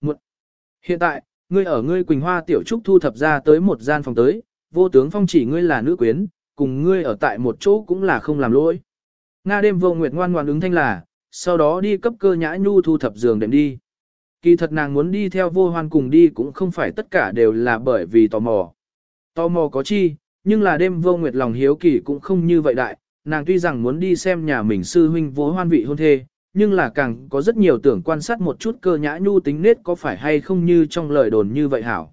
muộn. Hiện tại, ngươi ở ngươi Quỳnh Hoa tiểu trúc thu thập ra tới một gian phòng tới, vô tướng phong chỉ ngươi là nữ quyến, cùng ngươi ở tại một chỗ cũng là không làm lỗi. Nga đêm vô nguyệt ngoan ngoan ứng thanh là, sau đó đi cấp cơ nhã nhu thu thập giường đệm đi. Kỳ thật nàng muốn đi theo vô hoan cùng đi cũng không phải tất cả đều là bởi vì tò mò. Tò mò có chi, nhưng là đêm vô nguyệt lòng hiếu kỳ cũng không như vậy đại, nàng tuy rằng muốn đi xem nhà mình sư huynh vô hoan vị hôn thê, nhưng là càng có rất nhiều tưởng quan sát một chút cơ nhã nhu tính nết có phải hay không như trong lời đồn như vậy hảo.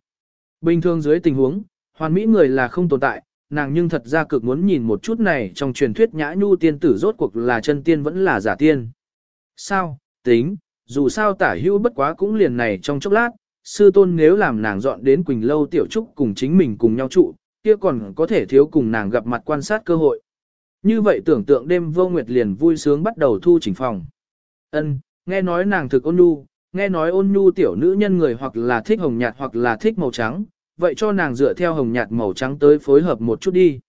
Bình thường dưới tình huống, hoàn mỹ người là không tồn tại, nàng nhưng thật ra cực muốn nhìn một chút này trong truyền thuyết nhã nhu tiên tử rốt cuộc là chân tiên vẫn là giả tiên. Sao, tính, dù sao tả hữu bất quá cũng liền này trong chốc lát, sư tôn nếu làm nàng dọn đến Quỳnh Lâu Tiểu Trúc cùng chính mình cùng nhau trụ, kia còn có thể thiếu cùng nàng gặp mặt quan sát cơ hội. Như vậy tưởng tượng đêm vô nguyệt liền vui sướng bắt đầu thu chỉnh phòng. Ân, nghe nói nàng thực ôn nhu, nghe nói ôn nhu tiểu nữ nhân người hoặc là thích hồng nhạt hoặc là thích màu trắng, vậy cho nàng dựa theo hồng nhạt màu trắng tới phối hợp một chút đi.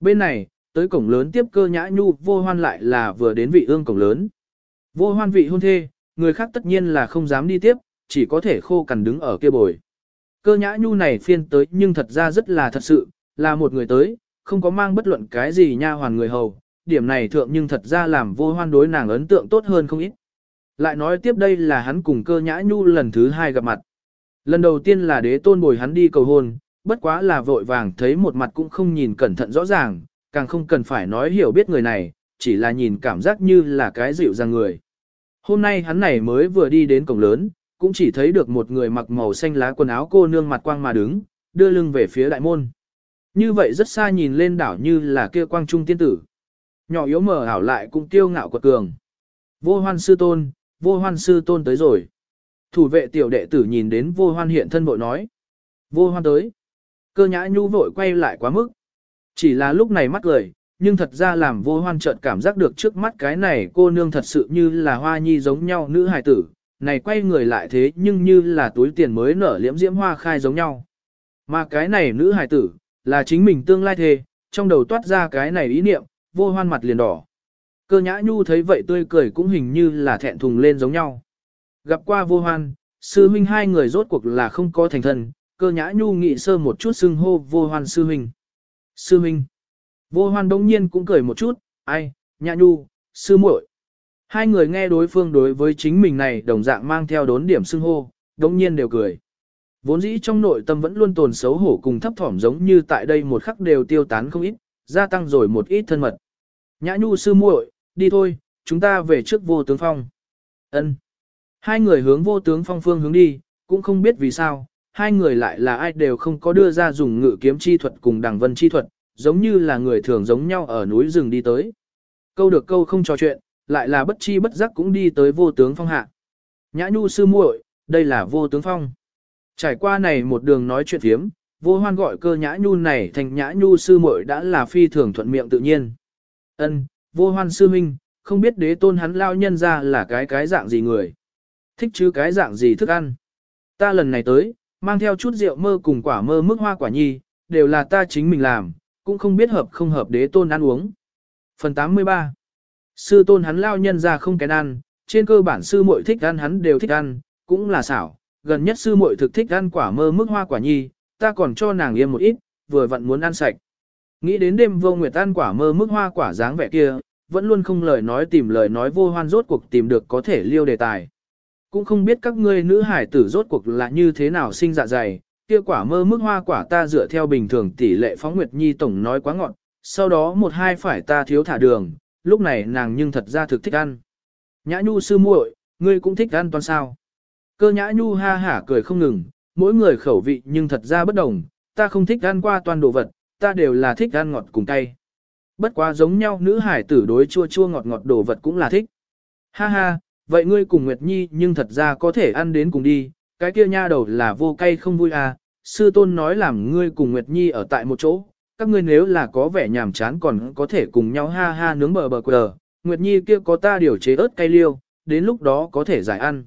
Bên này, tới cổng lớn tiếp cơ nhã nhu vô hoan lại là vừa đến vị ương cổng lớn. Vô hoan vị hôn thê, người khác tất nhiên là không dám đi tiếp, chỉ có thể khô cằn đứng ở kia bồi. Cơ nhã nhu này phiên tới nhưng thật ra rất là thật sự, là một người tới, không có mang bất luận cái gì nha hoàn người hầu, điểm này thượng nhưng thật ra làm vô hoan đối nàng ấn tượng tốt hơn không ít. Lại nói tiếp đây là hắn cùng cơ nhã nhu lần thứ hai gặp mặt. Lần đầu tiên là đế tôn bồi hắn đi cầu hôn, bất quá là vội vàng thấy một mặt cũng không nhìn cẩn thận rõ ràng, càng không cần phải nói hiểu biết người này, chỉ là nhìn cảm giác như là cái dịu dàng người. Hôm nay hắn này mới vừa đi đến cổng lớn, cũng chỉ thấy được một người mặc màu xanh lá quần áo cô nương mặt quang mà đứng, đưa lưng về phía đại môn. Như vậy rất xa nhìn lên đảo như là kia quang trung tiên tử. Nhỏ yếu mở ảo lại cũng tiêu ngạo quật cường. Vô hoan sư tôn, vô hoan sư tôn tới rồi. Thủ vệ tiểu đệ tử nhìn đến vô hoan hiện thân bội nói. Vô hoan tới. Cơ nhã nhu vội quay lại quá mức. Chỉ là lúc này mắt cười, nhưng thật ra làm vô hoan chợt cảm giác được trước mắt cái này cô nương thật sự như là hoa nhi giống nhau nữ hài tử, này quay người lại thế nhưng như là túi tiền mới nở liễm diễm hoa khai giống nhau. Mà cái này nữ hài tử, là chính mình tương lai thề, trong đầu toát ra cái này ý niệm, vô hoan mặt liền đỏ. Cơ nhã nhu thấy vậy tươi cười cũng hình như là thẹn thùng lên giống nhau. Gặp qua vô hoan, sư huynh hai người rốt cuộc là không có thành thần, cơ nhã nhu nghị sơ một chút xưng hô vô hoan sư huynh. Sư huynh. Vô hoan đông nhiên cũng cười một chút, ai, nhã nhu, sư muội. Hai người nghe đối phương đối với chính mình này đồng dạng mang theo đốn điểm xưng hô, đông nhiên đều cười. Vốn dĩ trong nội tâm vẫn luôn tồn xấu hổ cùng thấp thỏm giống như tại đây một khắc đều tiêu tán không ít, gia tăng rồi một ít thân mật. Nhã nhu sư muội, đi thôi, chúng ta về trước vô tướng phong. Ân. Hai người hướng vô tướng phong phương hướng đi, cũng không biết vì sao, hai người lại là ai đều không có đưa ra dùng ngự kiếm chi thuật cùng đằng vân chi thuật, giống như là người thường giống nhau ở núi rừng đi tới. Câu được câu không trò chuyện, lại là bất chi bất giác cũng đi tới vô tướng phong hạ. Nhã nhu sư muội, đây là vô tướng phong. Trải qua này một đường nói chuyện thiếm, vô hoan gọi cơ nhã nhu này thành nhã nhu sư muội đã là phi thường thuận miệng tự nhiên. Ân, vô hoan sư huynh, không biết đế tôn hắn lao nhân ra là cái cái dạng gì người. Thích chứ cái dạng gì thức ăn. Ta lần này tới, mang theo chút rượu mơ cùng quả mơ mức hoa quả nhi, đều là ta chính mình làm, cũng không biết hợp không hợp đế tôn ăn uống. Phần 83 Sư tôn hắn lao nhân ra không kén ăn, trên cơ bản sư muội thích ăn hắn đều thích ăn, cũng là xảo, gần nhất sư muội thực thích ăn quả mơ mức hoa quả nhi, ta còn cho nàng yên một ít, vừa vặn muốn ăn sạch. Nghĩ đến đêm vô nguyệt ăn quả mơ mức hoa quả dáng vẻ kia, vẫn luôn không lời nói tìm lời nói vô hoan rốt cuộc tìm được có thể liêu đề tài. Cũng không biết các ngươi nữ hải tử rốt cuộc là như thế nào sinh dạ dày, kia quả mơ mức hoa quả ta dựa theo bình thường tỷ lệ phóng nguyệt nhi tổng nói quá ngọn, sau đó một hai phải ta thiếu thả đường, lúc này nàng nhưng thật ra thực thích ăn. Nhã nhu sư muội, ngươi cũng thích ăn toàn sao. Cơ nhã nhu ha hả cười không ngừng, mỗi người khẩu vị nhưng thật ra bất đồng, ta không thích ăn qua toàn đồ vật, ta đều là thích ăn ngọt cùng cay. Bất quá giống nhau nữ hải tử đối chua chua ngọt ngọt đồ vật cũng là thích. Ha ha, vậy ngươi cùng Nguyệt Nhi nhưng thật ra có thể ăn đến cùng đi, cái kia nha đầu là vô cay không vui à, sư tôn nói làm ngươi cùng Nguyệt Nhi ở tại một chỗ, các ngươi nếu là có vẻ nhàm chán còn có thể cùng nhau ha ha nướng bờ bờ quờ, Nguyệt Nhi kia có ta điều chế ớt cay liêu, đến lúc đó có thể giải ăn.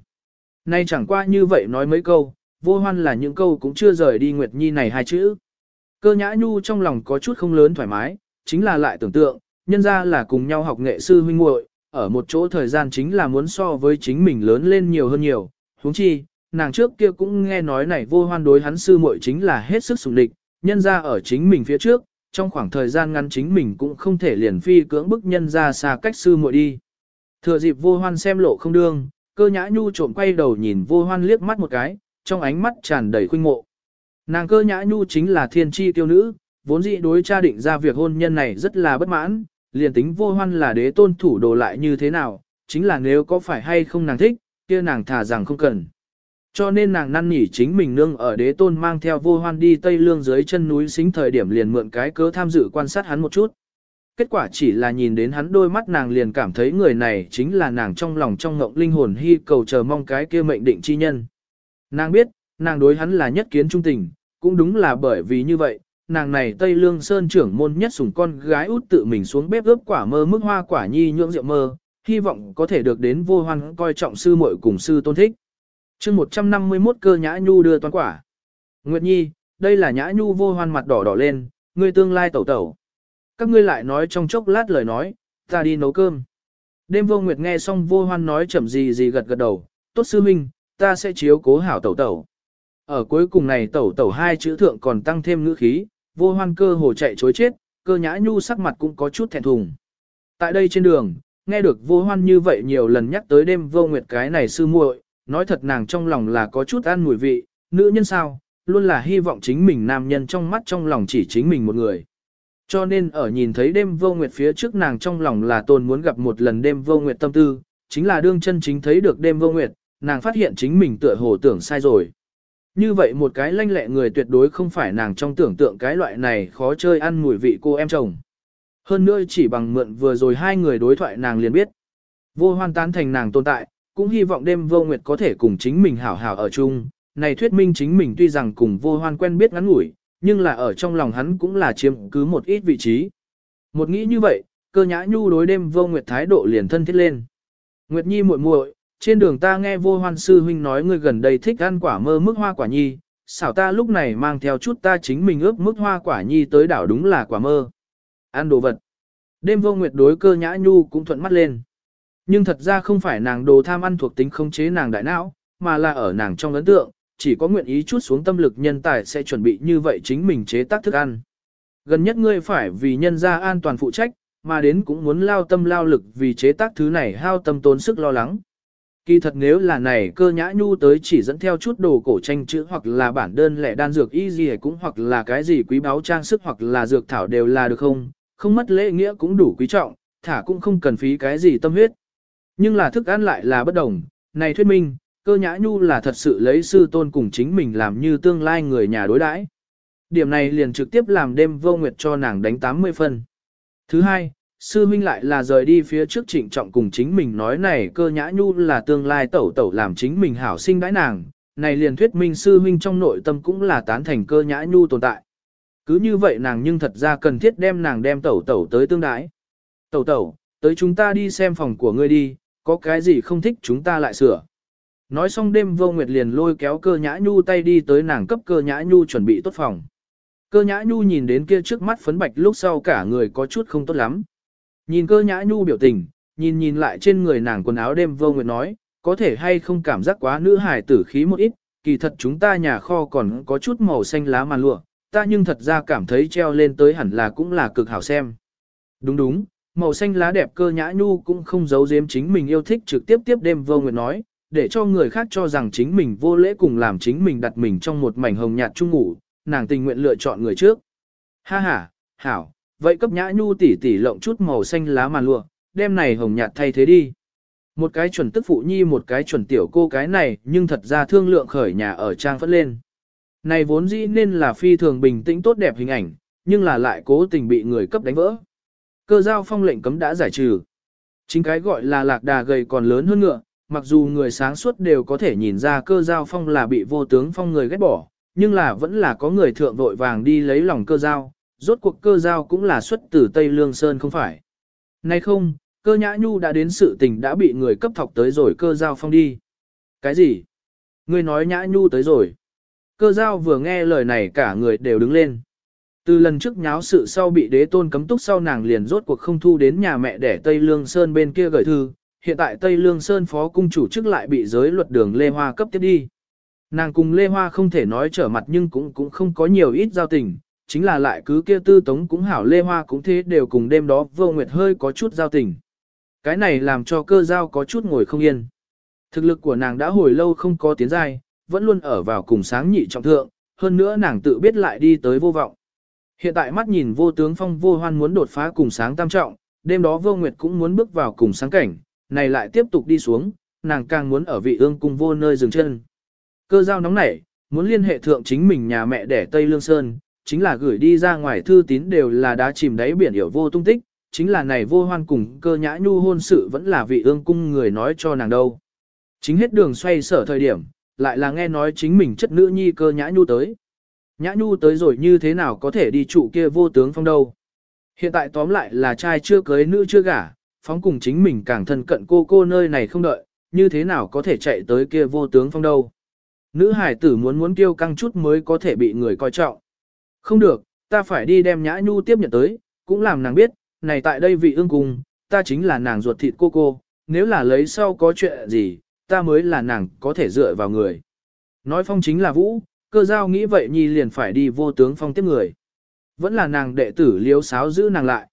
Nay chẳng qua như vậy nói mấy câu, vô hoan là những câu cũng chưa rời đi Nguyệt Nhi này hai chữ. Cơ nhã nhu trong lòng có chút không lớn thoải mái, chính là lại tưởng tượng, nhân ra là cùng nhau học nghệ sư huynh muội ở một chỗ thời gian chính là muốn so với chính mình lớn lên nhiều hơn nhiều, huống chi, nàng trước kia cũng nghe nói này vô hoan đối hắn sư muội chính là hết sức sủng địch, nhân ra ở chính mình phía trước, trong khoảng thời gian ngắn chính mình cũng không thể liền phi cưỡng bức nhân ra xa cách sư muội đi. Thừa dịp vô hoan xem lộ không đương, cơ nhã nhu trộm quay đầu nhìn vô hoan liếc mắt một cái, trong ánh mắt tràn đầy khuynh mộ. Nàng cơ nhã nhu chính là thiên tri tiêu nữ, vốn dĩ đối cha định ra việc hôn nhân này rất là bất mãn, liền tính vô hoan là đế tôn thủ đồ lại như thế nào, chính là nếu có phải hay không nàng thích, kia nàng thả rằng không cần. Cho nên nàng năn nỉ chính mình nương ở đế tôn mang theo vô hoan đi Tây Lương dưới chân núi xính thời điểm liền mượn cái cớ tham dự quan sát hắn một chút. Kết quả chỉ là nhìn đến hắn đôi mắt nàng liền cảm thấy người này chính là nàng trong lòng trong ngộng linh hồn hy cầu chờ mong cái kia mệnh định chi nhân. Nàng biết, nàng đối hắn là nhất kiến trung tình, cũng đúng là bởi vì như vậy, nàng này Tây Lương Sơn trưởng môn nhất sủng con gái út tự mình xuống bếp ướp quả mơ mức hoa quả nhi nhưỡng rượu mơ, hy vọng có thể được đến vô hoan coi trọng sư muội cùng sư tôn thích. chương 151 cơ nhã nhu đưa toàn quả. Nguyệt Nhi, đây là nhã nhu vô hoan mặt đỏ đỏ lên, ngươi tương lai tẩu tẩu. Các ngươi lại nói trong chốc lát lời nói, ta đi nấu cơm. Đêm vô Nguyệt nghe xong vô hoan nói chậm gì gì gật gật đầu, tốt sư minh, ta sẽ chiếu cố hảo tẩu tẩu. Ở cuối cùng này tẩu tẩu hai chữ thượng còn tăng thêm ngữ khí, vô hoan cơ hồ chạy chối chết, cơ nhã nhu sắc mặt cũng có chút thẹn thùng. Tại đây trên đường, nghe được vô hoan như vậy nhiều lần nhắc tới đêm vô nguyệt cái này sư muội, nói thật nàng trong lòng là có chút ăn mùi vị, nữ nhân sao, luôn là hy vọng chính mình nam nhân trong mắt trong lòng chỉ chính mình một người. Cho nên ở nhìn thấy đêm vô nguyệt phía trước nàng trong lòng là tồn muốn gặp một lần đêm vô nguyệt tâm tư, chính là đương chân chính thấy được đêm vô nguyệt, nàng phát hiện chính mình tựa hồ tưởng sai rồi. Như vậy một cái lanh lẹ người tuyệt đối không phải nàng trong tưởng tượng cái loại này khó chơi ăn mùi vị cô em chồng. Hơn nữa chỉ bằng mượn vừa rồi hai người đối thoại nàng liền biết. Vô hoan tán thành nàng tồn tại, cũng hy vọng đêm vô nguyệt có thể cùng chính mình hảo hảo ở chung. Này thuyết minh chính mình tuy rằng cùng vô hoan quen biết ngắn ngủi, nhưng là ở trong lòng hắn cũng là chiếm cứ một ít vị trí. Một nghĩ như vậy, cơ nhã nhu đối đêm vô nguyệt thái độ liền thân thiết lên. Nguyệt nhi muội muội, trên đường ta nghe vô hoan sư huynh nói ngươi gần đây thích ăn quả mơ mức hoa quả nhi, xảo ta lúc này mang theo chút ta chính mình ướp mức hoa quả nhi tới đảo đúng là quả mơ. Ăn đồ vật. Đêm vô nguyệt đối cơ nhã nhu cũng thuận mắt lên. Nhưng thật ra không phải nàng đồ tham ăn thuộc tính không chế nàng đại não, mà là ở nàng trong ấn tượng, chỉ có nguyện ý chút xuống tâm lực nhân tài sẽ chuẩn bị như vậy chính mình chế tác thức ăn. Gần nhất ngươi phải vì nhân gia an toàn phụ trách, mà đến cũng muốn lao tâm lao lực vì chế tác thứ này hao tâm tốn sức lo lắng. Kỳ thật nếu là này cơ nhã nhu tới chỉ dẫn theo chút đồ cổ tranh chữ hoặc là bản đơn lẻ đan dược y gì cũng hoặc là cái gì quý báu trang sức hoặc là dược thảo đều là được không, không mất lễ nghĩa cũng đủ quý trọng, thả cũng không cần phí cái gì tâm huyết. Nhưng là thức ăn lại là bất đồng, này thuyết minh, cơ nhã nhu là thật sự lấy sư tôn cùng chính mình làm như tương lai người nhà đối đãi. Điểm này liền trực tiếp làm đêm vô nguyệt cho nàng đánh 80 phân. Thứ hai, sư huynh lại là rời đi phía trước trịnh trọng cùng chính mình nói này cơ nhã nhu là tương lai tẩu tẩu làm chính mình hảo sinh đãi nàng, này liền thuyết minh sư huynh trong nội tâm cũng là tán thành cơ nhã nhu tồn tại. Cứ như vậy nàng nhưng thật ra cần thiết đem nàng đem tẩu tẩu tới tương đái. Tẩu tẩu, tới chúng ta đi xem phòng của ngươi đi, có cái gì không thích chúng ta lại sửa. Nói xong đêm vô nguyệt liền lôi kéo cơ nhã nhu tay đi tới nàng cấp cơ nhã nhu chuẩn bị tốt phòng. Cơ nhã nhu nhìn đến kia trước mắt phấn bạch lúc sau cả người có chút không tốt lắm. Nhìn cơ nhã nhu biểu tình, nhìn nhìn lại trên người nàng quần áo đêm vô nguyệt nói, có thể hay không cảm giác quá nữ hài tử khí một ít, kỳ thật chúng ta nhà kho còn có chút màu xanh lá màn lụa, ta nhưng thật ra cảm thấy treo lên tới hẳn là cũng là cực hảo xem. Đúng đúng, màu xanh lá đẹp cơ nhã nhu cũng không giấu giếm chính mình yêu thích trực tiếp tiếp đêm vô nguyệt nói, để cho người khác cho rằng chính mình vô lễ cùng làm chính mình đặt mình trong một mảnh hồng nhạt chung ngủ, nàng tình nguyện lựa chọn người trước. Ha ha, hảo, vậy cấp nhã nhu tỉ tỉ lộng chút màu xanh lá màn lụa, đem này hồng nhạt thay thế đi. Một cái chuẩn tức phụ nhi một cái chuẩn tiểu cô cái này nhưng thật ra thương lượng khởi nhà ở trang phất lên. Này vốn dĩ nên là phi thường bình tĩnh tốt đẹp hình ảnh, nhưng là lại cố tình bị người cấp đánh vỡ. Cơ giao phong lệnh cấm đã giải trừ. Chính cái gọi là lạc đà gầy còn lớn hơn ngựa, mặc dù người sáng suốt đều có thể nhìn ra cơ giao phong là bị vô tướng phong người ghét bỏ, nhưng là vẫn là có người thượng vội vàng đi lấy lòng cơ giao, rốt cuộc cơ giao cũng là xuất từ Tây Lương Sơn không phải. Nay không, cơ nhã nhu đã đến sự tình đã bị người cấp thọc tới rồi cơ giao phong đi. Cái gì? Ngươi nói nhã nhu tới rồi. Cơ giao vừa nghe lời này cả người đều đứng lên. Từ lần trước nháo sự sau bị đế tôn cấm túc sau nàng liền rốt cuộc không thu đến nhà mẹ để Tây Lương Sơn bên kia gửi thư, hiện tại Tây Lương Sơn phó cung chủ chức lại bị giới luật đường Lê Hoa cấp tiếp đi. Nàng cùng Lê Hoa không thể nói trở mặt nhưng cũng cũng không có nhiều ít giao tình, chính là lại cứ kia tư tống cũng hảo Lê Hoa cũng thế đều cùng đêm đó vô nguyệt hơi có chút giao tình. Cái này làm cho cơ giao có chút ngồi không yên. Thực lực của nàng đã hồi lâu không có tiến giai, vẫn luôn ở vào cùng sáng nhị trọng thượng, hơn nữa nàng tự biết lại đi tới vô vọng. Hiện tại mắt nhìn vô tướng phong vô hoan muốn đột phá cùng sáng tam trọng, đêm đó vô nguyệt cũng muốn bước vào cùng sáng cảnh, này lại tiếp tục đi xuống, nàng càng muốn ở vị ương cung vô nơi dừng chân. Cơ giao nóng nảy, muốn liên hệ thượng chính mình nhà mẹ đẻ Tây Lương Sơn, chính là gửi đi ra ngoài thư tín đều là đã chìm đáy biển hiểu vô tung tích, chính là này vô hoan cùng cơ nhã nhu hôn sự vẫn là vị ương cung người nói cho nàng đâu. Chính hết đường xoay sở thời điểm, lại là nghe nói chính mình chất nữ nhi cơ nhã nhu tới. Nhã nhu tới rồi như thế nào có thể đi trụ kia vô tướng phong đâu. Hiện tại tóm lại là trai chưa cưới nữ chưa gả, phóng cùng chính mình càng thân cận cô cô nơi này không đợi, như thế nào có thể chạy tới kia vô tướng phong đâu. Nữ hải tử muốn muốn kiêu căng chút mới có thể bị người coi trọng. Không được, ta phải đi đem nhã nhu tiếp nhận tới, cũng làm nàng biết, này tại đây vị ương cung, ta chính là nàng ruột thịt cô cô, nếu là lấy sau có chuyện gì, ta mới là nàng có thể dựa vào người. Nói phong chính là vũ, cơ giao nghĩ vậy nhi liền phải đi vô tướng phong tiếp người. Vẫn là nàng đệ tử liếu sáo giữ nàng lại.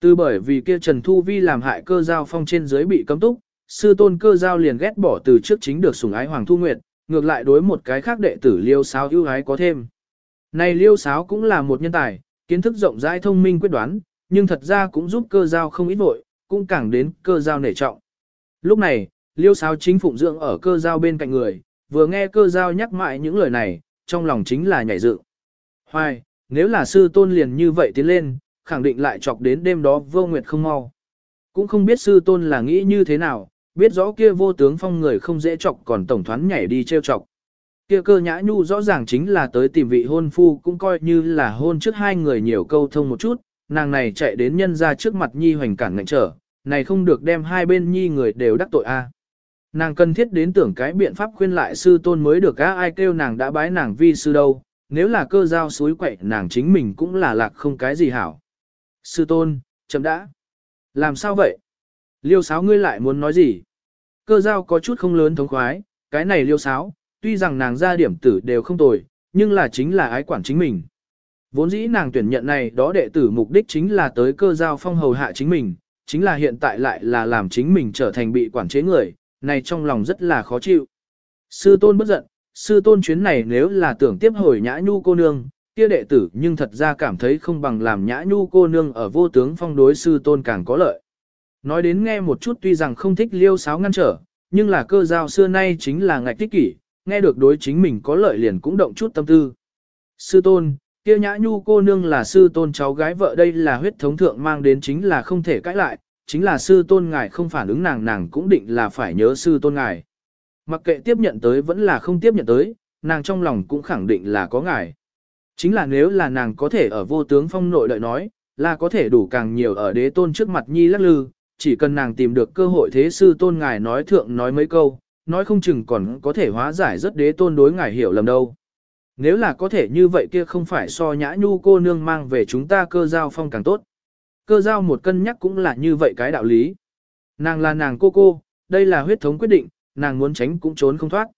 Từ bởi vì kia Trần Thu Vi làm hại cơ giao phong trên dưới bị cấm túc, sư tôn cơ giao liền ghét bỏ từ trước chính được sủng ái Hoàng Thu Nguyệt, ngược lại đối một cái khác đệ tử liêu sáo ưu ái có thêm. Này liêu sáo cũng là một nhân tài, kiến thức rộng rãi thông minh quyết đoán, nhưng thật ra cũng giúp cơ giao không ít vội, cũng càng đến cơ giao nể trọng. Lúc này, liêu sáo chính phụng dưỡng ở cơ giao bên cạnh người, vừa nghe cơ giao nhắc mãi những lời này, trong lòng chính là nhảy dựng. Hoài, nếu là sư tôn liền như vậy tiến lên, khẳng định lại chọc đến đêm đó vô nguyệt không mau. Cũng không biết sư tôn là nghĩ như thế nào, biết rõ kia vô tướng phong người không dễ chọc còn tổng thoán nhảy đi trêu chọc. Kia cơ nhã nhu rõ ràng chính là tới tìm vị hôn phu cũng coi như là hôn trước hai người nhiều câu thông một chút, nàng này chạy đến nhân ra trước mặt nhi hoành cản ngạnh trở, này không được đem hai bên nhi người đều đắc tội a. Nàng cần thiết đến tưởng cái biện pháp khuyên lại sư tôn mới được á ai kêu nàng đã bái nàng vi sư đâu, nếu là cơ giao suối quậy nàng chính mình cũng là lạc không cái gì hảo. Sư tôn, chậm đã. Làm sao vậy? Liêu sáo ngươi lại muốn nói gì? Cơ giao có chút không lớn thống khoái, cái này liêu sáo, tuy rằng nàng ra điểm tử đều không tồi, nhưng là chính là ái quản chính mình. Vốn dĩ nàng tuyển nhận này đó đệ tử mục đích chính là tới cơ giao phong hầu hạ chính mình, chính là hiện tại lại là làm chính mình trở thành bị quản chế người, này trong lòng rất là khó chịu. Sư tôn bất giận, sư tôn chuyến này nếu là tưởng tiếp hồi nhã nhu cô nương, kia đệ tử nhưng thật ra cảm thấy không bằng làm nhã nhu cô nương ở vô tướng phong đối sư tôn càng có lợi. Nói đến nghe một chút tuy rằng không thích liêu sáo ngăn trở, nhưng là cơ giao xưa nay chính là ngạch tích kỷ, nghe được đối chính mình có lợi liền cũng động chút tâm tư. Sư tôn, kia nhã nhu cô nương là sư tôn cháu gái vợ đây là huyết thống thượng mang đến chính là không thể cãi lại, chính là sư tôn ngài không phản ứng nàng nàng cũng định là phải nhớ sư tôn ngài. Mặc kệ tiếp nhận tới vẫn là không tiếp nhận tới, nàng trong lòng cũng khẳng định là có ngài. Chính là nếu là nàng có thể ở vô tướng phong nội đợi nói, là có thể đủ càng nhiều ở đế tôn trước mặt nhi lắc lư, chỉ cần nàng tìm được cơ hội thế sư tôn ngài nói thượng nói mấy câu, nói không chừng còn có thể hóa giải rất đế tôn đối ngài hiểu lầm đâu. Nếu là có thể như vậy kia không phải so nhã nhu cô nương mang về chúng ta cơ giao phong càng tốt. Cơ giao một cân nhắc cũng là như vậy cái đạo lý. Nàng là nàng cô cô, đây là huyết thống quyết định, nàng muốn tránh cũng trốn không thoát.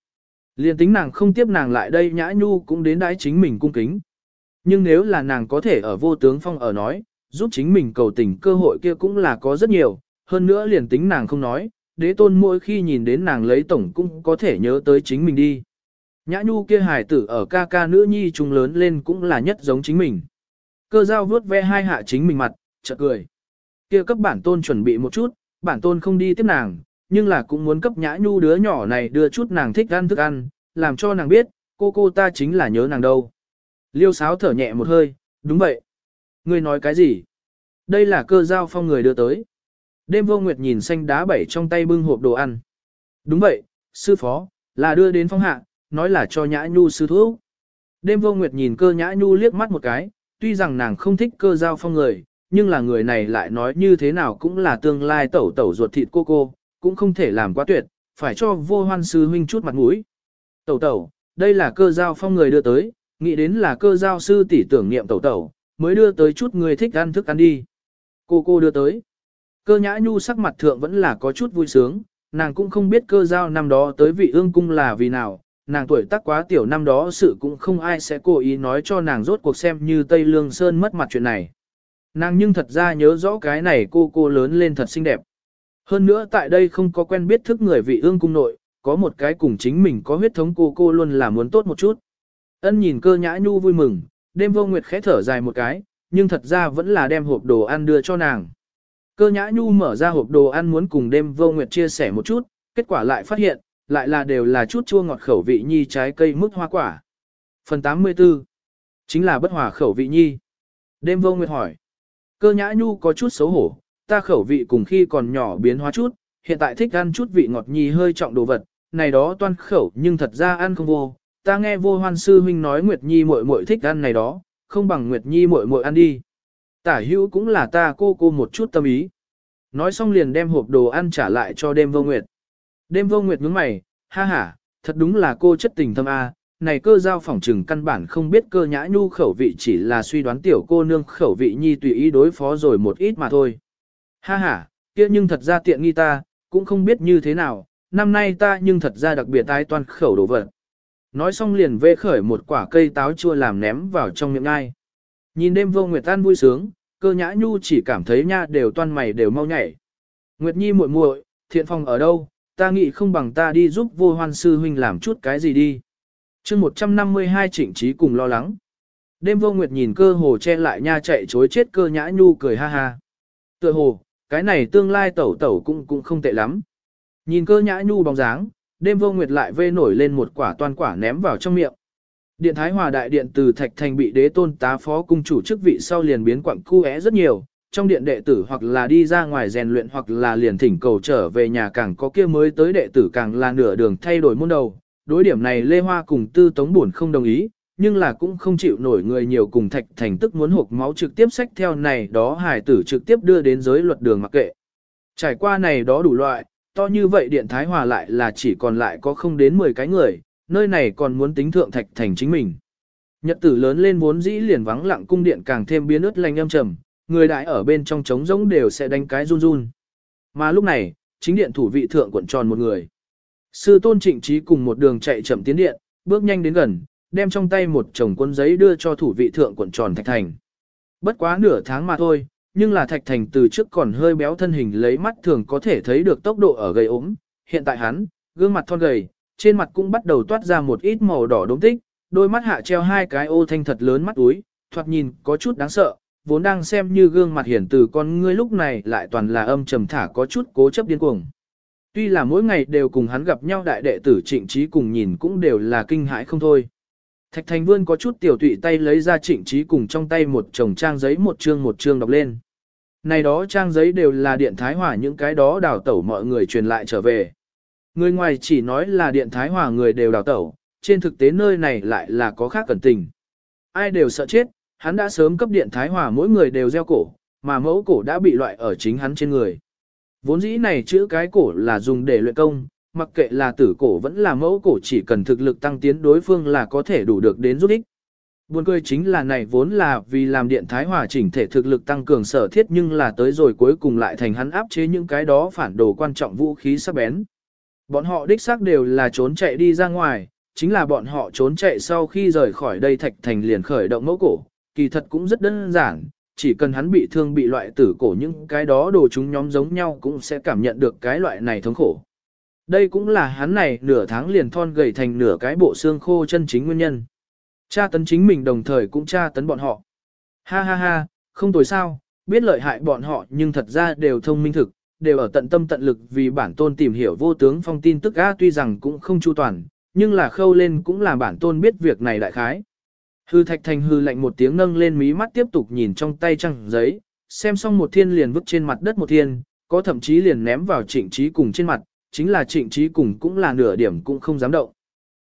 Liên tính nàng không tiếp nàng lại đây nhã nhu cũng đến đái chính mình cung kính. Nhưng nếu là nàng có thể ở vô tướng phong ở nói, giúp chính mình cầu tình cơ hội kia cũng là có rất nhiều, hơn nữa liền tính nàng không nói, đế tôn mỗi khi nhìn đến nàng lấy tổng cũng có thể nhớ tới chính mình đi. Nhã nhu kia hài tử ở ca ca nữ nhi trung lớn lên cũng là nhất giống chính mình. Cơ giao vuốt ve hai hạ chính mình mặt, chợt cười. Kia cấp bản tôn chuẩn bị một chút, bản tôn không đi tiếp nàng, nhưng là cũng muốn cấp nhã nhu đứa nhỏ này đưa chút nàng thích ăn thức ăn, làm cho nàng biết, cô cô ta chính là nhớ nàng đâu. Liêu sáo thở nhẹ một hơi, đúng vậy. Ngươi nói cái gì? Đây là cơ giao phong người đưa tới. Đêm vô nguyệt nhìn xanh đá bảy trong tay bưng hộp đồ ăn. Đúng vậy, sư phó, là đưa đến phong hạ, nói là cho nhã nhu sư thuốc. Đêm vô nguyệt nhìn cơ nhã nhu liếc mắt một cái, tuy rằng nàng không thích cơ giao phong người, nhưng là người này lại nói như thế nào cũng là tương lai tẩu tẩu ruột thịt cô cô, cũng không thể làm quá tuyệt, phải cho vô hoan sư huynh chút mặt mũi. Tẩu tẩu, đây là cơ giao phong người đưa tới, nghĩ đến là cơ giao sư tỷ tưởng niệm tẩu tẩu, mới đưa tới chút người thích ăn thức ăn đi. Cô cô đưa tới. Cơ nhã nhu sắc mặt thượng vẫn là có chút vui sướng, nàng cũng không biết cơ giao năm đó tới vị ương cung là vì nào, nàng tuổi tác quá tiểu năm đó sự cũng không ai sẽ cố ý nói cho nàng rốt cuộc xem như Tây Lương Sơn mất mặt chuyện này. Nàng nhưng thật ra nhớ rõ cái này cô cô lớn lên thật xinh đẹp. Hơn nữa tại đây không có quen biết thức người vị ương cung nội, có một cái cùng chính mình có huyết thống cô cô luôn là muốn tốt một chút. Ân nhìn cơ nhã nhu vui mừng, đêm vô nguyệt khẽ thở dài một cái, nhưng thật ra vẫn là đem hộp đồ ăn đưa cho nàng. Cơ nhã nhu mở ra hộp đồ ăn muốn cùng đêm vô nguyệt chia sẻ một chút, kết quả lại phát hiện, lại là đều là chút chua ngọt khẩu vị nhi trái cây mức hoa quả. Phần 84 Chính là bất hòa khẩu vị nhi. Đêm vô nguyệt hỏi. Cơ nhã nhu có chút xấu hổ, ta khẩu vị cùng khi còn nhỏ biến hóa chút, hiện tại thích ăn chút vị ngọt nhi hơi trọng đồ vật, này đó toan khẩu nhưng thật ra ăn không vô. Ta nghe vô hoan sư huynh nói Nguyệt Nhi muội muội thích ăn này đó, không bằng Nguyệt Nhi muội muội ăn đi. Tả hữu cũng là ta cô cô một chút tâm ý. Nói xong liền đem hộp đồ ăn trả lại cho đêm vô nguyệt. Đêm vô nguyệt nhướng mày, ha ha, thật đúng là cô chất tình thâm A, này cơ giao phỏng trừng căn bản không biết cơ nhã nhu khẩu vị chỉ là suy đoán tiểu cô nương khẩu vị nhi tùy ý đối phó rồi một ít mà thôi. Ha ha, kia nhưng thật ra tiện nghi ta, cũng không biết như thế nào, năm nay ta nhưng thật ra đặc biệt tai toàn khẩu đồ vật. Nói xong liền vê khởi một quả cây táo chua làm ném vào trong miệng ngai. Nhìn đêm vô nguyệt tan vui sướng, cơ nhã nhu chỉ cảm thấy nha đều toan mày đều mau nhảy. Nguyệt nhi muội muội, thiện phòng ở đâu, ta nghĩ không bằng ta đi giúp vô hoan sư huynh làm chút cái gì đi. chương 152 trịnh trí cùng lo lắng. Đêm vô nguyệt nhìn cơ hồ che lại nha chạy chối chết cơ nhã nhu cười ha ha. Tựa hồ, cái này tương lai tẩu tẩu cũng cũng không tệ lắm. Nhìn cơ nhã nhu bóng dáng, đêm vô nguyệt lại vê nổi lên một quả toàn quả ném vào trong miệng. Điện Thái Hòa đại điện từ Thạch Thành bị đế tôn tá phó cung chủ chức vị sau liền biến quặng cu é rất nhiều, trong điện đệ tử hoặc là đi ra ngoài rèn luyện hoặc là liền thỉnh cầu trở về nhà càng có kia mới tới đệ tử càng là nửa đường thay đổi môn đầu. Đối điểm này Lê Hoa cùng Tư Tống buồn không đồng ý, nhưng là cũng không chịu nổi người nhiều cùng Thạch Thành tức muốn hộp máu trực tiếp sách theo này đó hải tử trực tiếp đưa đến giới luật đường mặc kệ. Trải qua này đó đủ loại, to như vậy điện Thái Hòa lại là chỉ còn lại có không đến 10 cái người, nơi này còn muốn tính thượng thạch thành chính mình. Nhật tử lớn lên vốn dĩ liền vắng lặng cung điện càng thêm biến ướt lành âm trầm, người đại ở bên trong trống rỗng đều sẽ đánh cái run run. Mà lúc này, chính điện thủ vị thượng quận tròn một người. Sư tôn trịnh trí cùng một đường chạy chậm tiến điện, bước nhanh đến gần, đem trong tay một chồng quân giấy đưa cho thủ vị thượng quận tròn thạch thành. Bất quá nửa tháng mà thôi, nhưng là thạch thành từ trước còn hơi béo thân hình lấy mắt thường có thể thấy được tốc độ ở gầy ốm. Hiện tại hắn, gương mặt thon gầy, trên mặt cũng bắt đầu toát ra một ít màu đỏ đốm tích, đôi mắt hạ treo hai cái ô thanh thật lớn mắt úi, thoạt nhìn có chút đáng sợ, vốn đang xem như gương mặt hiển từ con ngươi lúc này lại toàn là âm trầm thả có chút cố chấp điên cuồng. Tuy là mỗi ngày đều cùng hắn gặp nhau đại đệ tử trịnh trí cùng nhìn cũng đều là kinh hãi không thôi. Thạch Thành Vươn có chút tiểu tụy tay lấy ra trịnh trí cùng trong tay một chồng trang giấy một chương một chương đọc lên. Này đó trang giấy đều là điện thái hỏa những cái đó đào tẩu mọi người truyền lại trở về. Người ngoài chỉ nói là điện thái hòa người đều đào tẩu, trên thực tế nơi này lại là có khác cẩn tình. Ai đều sợ chết, hắn đã sớm cấp điện thái hòa mỗi người đều gieo cổ, mà mẫu cổ đã bị loại ở chính hắn trên người. Vốn dĩ này chữ cái cổ là dùng để luyện công, mặc kệ là tử cổ vẫn là mẫu cổ chỉ cần thực lực tăng tiến đối phương là có thể đủ được đến giúp ích. Buồn cười chính là này vốn là vì làm điện thái hòa chỉnh thể thực lực tăng cường sở thiết nhưng là tới rồi cuối cùng lại thành hắn áp chế những cái đó phản đồ quan trọng vũ khí sắc bén. Bọn họ đích xác đều là trốn chạy đi ra ngoài, chính là bọn họ trốn chạy sau khi rời khỏi đây thạch thành liền khởi động mẫu cổ, kỳ thật cũng rất đơn giản, chỉ cần hắn bị thương bị loại tử cổ những cái đó đồ chúng nhóm giống nhau cũng sẽ cảm nhận được cái loại này thống khổ. Đây cũng là hắn này nửa tháng liền thon gầy thành nửa cái bộ xương khô chân chính nguyên nhân. Cha tấn chính mình đồng thời cũng cha tấn bọn họ. Ha ha ha, không tồi sao, biết lợi hại bọn họ nhưng thật ra đều thông minh thực, đều ở tận tâm tận lực vì bản tôn tìm hiểu vô tướng phong tin tức a tuy rằng cũng không chu toàn, nhưng là khâu lên cũng là bản tôn biết việc này đại khái. Hư thạch thành hư lạnh một tiếng nâng lên mí mắt tiếp tục nhìn trong tay trăng giấy, xem xong một thiên liền vứt trên mặt đất một thiên, có thậm chí liền ném vào trịnh trí cùng trên mặt, chính là trịnh trí cùng cũng là nửa điểm cũng không dám động.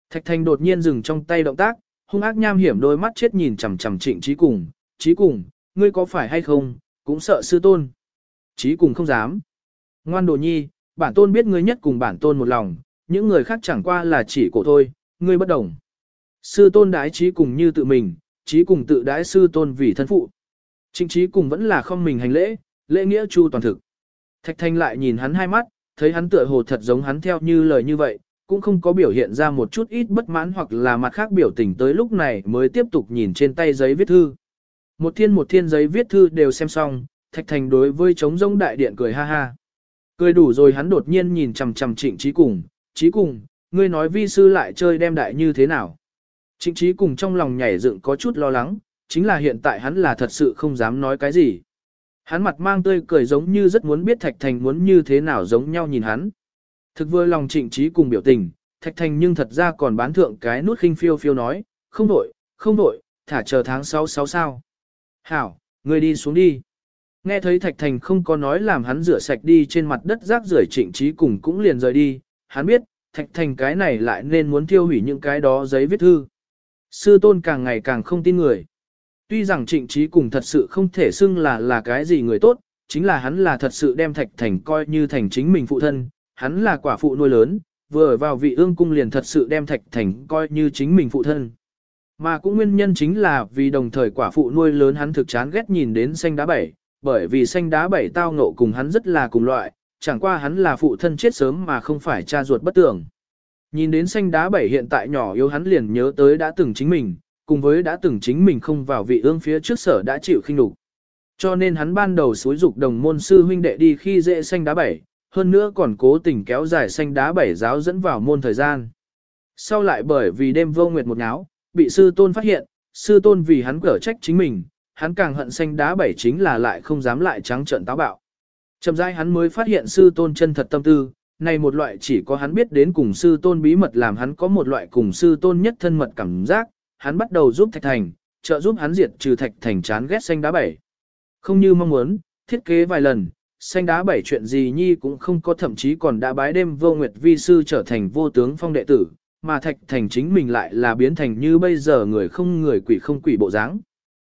Thạch thành đột nhiên dừng trong tay động tác, hung ác nham hiểm đôi mắt chết nhìn chằm chằm trịnh trí cùng, trí cùng, ngươi có phải hay không, cũng sợ sư tôn. Trí cùng không dám. Ngoan đồ nhi, bản tôn biết ngươi nhất cùng bản tôn một lòng, những người khác chẳng qua là chỉ cổ thôi, ngươi bất đồng. Sư tôn đái trí cùng như tự mình, trí cùng tự đái sư tôn vì thân phụ. Trịnh trí cùng vẫn là không mình hành lễ, lễ nghĩa chu toàn thực. Thạch thanh lại nhìn hắn hai mắt, thấy hắn tựa hồ thật giống hắn theo như lời như vậy, cũng không có biểu hiện ra một chút ít bất mãn hoặc là mặt khác biểu tình tới lúc này mới tiếp tục nhìn trên tay giấy viết thư. Một thiên một thiên giấy viết thư đều xem xong, Thạch Thành đối với trống rông đại điện cười ha ha. Cười đủ rồi hắn đột nhiên nhìn chằm chằm trịnh trí cùng, trí cùng, ngươi nói vi sư lại chơi đem đại như thế nào. Trịnh trí cùng trong lòng nhảy dựng có chút lo lắng, chính là hiện tại hắn là thật sự không dám nói cái gì. Hắn mặt mang tươi cười giống như rất muốn biết Thạch Thành muốn như thế nào giống nhau nhìn hắn. Thực vừa lòng trịnh trí cùng biểu tình, Thạch Thành nhưng thật ra còn bán thượng cái nút khinh phiêu phiêu nói, không đổi, không đổi, thả chờ tháng 6 6 sao. Hảo, ngươi đi xuống đi. Nghe thấy Thạch Thành không có nói làm hắn rửa sạch đi trên mặt đất rác rưởi trịnh trí cùng cũng liền rời đi, hắn biết, Thạch Thành cái này lại nên muốn tiêu hủy những cái đó giấy viết thư. Sư tôn càng ngày càng không tin người. Tuy rằng trịnh trí cùng thật sự không thể xưng là là cái gì người tốt, chính là hắn là thật sự đem Thạch Thành coi như thành chính mình phụ thân, hắn là quả phụ nuôi lớn, vừa ở vào vị ương cung liền thật sự đem Thạch Thành coi như chính mình phụ thân. Mà cũng nguyên nhân chính là vì đồng thời quả phụ nuôi lớn hắn thực chán ghét nhìn đến xanh đá bảy, bởi vì xanh đá bảy tao ngộ cùng hắn rất là cùng loại, chẳng qua hắn là phụ thân chết sớm mà không phải cha ruột bất tưởng. Nhìn đến xanh đá bảy hiện tại nhỏ yếu hắn liền nhớ tới đã từng chính mình, cùng với đã từng chính mình không vào vị ương phía trước sở đã chịu khinh đục. Cho nên hắn ban đầu xúi dục đồng môn sư huynh đệ đi khi dễ xanh đá bảy, hơn nữa còn cố tình kéo dài xanh đá bảy giáo dẫn vào môn thời gian. Sau lại bởi vì đêm vô nguyệt một náo, bị sư tôn phát hiện, sư tôn vì hắn cở trách chính mình, hắn càng hận xanh đá bảy chính là lại không dám lại trắng trợn táo bạo. Chậm rãi hắn mới phát hiện sư tôn chân thật tâm tư, này một loại chỉ có hắn biết đến cùng sư tôn bí mật làm hắn có một loại cùng sư tôn nhất thân mật cảm giác, hắn bắt đầu giúp Thạch Thành, trợ giúp hắn diệt trừ Thạch Thành chán ghét xanh đá bảy. Không như mong muốn, thiết kế vài lần, xanh đá bảy chuyện gì nhi cũng không có thậm chí còn đã bái đêm vô nguyệt vi sư trở thành vô tướng phong đệ tử, mà Thạch Thành chính mình lại là biến thành như bây giờ người không người quỷ không quỷ bộ dáng.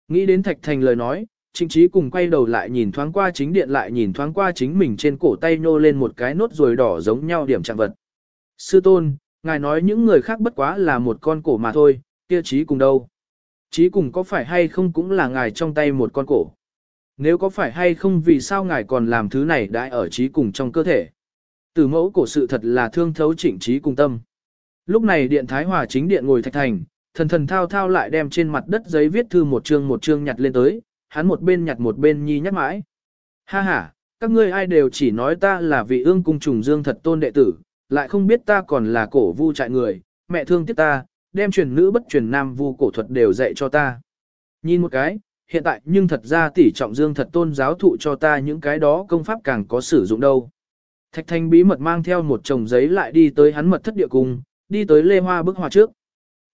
Nghĩ đến Thạch Thành lời nói, Trịnh Trí cùng quay đầu lại nhìn thoáng qua chính điện lại nhìn thoáng qua chính mình trên cổ tay nô lên một cái nốt ruồi đỏ giống nhau điểm trạng vật. Sư tôn, ngài nói những người khác bất quá là một con cổ mà thôi, kia Trí cùng đâu? Trí cùng có phải hay không cũng là ngài trong tay một con cổ? Nếu có phải hay không vì sao ngài còn làm thứ này đã ở Trí cùng trong cơ thể? Từ mẫu cổ sự thật là thương thấu trịnh Trí cùng tâm. Lúc này điện Thái Hòa chính điện ngồi thạch thành, thần thần thao thao lại đem trên mặt đất giấy viết thư một chương một chương nhặt lên tới, hắn một bên nhặt một bên nhi nhắc mãi. Ha ha, các ngươi ai đều chỉ nói ta là vị ương cung trùng dương thật tôn đệ tử, lại không biết ta còn là cổ vu trại người, mẹ thương tiếc ta, đem truyền nữ bất truyền nam vu cổ thuật đều dạy cho ta. Nhìn một cái, hiện tại nhưng thật ra tỷ trọng dương thật tôn giáo thụ cho ta những cái đó công pháp càng có sử dụng đâu. Thạch thanh bí mật mang theo một chồng giấy lại đi tới hắn mật thất địa cung, đi tới Lê Hoa bức hoa trước.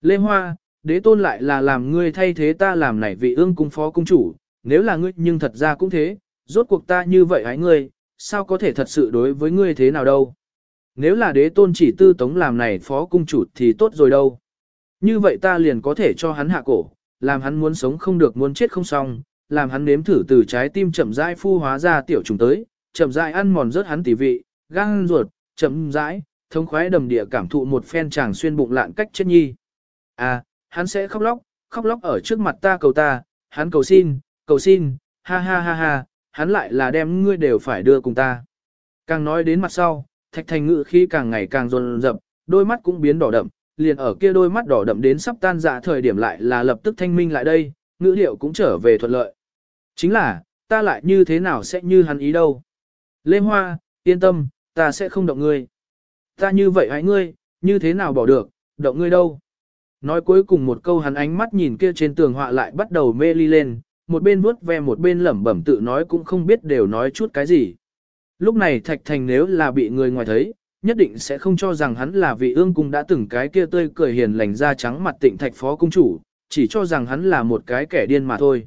Lê Hoa, đế tôn lại là làm ngươi thay thế ta làm này vị ương cung phó cung chủ, nếu là ngươi nhưng thật ra cũng thế, rốt cuộc ta như vậy hãy ngươi, sao có thể thật sự đối với ngươi thế nào đâu. Nếu là đế tôn chỉ tư tống làm này phó cung chủ thì tốt rồi đâu. Như vậy ta liền có thể cho hắn hạ cổ, làm hắn muốn sống không được muốn chết không xong, làm hắn nếm thử từ trái tim chậm rãi phu hóa ra tiểu trùng tới, chậm rãi ăn mòn rớt hắn tỉ vị, gan ruột, chậm rãi, thông khoái đầm địa cảm thụ một phen chàng xuyên bụng lạn cách chết nhi. À, hắn sẽ khóc lóc, khóc lóc ở trước mặt ta cầu ta, hắn cầu xin, cầu xin, ha ha ha ha, hắn lại là đem ngươi đều phải đưa cùng ta. Càng nói đến mặt sau, thạch thành ngự khi càng ngày càng rồn rập, đôi mắt cũng biến đỏ đậm, liền ở kia đôi mắt đỏ đậm đến sắp tan dạ thời điểm lại là lập tức thanh minh lại đây, ngữ điệu cũng trở về thuận lợi. Chính là, ta lại như thế nào sẽ như hắn ý đâu. Lê Hoa, yên tâm, ta sẽ không động ngươi. Ta như vậy hãy ngươi, như thế nào bỏ được, động ngươi đâu. Nói cuối cùng một câu hắn ánh mắt nhìn kia trên tường họa lại bắt đầu mê ly lên, một bên vuốt ve một bên lẩm bẩm tự nói cũng không biết đều nói chút cái gì. Lúc này Thạch Thành nếu là bị người ngoài thấy, nhất định sẽ không cho rằng hắn là vị ương cung đã từng cái kia tươi cười hiền lành da trắng mặt tịnh thạch phó cung chủ, chỉ cho rằng hắn là một cái kẻ điên mà thôi.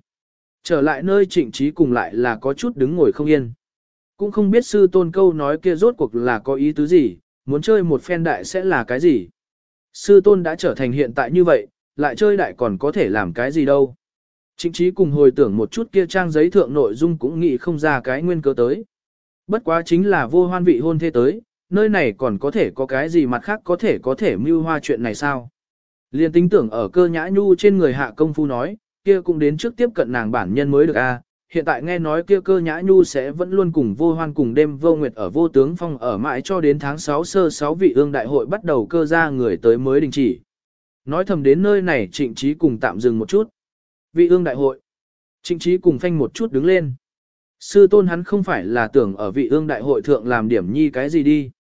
Trở lại nơi trịnh trí cùng lại là có chút đứng ngồi không yên. Cũng không biết sư tôn câu nói kia rốt cuộc là có ý tứ gì, muốn chơi một phen đại sẽ là cái gì. Sư tôn đã trở thành hiện tại như vậy, lại chơi đại còn có thể làm cái gì đâu. Trịnh trí cùng hồi tưởng một chút kia trang giấy thượng nội dung cũng nghĩ không ra cái nguyên cớ tới. Bất quá chính là vô hoan vị hôn thế tới, nơi này còn có thể có cái gì mặt khác có thể có thể mưu hoa chuyện này sao. Liên tính tưởng ở cơ nhã nhu trên người hạ công phu nói, kia cũng đến trước tiếp cận nàng bản nhân mới được a hiện tại nghe nói kia cơ nhã nhu sẽ vẫn luôn cùng vô hoan cùng đêm vô nguyệt ở vô tướng phong ở mãi cho đến tháng 6 sơ 6 vị ương đại hội bắt đầu cơ ra người tới mới đình chỉ. Nói thầm đến nơi này trịnh trí cùng tạm dừng một chút. Vị ương đại hội. Trịnh trí cùng phanh một chút đứng lên. Sư tôn hắn không phải là tưởng ở vị ương đại hội thượng làm điểm nhi cái gì đi.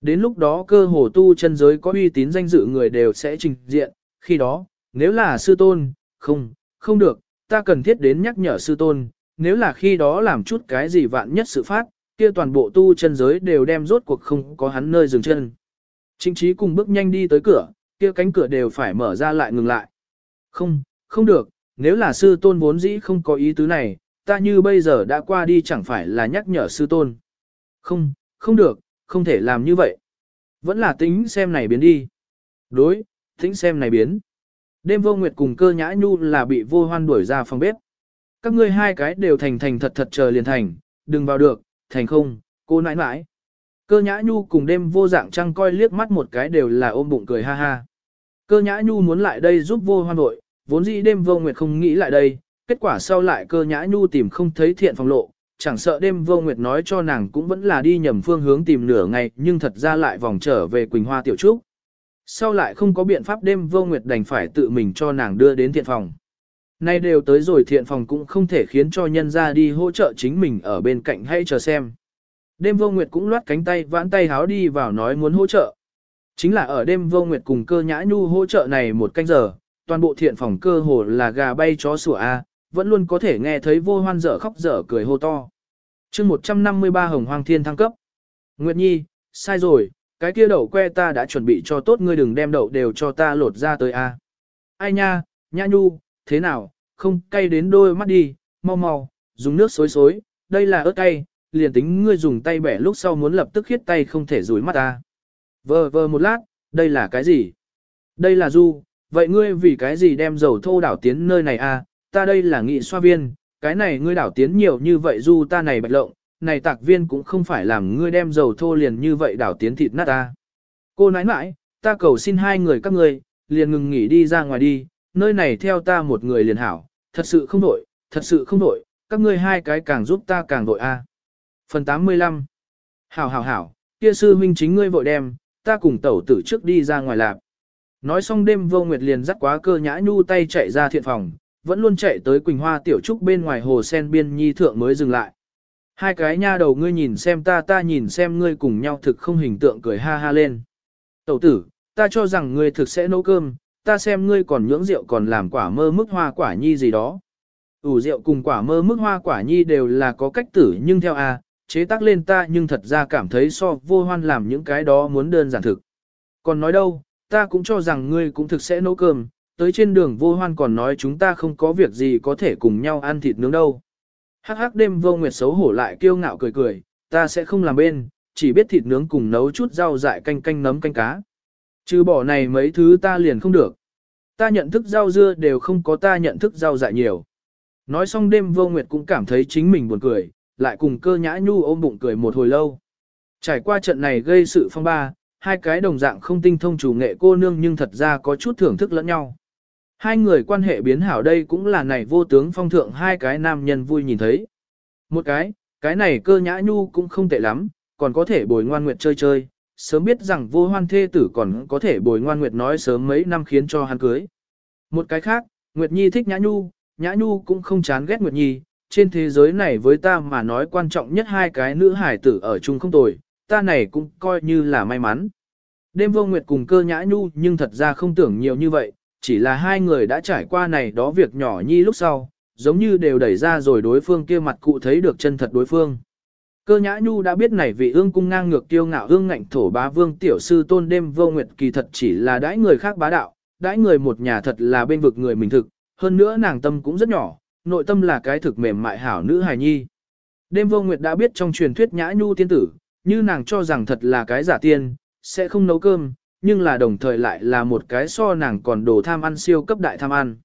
Đến lúc đó cơ hồ tu chân giới có uy tín danh dự người đều sẽ trình diện, khi đó, nếu là sư tôn, không, không được, ta cần thiết đến nhắc nhở sư tôn, nếu là khi đó làm chút cái gì vạn nhất sự phát, kia toàn bộ tu chân giới đều đem rốt cuộc không có hắn nơi dừng chân. Trịnh trí cùng bước nhanh đi tới cửa, kia cánh cửa đều phải mở ra lại ngừng lại. Không, không được, nếu là sư tôn vốn dĩ không có ý tứ này, ta như bây giờ đã qua đi chẳng phải là nhắc nhở sư tôn. Không, không được, không thể làm như vậy. Vẫn là tính xem này biến đi. Đối, tính xem này biến. Đêm vô nguyệt cùng cơ nhã nhu là bị vô hoan đuổi ra phòng bếp. Các ngươi hai cái đều thành thành thật thật chờ liền thành, đừng vào được, thành không, cô nãi nãi. Cơ nhã nhu cùng đêm vô dạng trăng coi liếc mắt một cái đều là ôm bụng cười ha ha. Cơ nhã nhu muốn lại đây giúp vô hoan đội, vốn dĩ đêm vô nguyệt không nghĩ lại đây, kết quả sau lại cơ nhã nhu tìm không thấy thiện phòng lộ, chẳng sợ đêm vô nguyệt nói cho nàng cũng vẫn là đi nhầm phương hướng tìm nửa ngày nhưng thật ra lại vòng trở về Quỳnh Hoa Tiểu Trúc. Sau lại không có biện pháp đêm vô nguyệt đành phải tự mình cho nàng đưa đến thiện phòng. Nay đều tới rồi thiện phòng cũng không thể khiến cho nhân ra đi hỗ trợ chính mình ở bên cạnh hay chờ xem. Đêm vô nguyệt cũng loát cánh tay vãn tay háo đi vào nói muốn hỗ trợ. Chính là ở đêm vô nguyệt cùng cơ nhã nhu hỗ trợ này một canh giờ, toàn bộ thiện phòng cơ hồ là gà bay chó sủa A, vẫn luôn có thể nghe thấy vô hoan dở khóc dở cười hô to. chương 153 hồng hoang thiên thăng cấp. Nguyệt Nhi, sai rồi, cái kia đậu que ta đã chuẩn bị cho tốt ngươi đừng đem đậu đều cho ta lột ra tới A. Ai nha, nhã nhu, thế nào, không cay đến đôi mắt đi, mau mau, dùng nước xối xối, đây là ớt cay, liền tính ngươi dùng tay bẻ lúc sau muốn lập tức khiết tay không thể rủi mắt ta. Vờ vờ một lát, đây là cái gì? Đây là du, vậy ngươi vì cái gì đem dầu thô đảo tiến nơi này à? ta đây là nghị xoa viên, cái này ngươi đảo tiến nhiều như vậy du ta này bạch lộng, này tạc viên cũng không phải làm ngươi đem dầu thô liền như vậy đảo tiến thịt nát ta. Cô nãi nãi, ta cầu xin hai người các ngươi, liền ngừng nghỉ đi ra ngoài đi, nơi này theo ta một người liền hảo, thật sự không đổi, thật sự không đổi, các ngươi hai cái càng giúp ta càng đội a. Phần 85 Hảo hảo hảo, kia sư huynh chính ngươi vội đem, ta cùng tẩu tử trước đi ra ngoài lạp. Nói xong đêm vô nguyệt liền dắt quá cơ nhã nhu tay chạy ra thiện phòng, vẫn luôn chạy tới Quỳnh Hoa tiểu trúc bên ngoài hồ sen biên nhi thượng mới dừng lại. Hai cái nha đầu ngươi nhìn xem ta ta nhìn xem ngươi cùng nhau thực không hình tượng cười ha ha lên. Tẩu tử, ta cho rằng ngươi thực sẽ nấu cơm, ta xem ngươi còn nhưỡng rượu còn làm quả mơ mức hoa quả nhi gì đó. ủ rượu cùng quả mơ mức hoa quả nhi đều là có cách tử nhưng theo a chế tác lên ta nhưng thật ra cảm thấy so vô hoan làm những cái đó muốn đơn giản thực. Còn nói đâu, ta cũng cho rằng ngươi cũng thực sẽ nấu cơm, tới trên đường vô hoan còn nói chúng ta không có việc gì có thể cùng nhau ăn thịt nướng đâu. Hắc hắc đêm vô nguyệt xấu hổ lại kiêu ngạo cười cười, ta sẽ không làm bên, chỉ biết thịt nướng cùng nấu chút rau dại canh canh nấm canh cá. Trừ bỏ này mấy thứ ta liền không được. Ta nhận thức rau dưa đều không có ta nhận thức rau dại nhiều. Nói xong đêm vô nguyệt cũng cảm thấy chính mình buồn cười, lại cùng cơ nhã nhu ôm bụng cười một hồi lâu. Trải qua trận này gây sự phong ba, hai cái đồng dạng không tinh thông chủ nghệ cô nương nhưng thật ra có chút thưởng thức lẫn nhau. Hai người quan hệ biến hảo đây cũng là này vô tướng phong thượng hai cái nam nhân vui nhìn thấy. Một cái, cái này cơ nhã nhu cũng không tệ lắm, còn có thể bồi ngoan nguyệt chơi chơi, sớm biết rằng vô hoan thê tử còn có thể bồi ngoan nguyệt nói sớm mấy năm khiến cho hắn cưới. Một cái khác, Nguyệt Nhi thích nhã nhu, nhã nhu cũng không chán ghét Nguyệt Nhi, trên thế giới này với ta mà nói quan trọng nhất hai cái nữ hải tử ở chung không tồi, ta này cũng coi như là may mắn. Đêm vô nguyệt cùng cơ nhã nhu nhưng thật ra không tưởng nhiều như vậy, chỉ là hai người đã trải qua này đó việc nhỏ nhi lúc sau, giống như đều đẩy ra rồi đối phương kia mặt cụ thấy được chân thật đối phương. Cơ nhã nhu đã biết này vị ương cung ngang ngược tiêu ngạo ương ngạnh thổ bá vương tiểu sư tôn đêm vô nguyệt kỳ thật chỉ là đãi người khác bá đạo, đãi người một nhà thật là bên vực người mình thực, hơn nữa nàng tâm cũng rất nhỏ, nội tâm là cái thực mềm mại hảo nữ hài nhi. Đêm vô nguyệt đã biết trong truyền thuyết nhã nhu tiên tử, như nàng cho rằng thật là cái giả tiên, sẽ không nấu cơm, nhưng là đồng thời lại là một cái so nàng còn đồ tham ăn siêu cấp đại tham ăn.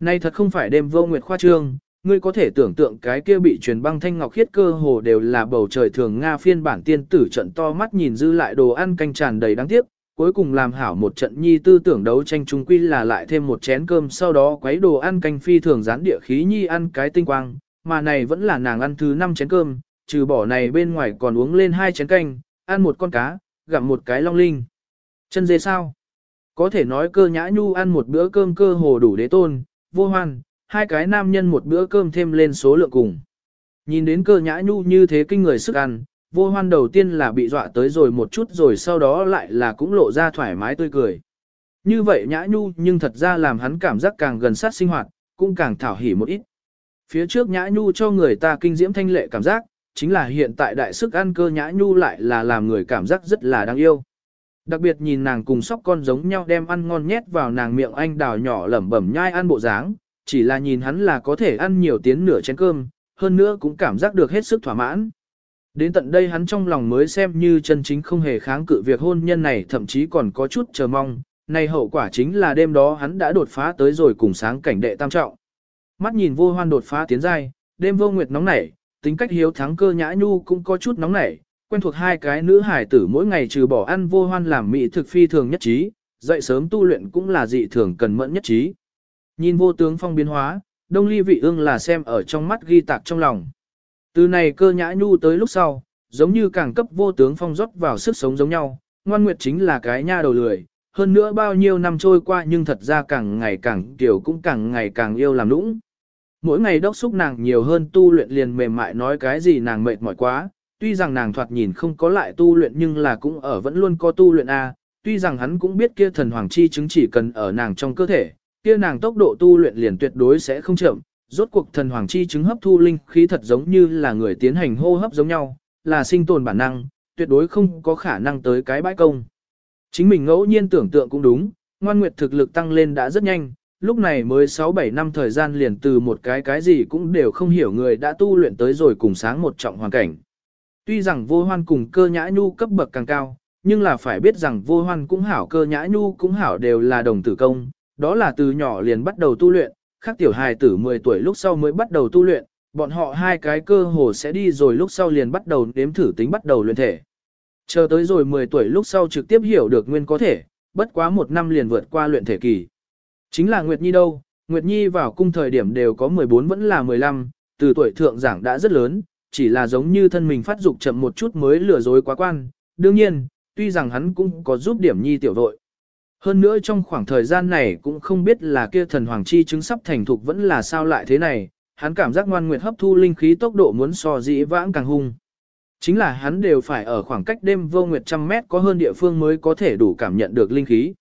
Nay thật không phải đêm vô nguyệt khoa trương, ngươi có thể tưởng tượng cái kia bị truyền băng thanh ngọc khiết cơ hồ đều là bầu trời thường Nga phiên bản tiên tử trận to mắt nhìn dư lại đồ ăn canh tràn đầy đáng tiếc, cuối cùng làm hảo một trận nhi tư tưởng đấu tranh chung quy là lại thêm một chén cơm sau đó quấy đồ ăn canh phi thường gián địa khí nhi ăn cái tinh quang, mà này vẫn là nàng ăn thứ 5 chén cơm, trừ bỏ này bên ngoài còn uống lên hai chén canh, ăn một con cá, gặm một cái long linh. Chân dê sao? Có thể nói cơ nhã nhu ăn một bữa cơm cơ hồ đủ đế tôn, vô hoan, hai cái nam nhân một bữa cơm thêm lên số lượng cùng. Nhìn đến cơ nhã nhu như thế kinh người sức ăn, vô hoan đầu tiên là bị dọa tới rồi một chút rồi sau đó lại là cũng lộ ra thoải mái tươi cười. Như vậy nhã nhu nhưng thật ra làm hắn cảm giác càng gần sát sinh hoạt, cũng càng thảo hỉ một ít. Phía trước nhã nhu cho người ta kinh diễm thanh lệ cảm giác, chính là hiện tại đại sức ăn cơ nhã nhu lại là làm người cảm giác rất là đáng yêu. Đặc biệt nhìn nàng cùng sóc con giống nhau đem ăn ngon nhét vào nàng miệng anh đào nhỏ lẩm bẩm nhai ăn bộ dáng, chỉ là nhìn hắn là có thể ăn nhiều tiếng nửa chén cơm, hơn nữa cũng cảm giác được hết sức thỏa mãn. Đến tận đây hắn trong lòng mới xem như chân chính không hề kháng cự việc hôn nhân này thậm chí còn có chút chờ mong, này hậu quả chính là đêm đó hắn đã đột phá tới rồi cùng sáng cảnh đệ tam trọng. Mắt nhìn vô hoan đột phá tiến giai, đêm vô nguyệt nóng nảy, tính cách hiếu thắng cơ nhã nhu cũng có chút nóng nảy, quen thuộc hai cái nữ hải tử mỗi ngày trừ bỏ ăn vô hoan làm mỹ thực phi thường nhất trí, dậy sớm tu luyện cũng là dị thường cần mẫn nhất trí. Nhìn vô tướng phong biến hóa, đông ly vị ương là xem ở trong mắt ghi tạc trong lòng. Từ này cơ nhã nhu tới lúc sau, giống như càng cấp vô tướng phong rót vào sức sống giống nhau, ngoan nguyệt chính là cái nha đầu lười, hơn nữa bao nhiêu năm trôi qua nhưng thật ra càng ngày càng tiểu cũng càng ngày càng yêu làm lũng. Mỗi ngày đốc xúc nàng nhiều hơn tu luyện liền mềm mại nói cái gì nàng mệt mỏi quá, tuy rằng nàng thoạt nhìn không có lại tu luyện nhưng là cũng ở vẫn luôn có tu luyện A, tuy rằng hắn cũng biết kia thần hoàng chi chứng chỉ cần ở nàng trong cơ thể, kia nàng tốc độ tu luyện liền tuyệt đối sẽ không chậm, rốt cuộc thần hoàng chi chứng hấp thu linh khí thật giống như là người tiến hành hô hấp giống nhau, là sinh tồn bản năng, tuyệt đối không có khả năng tới cái bãi công. Chính mình ngẫu nhiên tưởng tượng cũng đúng, ngoan nguyệt thực lực tăng lên đã rất nhanh, lúc này mới 6-7 năm thời gian liền từ một cái cái gì cũng đều không hiểu người đã tu luyện tới rồi cùng sáng một trọng hoàn cảnh. Tuy rằng vô hoan cùng cơ nhã nhu cấp bậc càng cao, nhưng là phải biết rằng vô hoan cũng hảo cơ nhã nhu cũng hảo đều là đồng tử công, đó là từ nhỏ liền bắt đầu tu luyện, khác tiểu hài tử 10 tuổi lúc sau mới bắt đầu tu luyện, bọn họ hai cái cơ hồ sẽ đi rồi lúc sau liền bắt đầu đếm thử tính bắt đầu luyện thể. Chờ tới rồi 10 tuổi lúc sau trực tiếp hiểu được nguyên có thể, bất quá một năm liền vượt qua luyện thể kỳ. Chính là Nguyệt Nhi đâu, Nguyệt Nhi vào cung thời điểm đều có 14 vẫn là 15, từ tuổi thượng giảng đã rất lớn, chỉ là giống như thân mình phát dục chậm một chút mới lừa dối quá quan. Đương nhiên, tuy rằng hắn cũng có giúp điểm Nhi tiểu vội. Hơn nữa trong khoảng thời gian này cũng không biết là kia thần hoàng chi chứng sắp thành thục vẫn là sao lại thế này, hắn cảm giác ngoan nguyệt hấp thu linh khí tốc độ muốn so dĩ vãng càng hung. Chính là hắn đều phải ở khoảng cách đêm vô nguyệt trăm mét có hơn địa phương mới có thể đủ cảm nhận được linh khí.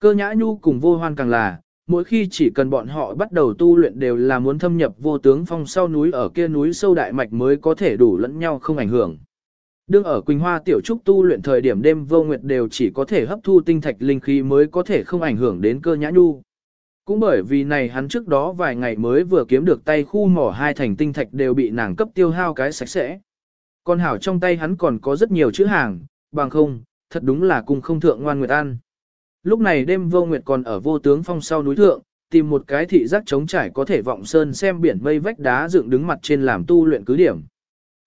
Cơ nhã nhu cùng vô hoan càng là, mỗi khi chỉ cần bọn họ bắt đầu tu luyện đều là muốn thâm nhập vô tướng phong sau núi ở kia núi sâu đại mạch mới có thể đủ lẫn nhau không ảnh hưởng. Đương ở Quỳnh Hoa tiểu trúc tu luyện thời điểm đêm vô nguyệt đều chỉ có thể hấp thu tinh thạch linh khí mới có thể không ảnh hưởng đến cơ nhã nhu. Cũng bởi vì này hắn trước đó vài ngày mới vừa kiếm được tay khu mỏ hai thành tinh thạch đều bị nàng cấp tiêu hao cái sạch sẽ. Còn hảo trong tay hắn còn có rất nhiều chữ hàng, bằng không, thật đúng là cùng không thượng ngoan nguyệt An. Lúc này đêm vô nguyệt còn ở vô tướng phong sau núi thượng, tìm một cái thị giác trống trải có thể vọng sơn xem biển mây vách đá dựng đứng mặt trên làm tu luyện cứ điểm.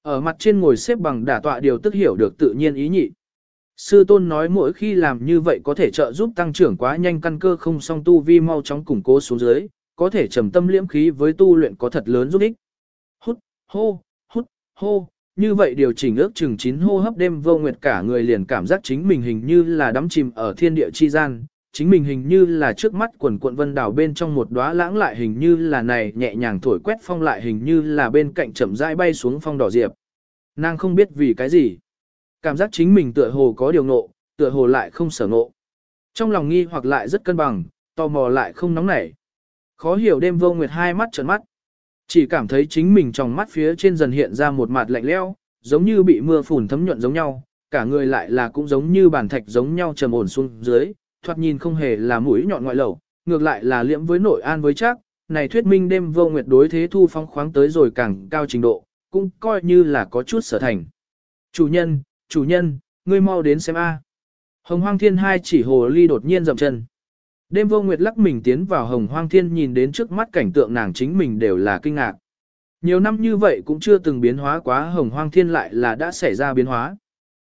Ở mặt trên ngồi xếp bằng đả tọa điều tức hiểu được tự nhiên ý nhị. Sư tôn nói mỗi khi làm như vậy có thể trợ giúp tăng trưởng quá nhanh căn cơ không song tu vi mau chóng củng cố xuống dưới, có thể trầm tâm liễm khí với tu luyện có thật lớn giúp ích. Hút, hô, hút, hô, như vậy điều chỉnh ước chừng chín hô hấp đêm vô nguyệt cả người liền cảm giác chính mình hình như là đắm chìm ở thiên địa chi gian, chính mình hình như là trước mắt quần cuộn vân đảo bên trong một đóa lãng lại hình như là này nhẹ nhàng thổi quét phong lại hình như là bên cạnh chậm rãi bay xuống phong đỏ diệp. Nàng không biết vì cái gì. Cảm giác chính mình tựa hồ có điều ngộ, tựa hồ lại không sở ngộ. Trong lòng nghi hoặc lại rất cân bằng, tò mò lại không nóng nảy. Khó hiểu đêm vô nguyệt hai mắt trợn mắt. Chỉ cảm thấy chính mình trong mắt phía trên dần hiện ra một mặt lạnh lẽo, giống như bị mưa phùn thấm nhuận giống nhau, cả người lại là cũng giống như bàn thạch giống nhau trầm ổn xuống dưới, thoạt nhìn không hề là mũi nhọn ngoại lẩu, ngược lại là liễm với nội an với chắc, này thuyết minh đêm vô nguyệt đối thế thu phong khoáng tới rồi càng cao trình độ, cũng coi như là có chút sở thành. Chủ nhân, chủ nhân, ngươi mau đến xem a. Hồng hoang thiên hai chỉ hồ ly đột nhiên dậm chân. Đêm vô nguyệt lắc mình tiến vào hồng hoang thiên nhìn đến trước mắt cảnh tượng nàng chính mình đều là kinh ngạc. Nhiều năm như vậy cũng chưa từng biến hóa quá hồng hoang thiên lại là đã xảy ra biến hóa.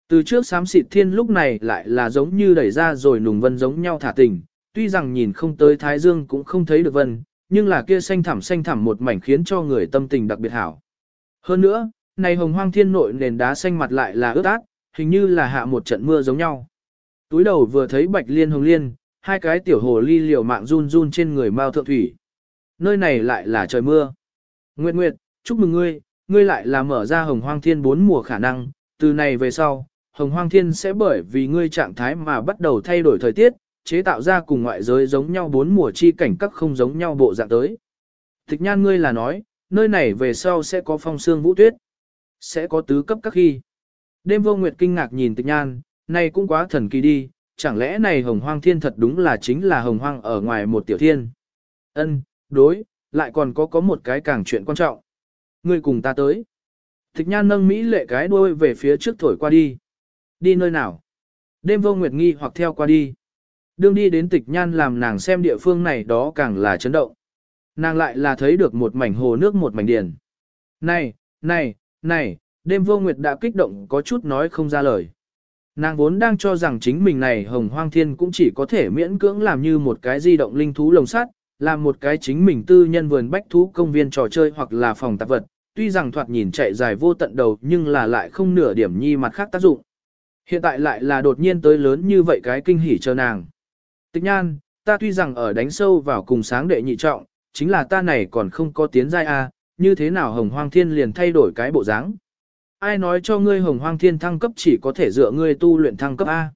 Từ trước xám xịt thiên lúc này lại là giống như đẩy ra rồi nùng vân giống nhau thả tình, tuy rằng nhìn không tới thái dương cũng không thấy được vân, nhưng là kia xanh thẳm xanh thẳm một mảnh khiến cho người tâm tình đặc biệt hảo. Hơn nữa, này hồng hoang thiên nội nền đá xanh mặt lại là ướt át, hình như là hạ một trận mưa giống nhau. Túi đầu vừa thấy bạch liên hồng liên, hai cái tiểu hồ ly liều mạng run run trên người mao thượng thủy. Nơi này lại là trời mưa. Nguyệt Nguyệt, chúc mừng ngươi, ngươi lại là mở ra hồng hoang thiên bốn mùa khả năng, từ này về sau, hồng hoang thiên sẽ bởi vì ngươi trạng thái mà bắt đầu thay đổi thời tiết, chế tạo ra cùng ngoại giới giống nhau bốn mùa chi cảnh các không giống nhau bộ dạng tới. Tịch nhan ngươi là nói, nơi này về sau sẽ có phong sương vũ tuyết, sẽ có tứ cấp các khi. Đêm vô nguyệt kinh ngạc nhìn tịch nhan, này cũng quá thần kỳ đi, chẳng lẽ này hồng hoang thiên thật đúng là chính là hồng hoang ở ngoài một tiểu thiên. Ân, đối, lại còn có có một cái càng chuyện quan trọng. Ngươi cùng ta tới. Tịch nhan nâng Mỹ lệ cái đuôi về phía trước thổi qua đi. Đi nơi nào? Đêm vô nguyệt nghi hoặc theo qua đi. Đương đi đến tịch nhan làm nàng xem địa phương này đó càng là chấn động. Nàng lại là thấy được một mảnh hồ nước một mảnh điền. Này, này, này, đêm vô nguyệt đã kích động có chút nói không ra lời. Nàng vốn đang cho rằng chính mình này hồng hoang thiên cũng chỉ có thể miễn cưỡng làm như một cái di động linh thú lồng sắt, làm một cái chính mình tư nhân vườn bách thú công viên trò chơi hoặc là phòng tạp vật, tuy rằng thoạt nhìn chạy dài vô tận đầu nhưng là lại không nửa điểm nhi mặt khác tác dụng. Hiện tại lại là đột nhiên tới lớn như vậy cái kinh hỉ cho nàng. Tịch nhan, ta tuy rằng ở đánh sâu vào cùng sáng đệ nhị trọng, chính là ta này còn không có tiến giai a, như thế nào hồng hoang thiên liền thay đổi cái bộ dáng? Ai nói cho ngươi hồng hoang thiên thăng cấp chỉ có thể dựa ngươi tu luyện thăng cấp A?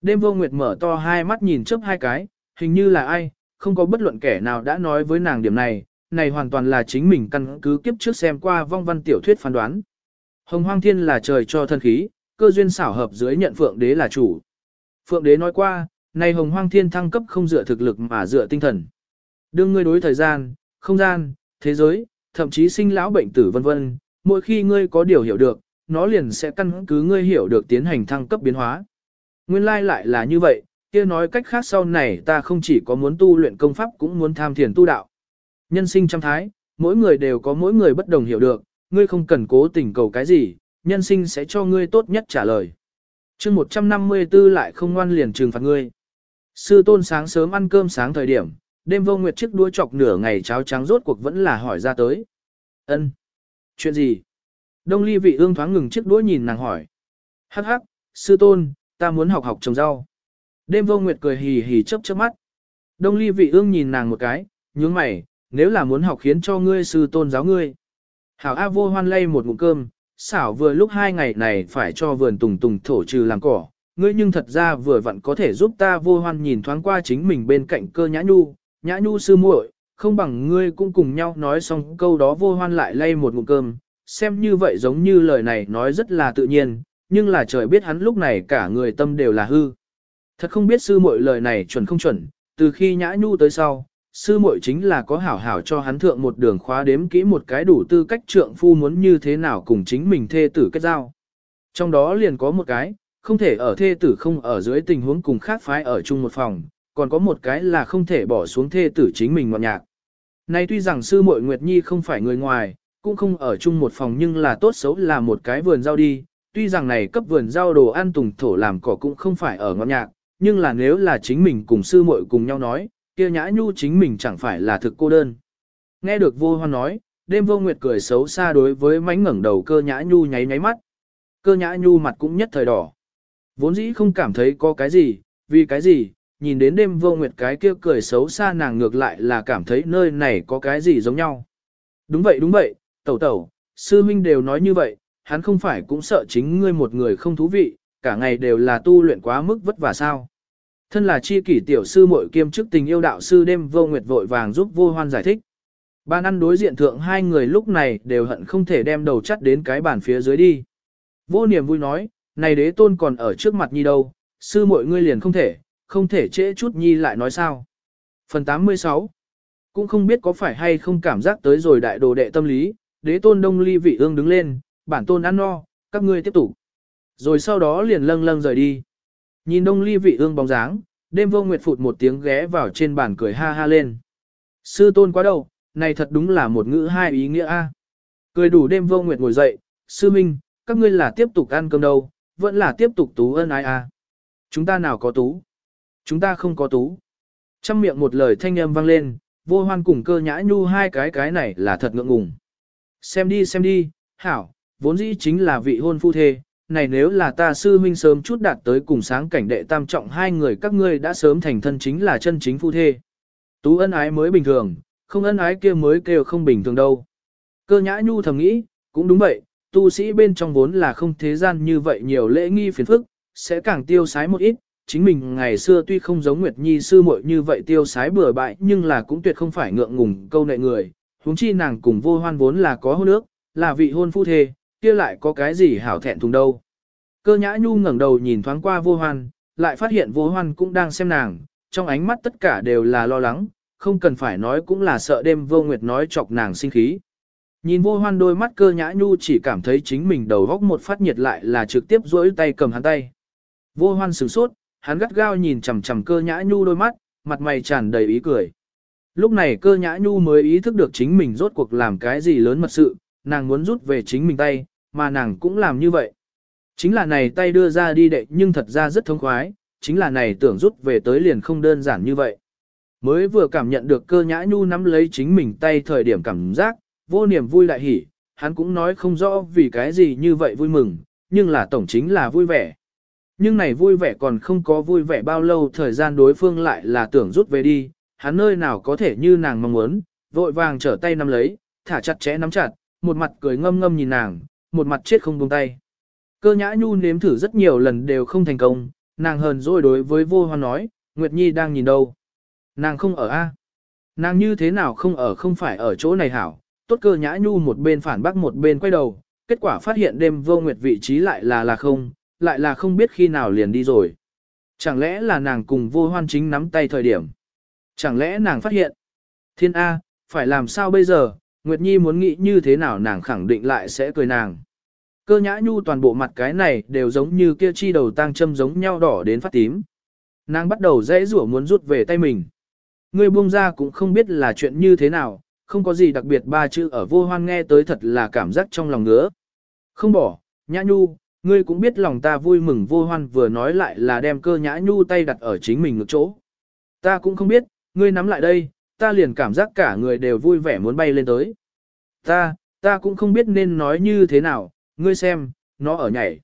Đêm vô nguyệt mở to hai mắt nhìn chớp hai cái, hình như là ai, không có bất luận kẻ nào đã nói với nàng điểm này, này hoàn toàn là chính mình căn cứ kiếp trước xem qua vong văn tiểu thuyết phán đoán. Hồng hoang thiên là trời cho thân khí, cơ duyên xảo hợp dưới nhận phượng đế là chủ. Phượng đế nói qua, này hồng hoang thiên thăng cấp không dựa thực lực mà dựa tinh thần. Đương ngươi đối thời gian, không gian, thế giới, thậm chí sinh lão bệnh tử vân vân, mỗi khi ngươi có điều hiểu được, nó liền sẽ căn cứ ngươi hiểu được tiến hành thăng cấp biến hóa. Nguyên lai lại là như vậy, kia nói cách khác sau này ta không chỉ có muốn tu luyện công pháp cũng muốn tham thiền tu đạo. Nhân sinh trăm thái, mỗi người đều có mỗi người bất đồng hiểu được, ngươi không cần cố tình cầu cái gì, nhân sinh sẽ cho ngươi tốt nhất trả lời. chương 154 lại không ngoan liền trừng phạt ngươi. Sư tôn sáng sớm ăn cơm sáng thời điểm, đêm vô nguyệt chiếc đuôi chọc nửa ngày cháo trắng rốt cuộc vẫn là hỏi ra tới. ân Chuyện gì? Đông ly vị ương thoáng ngừng chiếc đuôi nhìn nàng hỏi. Hắc hắc, sư tôn, ta muốn học học trồng rau. Đêm vô nguyệt cười hì hì chớp chớp mắt. Đông ly vị ương nhìn nàng một cái, nhướng mày, nếu là muốn học khiến cho ngươi sư tôn giáo ngươi. Hảo A vô hoan lay một ngụm cơm, xảo vừa lúc hai ngày này phải cho vườn tùng tùng thổ trừ làm cỏ, ngươi nhưng thật ra vừa vặn có thể giúp ta vô hoan nhìn thoáng qua chính mình bên cạnh cơ nhã nhu, nhã nhu sư muội, không bằng ngươi cũng cùng nhau nói xong câu đó vô hoan lại lay một ngụm cơm, xem như vậy giống như lời này nói rất là tự nhiên, nhưng là trời biết hắn lúc này cả người tâm đều là hư. Thật không biết sư muội lời này chuẩn không chuẩn, từ khi nhã nhu tới sau, sư muội chính là có hảo hảo cho hắn thượng một đường khóa đếm kỹ một cái đủ tư cách trượng phu muốn như thế nào cùng chính mình thê tử kết giao. Trong đó liền có một cái, không thể ở thê tử không ở dưới tình huống cùng khác phái ở chung một phòng, còn có một cái là không thể bỏ xuống thê tử chính mình ngọt nhạc. Nay tuy rằng sư muội Nguyệt Nhi không phải người ngoài, cũng không ở chung một phòng nhưng là tốt xấu là một cái vườn rau đi, tuy rằng này cấp vườn rau đồ ăn tùng thổ làm cỏ cũng không phải ở ngọt nhạc, nhưng là nếu là chính mình cùng sư muội cùng nhau nói, kia nhã nhu chính mình chẳng phải là thực cô đơn. Nghe được vô hoan nói, đêm vô nguyệt cười xấu xa đối với mánh ngẩng đầu cơ nhã nhu nháy nháy mắt. Cơ nhã nhu mặt cũng nhất thời đỏ. Vốn dĩ không cảm thấy có cái gì, vì cái gì, nhìn đến đêm vô nguyệt cái kia cười xấu xa nàng ngược lại là cảm thấy nơi này có cái gì giống nhau. Đúng vậy đúng vậy, tẩu tẩu, sư minh đều nói như vậy, hắn không phải cũng sợ chính ngươi một người không thú vị, cả ngày đều là tu luyện quá mức vất vả sao. Thân là chi kỷ tiểu sư muội kiêm chức tình yêu đạo sư đêm vô nguyệt vội vàng giúp vô hoan giải thích. Ban ăn đối diện thượng hai người lúc này đều hận không thể đem đầu chắt đến cái bàn phía dưới đi. Vô niềm vui nói, này đế tôn còn ở trước mặt nhi đâu, sư muội ngươi liền không thể, không thể trễ chút nhi lại nói sao. Phần 86 Cũng không biết có phải hay không cảm giác tới rồi đại đồ đệ tâm lý, đế tôn đông ly vị ương đứng lên, bản tôn ăn no, các ngươi tiếp tục. Rồi sau đó liền lâng lâng rời đi. Nhìn đông ly vị ương bóng dáng, đêm vô nguyệt phụt một tiếng ghé vào trên bàn cười ha ha lên. Sư tôn quá đâu, này thật đúng là một ngữ hai ý nghĩa a. Cười đủ đêm vô nguyệt ngồi dậy, sư minh, các ngươi là tiếp tục ăn cơm đâu, vẫn là tiếp tục tú ân ai a. Chúng ta nào có tú? Chúng ta không có tú. Trăm miệng một lời thanh âm vang lên, Vô hoan cùng cơ nhã nhu hai cái cái này là thật ngượng ngùng. Xem đi xem đi, hảo, vốn dĩ chính là vị hôn phu thê, này nếu là ta sư huynh sớm chút đạt tới cùng sáng cảnh đệ tam trọng hai người các ngươi đã sớm thành thân chính là chân chính phu thê. Tú ân ái mới bình thường, không ân ái kia mới kêu không bình thường đâu. Cơ nhã nhu thầm nghĩ, cũng đúng vậy, tu sĩ bên trong vốn là không thế gian như vậy nhiều lễ nghi phiền phức, sẽ càng tiêu sái một ít. Chính mình ngày xưa tuy không giống Nguyệt Nhi sư muội như vậy tiêu sái bừa bãi nhưng là cũng tuyệt không phải ngượng ngùng câu nệ người. huống chi nàng cùng vô hoan vốn là có hôn ước, là vị hôn phu thê, kia lại có cái gì hảo thẹn thùng đâu. Cơ nhã nhu ngẩng đầu nhìn thoáng qua vô hoan, lại phát hiện vô hoan cũng đang xem nàng, trong ánh mắt tất cả đều là lo lắng, không cần phải nói cũng là sợ đêm vô nguyệt nói chọc nàng sinh khí. Nhìn vô hoan đôi mắt cơ nhã nhu chỉ cảm thấy chính mình đầu góc một phát nhiệt lại là trực tiếp duỗi tay cầm hắn tay. Vô hoan sửng sốt, hắn gắt gao nhìn chằm chằm cơ nhã nhu đôi mắt, mặt mày tràn đầy ý cười. Lúc này cơ nhã nhu mới ý thức được chính mình rốt cuộc làm cái gì lớn mật sự, nàng muốn rút về chính mình tay, mà nàng cũng làm như vậy. Chính là này tay đưa ra đi đệ nhưng thật ra rất thông khoái, chính là này tưởng rút về tới liền không đơn giản như vậy. Mới vừa cảm nhận được cơ nhã nhu nắm lấy chính mình tay thời điểm cảm giác, vô niềm vui lại hỉ, hắn cũng nói không rõ vì cái gì như vậy vui mừng, nhưng là tổng chính là vui vẻ. Nhưng này vui vẻ còn không có vui vẻ bao lâu thời gian đối phương lại là tưởng rút về đi, hắn nơi nào có thể như nàng mong muốn, vội vàng trở tay nắm lấy, thả chặt chẽ nắm chặt, một mặt cười ngâm ngâm nhìn nàng, một mặt chết không buông tay. Cơ nhã nhu nếm thử rất nhiều lần đều không thành công, nàng hờn dỗi đối với vô hoan nói, Nguyệt Nhi đang nhìn đâu. Nàng không ở a Nàng như thế nào không ở không phải ở chỗ này hảo, tốt cơ nhã nhu một bên phản bác một bên quay đầu, kết quả phát hiện đêm vô nguyệt vị trí lại là là không, lại là không biết khi nào liền đi rồi. Chẳng lẽ là nàng cùng vô hoan chính nắm tay thời điểm? Chẳng lẽ nàng phát hiện? Thiên A, phải làm sao bây giờ? Nguyệt Nhi muốn nghĩ như thế nào nàng khẳng định lại sẽ cười nàng. Cơ nhã nhu toàn bộ mặt cái này đều giống như kia chi đầu tang châm giống nhau đỏ đến phát tím. Nàng bắt đầu dễ rủa muốn rút về tay mình. Người buông ra cũng không biết là chuyện như thế nào, không có gì đặc biệt ba chữ ở vô hoan nghe tới thật là cảm giác trong lòng ngứa. Không bỏ, nhã nhu, ngươi cũng biết lòng ta vui mừng vô hoan vừa nói lại là đem cơ nhã nhu tay đặt ở chính mình ngực chỗ. Ta cũng không biết, ngươi nắm lại đây, ta liền cảm giác cả người đều vui vẻ muốn bay lên tới. Ta, ta cũng không biết nên nói như thế nào, ngươi xem, nó ở nhảy.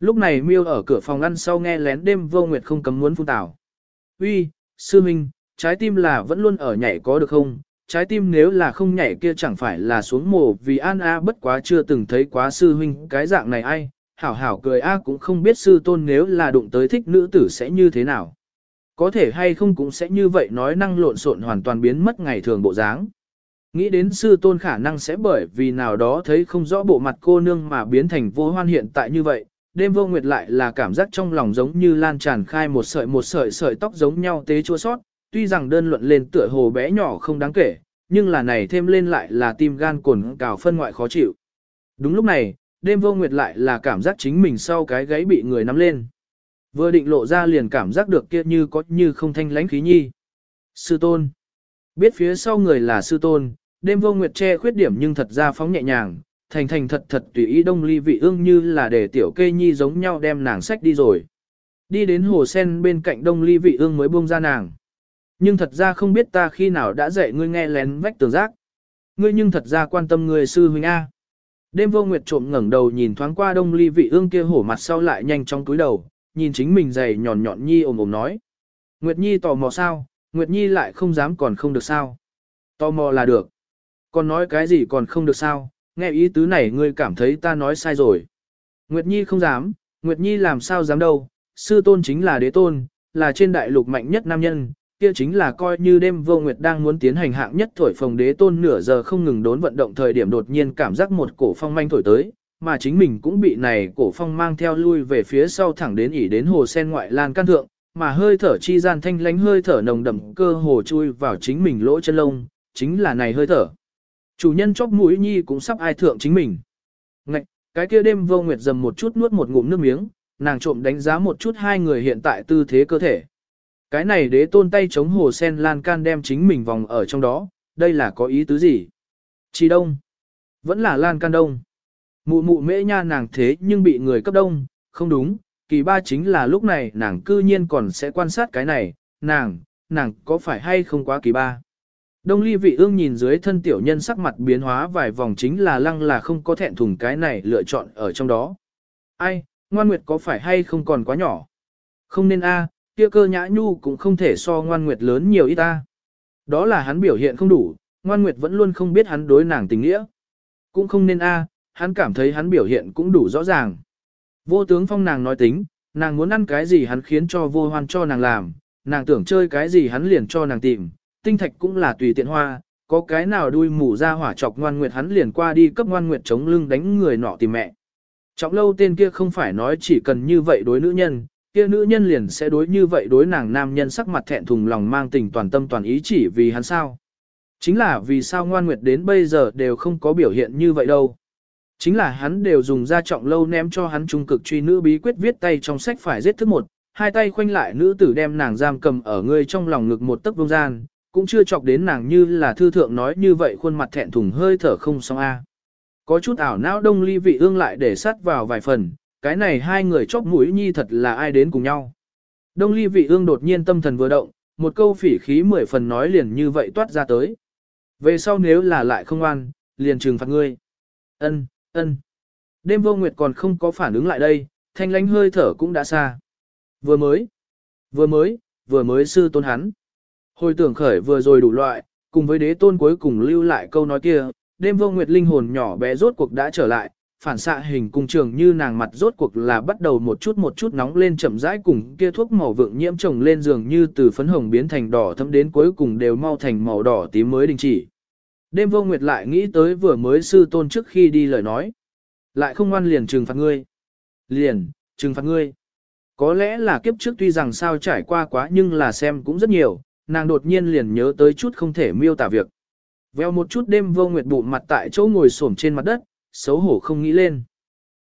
Lúc này miêu ở cửa phòng ăn sau nghe lén đêm vô nguyệt không cấm muốn phun tảo. Uy, sư minh, trái tim là vẫn luôn ở nhảy có được không? Trái tim nếu là không nhảy kia chẳng phải là xuống mồ vì an a bất quá chưa từng thấy quá sư huynh cái dạng này ai, hảo hảo cười a cũng không biết sư tôn nếu là đụng tới thích nữ tử sẽ như thế nào. Có thể hay không cũng sẽ như vậy nói năng lộn xộn hoàn toàn biến mất ngày thường bộ dáng. Nghĩ đến sư tôn khả năng sẽ bởi vì nào đó thấy không rõ bộ mặt cô nương mà biến thành vô hoan hiện tại như vậy, đêm vô nguyệt lại là cảm giác trong lòng giống như lan tràn khai một sợi một sợi sợi tóc giống nhau tế chua sót, tuy rằng đơn luận lên tựa hồ bé nhỏ không đáng kể, nhưng là này thêm lên lại là tim gan cồn cào phân ngoại khó chịu. Đúng lúc này, đêm vô nguyệt lại là cảm giác chính mình sau cái gáy bị người nắm lên. Vừa định lộ ra liền cảm giác được kia như có như không thanh lãnh khí nhi. Sư tôn. Biết phía sau người là sư tôn, đêm vô nguyệt che khuyết điểm nhưng thật ra phóng nhẹ nhàng, thành thành thật thật tùy ý đông ly vị ương như là để tiểu kê nhi giống nhau đem nàng sách đi rồi. Đi đến hồ sen bên cạnh đông ly vị ương mới buông ra nàng. Nhưng thật ra không biết ta khi nào đã dạy ngươi nghe lén vách tường giác. Ngươi nhưng thật ra quan tâm người sư huynh A. Đêm vô nguyệt trộm ngẩng đầu nhìn thoáng qua đông ly vị ương kia hổ mặt sau lại nhanh trong túi đầu, nhìn chính mình dày nhọn nhọn nhi ồm ồm nói. Nguyệt nhi tò mò sao, Nguyệt nhi lại không dám còn không được sao. Tò mò là được. Còn nói cái gì còn không được sao, nghe ý tứ này ngươi cảm thấy ta nói sai rồi. Nguyệt nhi không dám, Nguyệt nhi làm sao dám đâu, sư tôn chính là đế tôn, là trên đại lục mạnh nhất nam nhân, kia chính là coi như đêm vô nguyệt đang muốn tiến hành hạng nhất thổi phồng đế tôn nửa giờ không ngừng đốn vận động thời điểm đột nhiên cảm giác một cổ phong manh thổi tới, mà chính mình cũng bị này cổ phong mang theo lui về phía sau thẳng đến ỉ đến hồ sen ngoại lan can thượng, mà hơi thở chi gian thanh lánh hơi thở nồng đậm cơ hồ chui vào chính mình lỗ chân lông, chính là này hơi thở. Chủ nhân chóc mũi nhi cũng sắp ai thượng chính mình. Ngạch, cái kia đêm vô nguyệt dầm một chút nuốt một ngụm nước miếng, nàng trộm đánh giá một chút hai người hiện tại tư thế cơ thể. Cái này đế tôn tay chống hồ sen lan can đem chính mình vòng ở trong đó, đây là có ý tứ gì? Chỉ đông. Vẫn là lan can đông. Mụ mụ mễ nha nàng thế nhưng bị người cấp đông, không đúng, kỳ ba chính là lúc này nàng cư nhiên còn sẽ quan sát cái này, nàng, nàng có phải hay không quá kỳ ba. Đông ly vị ương nhìn dưới thân tiểu nhân sắc mặt biến hóa vài vòng chính là lăng là không có thẹn thùng cái này lựa chọn ở trong đó. Ai, ngoan nguyệt có phải hay không còn quá nhỏ? Không nên a, kia cơ nhã nhu cũng không thể so ngoan nguyệt lớn nhiều ít ta. Đó là hắn biểu hiện không đủ, ngoan nguyệt vẫn luôn không biết hắn đối nàng tình nghĩa. Cũng không nên a, hắn cảm thấy hắn biểu hiện cũng đủ rõ ràng. Vô tướng phong nàng nói tính, nàng muốn ăn cái gì hắn khiến cho vô hoan cho nàng làm, nàng tưởng chơi cái gì hắn liền cho nàng tìm, tinh thạch cũng là tùy tiện hoa, có cái nào đuôi mù ra hỏa chọc ngoan nguyệt hắn liền qua đi cấp ngoan nguyệt chống lưng đánh người nọ tìm mẹ. Trọng lâu tên kia không phải nói chỉ cần như vậy đối nữ nhân, kia nữ nhân liền sẽ đối như vậy đối nàng nam nhân sắc mặt thẹn thùng lòng mang tình toàn tâm toàn ý chỉ vì hắn sao. Chính là vì sao ngoan nguyệt đến bây giờ đều không có biểu hiện như vậy đâu. Chính là hắn đều dùng ra trọng lâu ném cho hắn trung cực truy nữ bí quyết viết tay trong sách phải giết thức một, hai tay khoanh lại nữ tử đem nàng giam cầm ở người trong lòng ngực một tấc vương gian, cũng chưa chọc đến nàng như là thư thượng nói như vậy khuôn mặt thẹn thùng hơi thở không xong a. Có chút ảo não đông ly vị ương lại để sát vào vài phần, cái này hai người chóp mũi nhi thật là ai đến cùng nhau. Đông ly vị ương đột nhiên tâm thần vừa động, một câu phỉ khí mười phần nói liền như vậy toát ra tới. Về sau nếu là lại không ăn liền trừng phạt ngươi. Ân, ân. Đêm vô nguyệt còn không có phản ứng lại đây, thanh lánh hơi thở cũng đã xa. Vừa mới, vừa mới, vừa mới sư tôn hắn. Hồi tưởng khởi vừa rồi đủ loại, cùng với đế tôn cuối cùng lưu lại câu nói kia, đêm vô nguyệt linh hồn nhỏ bé rốt cuộc đã trở lại, phản xạ hình cung trường như nàng mặt rốt cuộc là bắt đầu một chút một chút nóng lên chậm rãi cùng kia thuốc màu vượng nhiễm chồng lên giường như từ phấn hồng biến thành đỏ thấm đến cuối cùng đều mau thành màu đỏ tím mới đình chỉ. Đêm vô nguyệt lại nghĩ tới vừa mới sư tôn trước khi đi lời nói. Lại không ngoan liền trừng phạt ngươi. Liền, trừng phạt ngươi. Có lẽ là kiếp trước tuy rằng sao trải qua quá nhưng là xem cũng rất nhiều, nàng đột nhiên liền nhớ tới chút không thể miêu tả việc. Veo một chút đêm vô nguyệt bụng mặt tại chỗ ngồi xổm trên mặt đất, xấu hổ không nghĩ lên.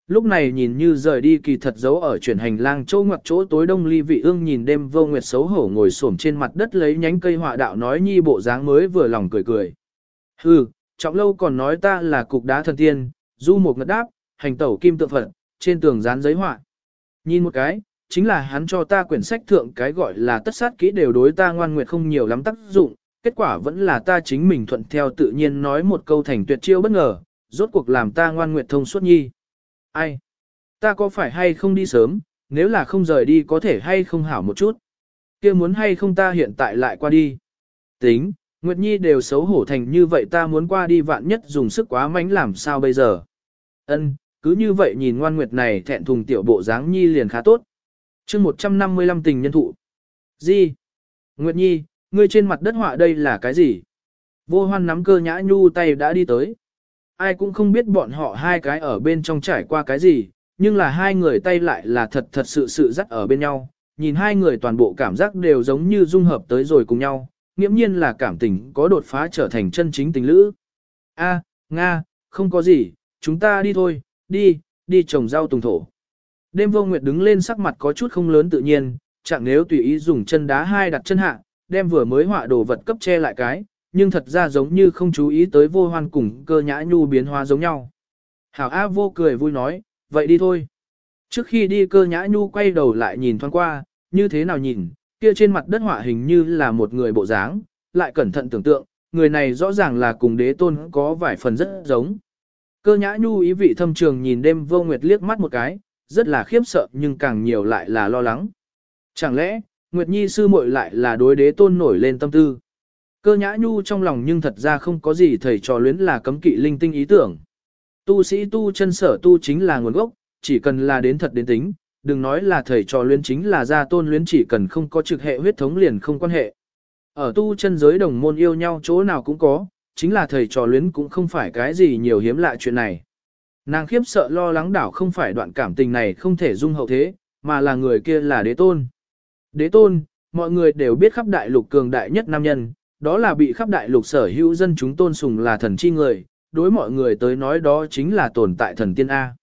Lúc này nhìn như rời đi kỳ thật giấu ở chuyển hành lang chỗ ngoặc chỗ tối đông ly vị ương nhìn đêm vô nguyệt xấu hổ ngồi xổm trên mặt đất lấy nhánh cây họa đạo nói nhi bộ dáng mới vừa lòng cười cười. Hừ, trọng lâu còn nói ta là cục đá thần tiên, du một ngật đáp, hành tẩu kim tượng phật, trên tường dán giấy họa. Nhìn một cái, chính là hắn cho ta quyển sách thượng cái gọi là tất sát kỹ đều đối ta ngoan nguyệt không nhiều lắm tác dụng, kết quả vẫn là ta chính mình thuận theo tự nhiên nói một câu thành tuyệt chiêu bất ngờ, rốt cuộc làm ta ngoan nguyệt thông suốt nhi. Ai? Ta có phải hay không đi sớm, nếu là không rời đi có thể hay không hảo một chút. kia muốn hay không ta hiện tại lại qua đi. Tính, Nguyệt Nhi đều xấu hổ thành như vậy ta muốn qua đi vạn nhất dùng sức quá mánh làm sao bây giờ. Ân, cứ như vậy nhìn ngoan Nguyệt này thẹn thùng tiểu bộ dáng Nhi liền khá tốt chương 155 tình nhân thụ. Gì? Nguyệt Nhi, ngươi trên mặt đất họa đây là cái gì? Vô hoan nắm cơ nhã nhu tay đã đi tới. Ai cũng không biết bọn họ hai cái ở bên trong trải qua cái gì, nhưng là hai người tay lại là thật thật sự sự dắt ở bên nhau. Nhìn hai người toàn bộ cảm giác đều giống như dung hợp tới rồi cùng nhau, nghiễm nhiên là cảm tình có đột phá trở thành chân chính tình lữ. A, Nga, không có gì, chúng ta đi thôi, đi, đi trồng rau tùng thổ. Đêm vô nguyệt đứng lên sắc mặt có chút không lớn tự nhiên, chẳng nếu tùy ý dùng chân đá hai đặt chân hạ, đem vừa mới họa đồ vật cấp che lại cái, nhưng thật ra giống như không chú ý tới vô hoan cùng cơ nhã nhu biến hóa giống nhau. Hảo A vô cười vui nói, vậy đi thôi. Trước khi đi cơ nhã nhu quay đầu lại nhìn thoáng qua, như thế nào nhìn, kia trên mặt đất họa hình như là một người bộ dáng, lại cẩn thận tưởng tượng, người này rõ ràng là cùng đế tôn có vài phần rất giống. Cơ nhã nhu ý vị thâm trường nhìn đêm vô nguyệt liếc mắt một cái, rất là khiếp sợ nhưng càng nhiều lại là lo lắng. Chẳng lẽ, Nguyệt Nhi sư muội lại là đối đế tôn nổi lên tâm tư. Cơ nhã nhu trong lòng nhưng thật ra không có gì thầy trò luyến là cấm kỵ linh tinh ý tưởng. Tu sĩ tu chân sở tu chính là nguồn gốc, chỉ cần là đến thật đến tính, đừng nói là thầy trò luyến chính là gia tôn luyến chỉ cần không có trực hệ huyết thống liền không quan hệ. Ở tu chân giới đồng môn yêu nhau chỗ nào cũng có, chính là thầy trò luyến cũng không phải cái gì nhiều hiếm lạ chuyện này. Nàng khiếp sợ lo lắng đảo không phải đoạn cảm tình này không thể dung hậu thế, mà là người kia là đế tôn. Đế tôn, mọi người đều biết khắp đại lục cường đại nhất nam nhân, đó là bị khắp đại lục sở hữu dân chúng tôn sùng là thần chi người, đối mọi người tới nói đó chính là tồn tại thần tiên A.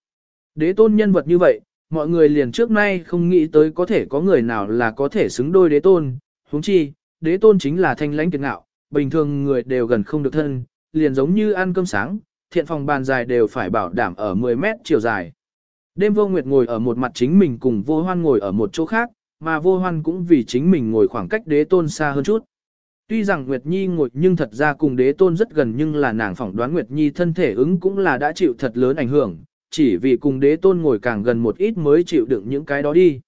Đế tôn nhân vật như vậy, mọi người liền trước nay không nghĩ tới có thể có người nào là có thể xứng đôi đế tôn, huống chi, đế tôn chính là thanh lãnh kiệt ngạo, bình thường người đều gần không được thân, liền giống như ăn cơm sáng, thiện phòng bàn dài đều phải bảo đảm ở 10 mét chiều dài. Đêm vô nguyệt ngồi ở một mặt chính mình cùng vô hoan ngồi ở một chỗ khác, mà vô hoan cũng vì chính mình ngồi khoảng cách đế tôn xa hơn chút. Tuy rằng Nguyệt Nhi ngồi nhưng thật ra cùng đế tôn rất gần nhưng là nàng phỏng đoán Nguyệt Nhi thân thể ứng cũng là đã chịu thật lớn ảnh hưởng, chỉ vì cùng đế tôn ngồi càng gần một ít mới chịu đựng những cái đó đi.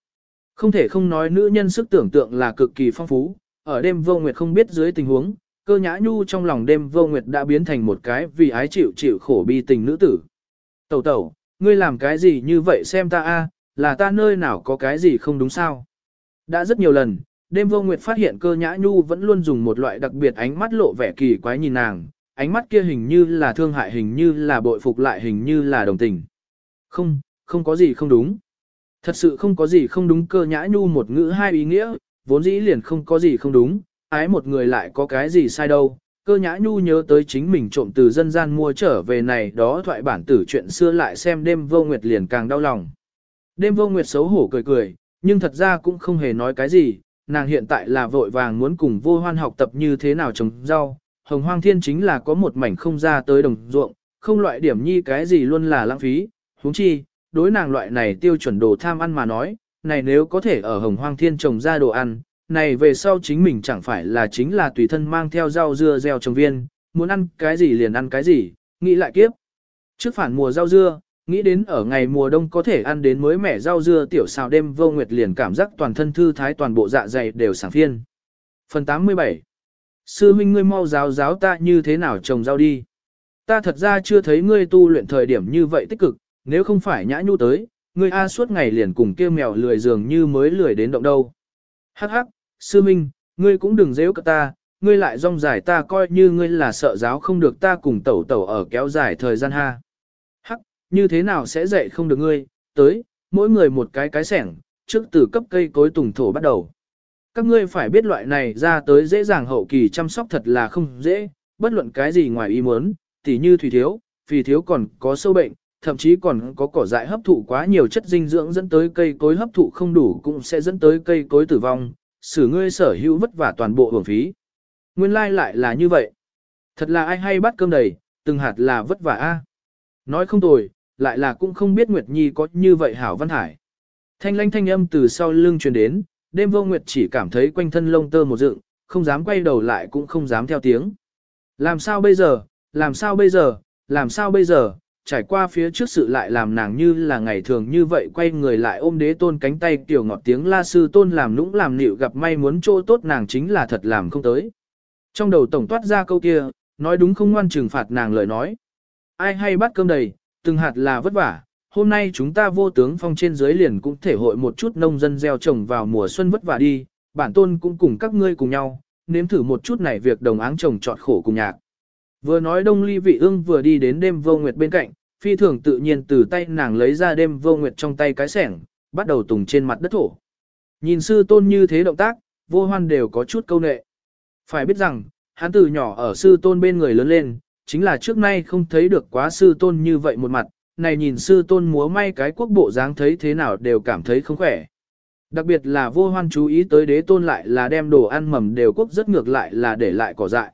Không thể không nói nữ nhân sức tưởng tượng là cực kỳ phong phú, ở đêm vô nguyệt không biết dưới tình huống, cơ nhã nhu trong lòng đêm vô nguyệt đã biến thành một cái vì ái chịu chịu khổ bi tình nữ tử. Tẩu tẩu, ngươi làm cái gì như vậy xem ta a, là ta nơi nào có cái gì không đúng sao? Đã rất nhiều lần, đêm vô nguyệt phát hiện cơ nhã nhu vẫn luôn dùng một loại đặc biệt ánh mắt lộ vẻ kỳ quái nhìn nàng, ánh mắt kia hình như là thương hại hình như là bội phục lại hình như là đồng tình. Không, không có gì không đúng. Thật sự không có gì không đúng cơ nhã nhu một ngữ hai ý nghĩa, vốn dĩ liền không có gì không đúng, ái một người lại có cái gì sai đâu. Cơ nhã nhu nhớ tới chính mình trộm từ dân gian mua trở về này đó thoại bản tử chuyện xưa lại xem đêm vô nguyệt liền càng đau lòng. Đêm vô nguyệt xấu hổ cười cười, nhưng thật ra cũng không hề nói cái gì, nàng hiện tại là vội vàng muốn cùng vô hoan học tập như thế nào trồng rau. Hồng hoang thiên chính là có một mảnh không ra tới đồng ruộng, không loại điểm nhi cái gì luôn là lãng phí, huống chi, đối nàng loại này tiêu chuẩn đồ tham ăn mà nói, này nếu có thể ở hồng hoang thiên trồng ra đồ ăn, này về sau chính mình chẳng phải là chính là tùy thân mang theo rau dưa gieo trồng viên, muốn ăn cái gì liền ăn cái gì, nghĩ lại kiếp. Trước phản mùa rau dưa, nghĩ đến ở ngày mùa đông có thể ăn đến mới mẻ rau dưa tiểu xào đêm vô nguyệt liền cảm giác toàn thân thư thái toàn bộ dạ dày đều sảng phiên. Phần 87 Sư huynh ngươi mau giáo giáo ta như thế nào trồng rau đi. Ta thật ra chưa thấy ngươi tu luyện thời điểm như vậy tích cực, nếu không phải nhã nhu tới, ngươi A suốt ngày liền cùng kia mèo lười dường như mới lười đến động đâu. Hắc hắc, sư minh, ngươi cũng đừng dễ cả ta, ngươi lại rong dài ta coi như ngươi là sợ giáo không được ta cùng tẩu tẩu ở kéo dài thời gian ha. Hắc, như thế nào sẽ dạy không được ngươi, tới, mỗi người một cái cái sẻng, trước từ cấp cây cối tùng thổ bắt đầu. Các ngươi phải biết loại này ra tới dễ dàng hậu kỳ chăm sóc thật là không dễ, bất luận cái gì ngoài ý muốn, tỉ như thủy thiếu, phì thiếu còn có sâu bệnh, thậm chí còn có cỏ dại hấp thụ quá nhiều chất dinh dưỡng dẫn tới cây cối hấp thụ không đủ cũng sẽ dẫn tới cây cối tử vong, xử ngươi sở hữu vất vả toàn bộ hưởng phí. Nguyên lai like lại là như vậy. Thật là ai hay bắt cơm đầy, từng hạt là vất vả a. Nói không tồi, lại là cũng không biết Nguyệt Nhi có như vậy hảo văn hải. Thanh lanh thanh âm từ sau lưng truyền đến, đêm vô Nguyệt chỉ cảm thấy quanh thân lông tơ một dựng, không dám quay đầu lại cũng không dám theo tiếng. Làm sao bây giờ, làm sao bây giờ, làm sao bây giờ, trải qua phía trước sự lại làm nàng như là ngày thường như vậy quay người lại ôm đế tôn cánh tay tiểu ngọt tiếng la sư tôn làm nũng làm nịu gặp may muốn chỗ tốt nàng chính là thật làm không tới. Trong đầu tổng toát ra câu kia, nói đúng không ngoan trừng phạt nàng lời nói. Ai hay bắt cơm đầy, từng hạt là vất vả, hôm nay chúng ta vô tướng phong trên dưới liền cũng thể hội một chút nông dân gieo trồng vào mùa xuân vất vả đi, bản tôn cũng cùng các ngươi cùng nhau, nếm thử một chút này việc đồng áng trồng trọt khổ cùng nhạc. Vừa nói đông ly vị ương vừa đi đến đêm vô nguyệt bên cạnh, phi thường tự nhiên từ tay nàng lấy ra đêm vô nguyệt trong tay cái sẻng, bắt đầu tùng trên mặt đất thổ. Nhìn sư tôn như thế động tác, vô hoan đều có chút câu nệ. Phải biết rằng, hắn từ nhỏ ở sư tôn bên người lớn lên, chính là trước nay không thấy được quá sư tôn như vậy một mặt, này nhìn sư tôn múa may cái quốc bộ dáng thấy thế nào đều cảm thấy không khỏe. Đặc biệt là vô hoan chú ý tới đế tôn lại là đem đồ ăn mầm đều quốc rất ngược lại là để lại cỏ dại.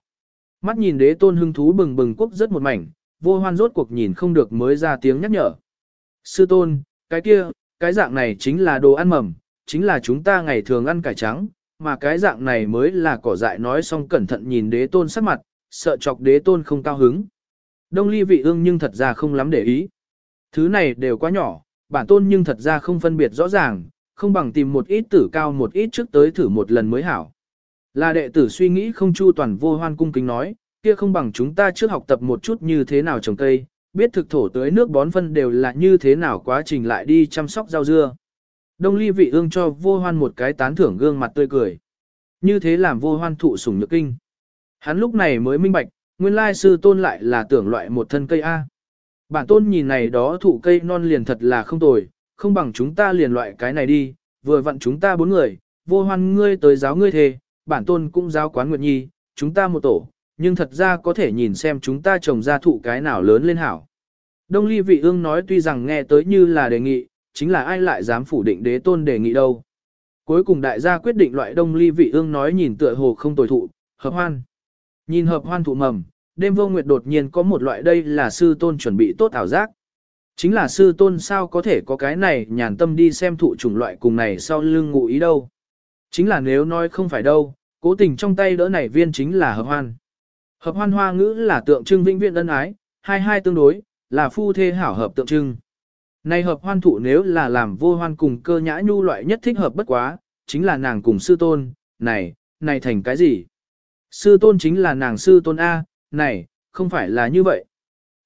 Mắt nhìn đế tôn hưng thú bừng bừng quốc rất một mảnh, vô hoan rốt cuộc nhìn không được mới ra tiếng nhắc nhở. Sư tôn, cái kia, cái dạng này chính là đồ ăn mầm, chính là chúng ta ngày thường ăn cải trắng, mà cái dạng này mới là cỏ dại nói xong cẩn thận nhìn đế tôn sắc mặt, sợ chọc đế tôn không cao hứng. Đông ly vị ương nhưng thật ra không lắm để ý. Thứ này đều quá nhỏ, bản tôn nhưng thật ra không phân biệt rõ ràng, không bằng tìm một ít tử cao một ít trước tới thử một lần mới hảo. Là đệ tử suy nghĩ không chu toàn vô hoan cung kính nói, kia không bằng chúng ta trước học tập một chút như thế nào trồng cây, biết thực thổ tới nước bón phân đều là như thế nào quá trình lại đi chăm sóc rau dưa. Đông ly vị ương cho vô hoan một cái tán thưởng gương mặt tươi cười. Như thế làm vô hoan thụ sủng nhược kinh. Hắn lúc này mới minh bạch, nguyên lai sư tôn lại là tưởng loại một thân cây A. Bản tôn nhìn này đó thụ cây non liền thật là không tồi, không bằng chúng ta liền loại cái này đi, vừa vặn chúng ta bốn người, vô hoan ngươi tới giáo ngươi thề, bản tôn cũng giáo quán nguyệt nhi, chúng ta một tổ, nhưng thật ra có thể nhìn xem chúng ta trồng ra thụ cái nào lớn lên hảo. Đông ly vị ương nói tuy rằng nghe tới như là đề nghị, chính là ai lại dám phủ định đế tôn đề nghị đâu. Cuối cùng đại gia quyết định loại đông ly vị ương nói nhìn tựa hồ không tồi thụ, hợp hoan. Nhìn hợp hoan thụ mầm, đêm vô nguyệt đột nhiên có một loại đây là sư tôn chuẩn bị tốt ảo giác. Chính là sư tôn sao có thể có cái này nhàn tâm đi xem thụ chủng loại cùng này sau lưng ngụ ý đâu. Chính là nếu nói không phải đâu, cố tình trong tay đỡ này viên chính là hợp hoan. Hợp hoan hoa ngữ là tượng trưng vĩnh viễn ân ái, hai hai tương đối, là phu thê hảo hợp tượng trưng. Này hợp hoan thụ nếu là làm vô hoan cùng cơ nhã nhu loại nhất thích hợp bất quá, chính là nàng cùng sư tôn, này, này thành cái gì? Sư tôn chính là nàng sư tôn A, này, không phải là như vậy.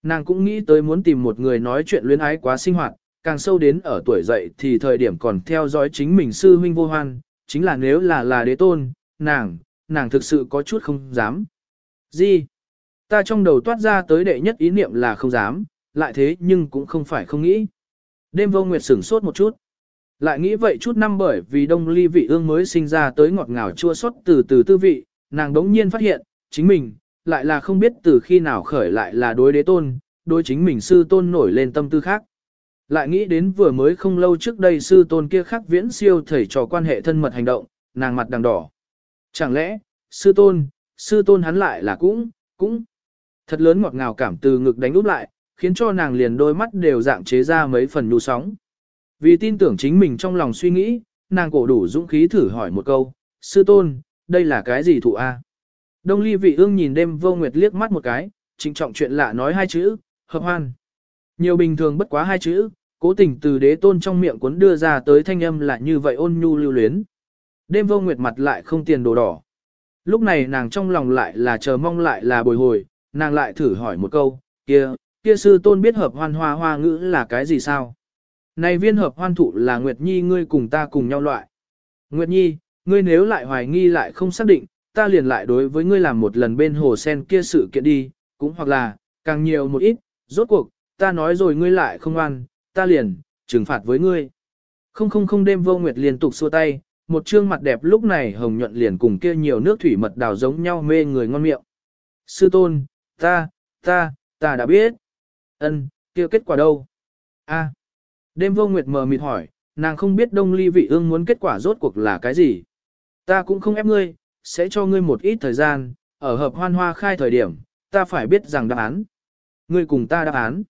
Nàng cũng nghĩ tới muốn tìm một người nói chuyện luyến ái quá sinh hoạt, càng sâu đến ở tuổi dậy thì thời điểm còn theo dõi chính mình sư huynh vô hoan, chính là nếu là là đế tôn, nàng, nàng thực sự có chút không dám. Gì? Ta trong đầu toát ra tới đệ nhất ý niệm là không dám, lại thế nhưng cũng không phải không nghĩ. Đêm vô nguyệt sửng sốt một chút. Lại nghĩ vậy chút năm bởi vì đông ly vị ương mới sinh ra tới ngọt ngào chua xót từ từ tư vị, nàng đống nhiên phát hiện, chính mình, lại là không biết từ khi nào khởi lại là đối đế tôn, đối chính mình sư tôn nổi lên tâm tư khác. Lại nghĩ đến vừa mới không lâu trước đây sư tôn kia khắc viễn siêu thầy trò quan hệ thân mật hành động, nàng mặt đằng đỏ. Chẳng lẽ, sư tôn, sư tôn hắn lại là cũng, cũng. Thật lớn ngọt ngào cảm từ ngực đánh úp lại, khiến cho nàng liền đôi mắt đều dạng chế ra mấy phần nụ sóng. Vì tin tưởng chính mình trong lòng suy nghĩ, nàng cổ đủ dũng khí thử hỏi một câu, sư tôn, đây là cái gì thụ a? Đông ly vị ương nhìn đêm vô nguyệt liếc mắt một cái, trịnh trọng chuyện lạ nói hai chữ, hợp hoan. Nhiều bình thường bất quá hai chữ, cố tình từ đế tôn trong miệng cuốn đưa ra tới thanh âm là như vậy ôn nhu lưu luyến. Đêm vô nguyệt mặt lại không tiền đồ đỏ. Lúc này nàng trong lòng lại là chờ mong lại là bồi hồi, nàng lại thử hỏi một câu, kia, kia sư tôn biết hợp hoan hoa hoa ngữ là cái gì sao? Này viên hợp hoan thụ là Nguyệt Nhi ngươi cùng ta cùng nhau loại. Nguyệt Nhi, ngươi nếu lại hoài nghi lại không xác định, ta liền lại đối với ngươi làm một lần bên hồ sen kia sự kiện đi, cũng hoặc là, càng nhiều một ít, rốt cuộc, ta nói rồi ngươi lại không ăn, ta liền, trừng phạt với ngươi. Không không không đêm vô nguyệt liên tục xua tay, một trương mặt đẹp lúc này hồng nhuận liền cùng kia nhiều nước thủy mật đào giống nhau mê người ngon miệng. Sư tôn, ta, ta, ta đã biết. Ân, kia kết quả đâu? A. Đêm vô nguyệt mờ mịt hỏi, nàng không biết đông ly vị ương muốn kết quả rốt cuộc là cái gì. Ta cũng không ép ngươi, sẽ cho ngươi một ít thời gian, ở hợp hoan hoa khai thời điểm, ta phải biết rằng đáp án. Ngươi cùng ta đáp án.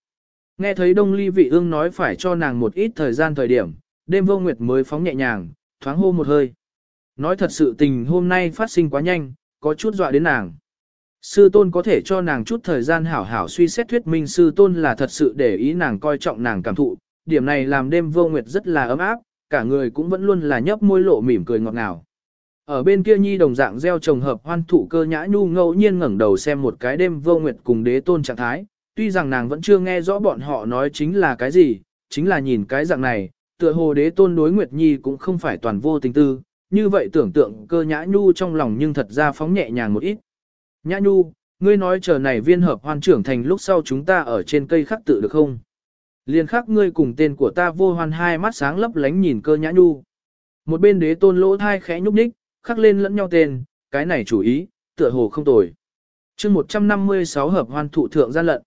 Nghe thấy đông ly vị ương nói phải cho nàng một ít thời gian thời điểm, đêm vô nguyệt mới phóng nhẹ nhàng, thoáng hô một hơi. Nói thật sự tình hôm nay phát sinh quá nhanh, có chút dọa đến nàng. Sư tôn có thể cho nàng chút thời gian hảo hảo suy xét thuyết minh sư tôn là thật sự để ý nàng coi trọng nàng cảm thụ, điểm này làm đêm vô nguyệt rất là ấm áp, cả người cũng vẫn luôn là nhấp môi lộ mỉm cười ngọt ngào. Ở bên kia nhi đồng dạng gieo trồng hợp hoan thủ cơ nhã nhu ngẫu nhiên ngẩng đầu xem một cái đêm vô nguyệt cùng đế tôn trạng thái, tuy rằng nàng vẫn chưa nghe rõ bọn họ nói chính là cái gì, chính là nhìn cái dạng này, tựa hồ đế tôn đối nguyệt nhi cũng không phải toàn vô tình tư, như vậy tưởng tượng cơ nhã nhu trong lòng nhưng thật ra phóng nhẹ nhàng một ít. Nhã nhu, ngươi nói chờ này viên hợp hoan trưởng thành lúc sau chúng ta ở trên cây khắc tự được không? Liên khắc ngươi cùng tên của ta vô hoan hai mắt sáng lấp lánh nhìn cơ nhã nhu. Một bên đế tôn lỗ thai khẽ nhúc nhích, khắc lên lẫn nhau tên, cái này chủ ý, tựa hồ không tồi. chương 156 hợp hoan thụ thượng gian lận.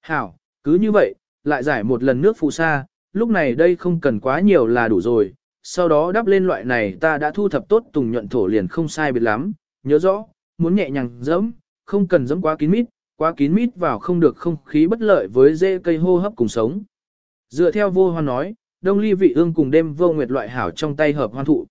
Hảo, cứ như vậy, lại giải một lần nước phù sa, lúc này đây không cần quá nhiều là đủ rồi, sau đó đắp lên loại này ta đã thu thập tốt tùng nhuận thổ liền không sai biệt lắm, nhớ rõ, muốn nhẹ nhàng dẫm, không cần dẫm quá kín mít, quá kín mít vào không được không khí bất lợi với dễ cây hô hấp cùng sống. Dựa theo vô hoan nói, đông ly vị ương cùng đêm vô nguyệt loại hảo trong tay hợp hoan thụ.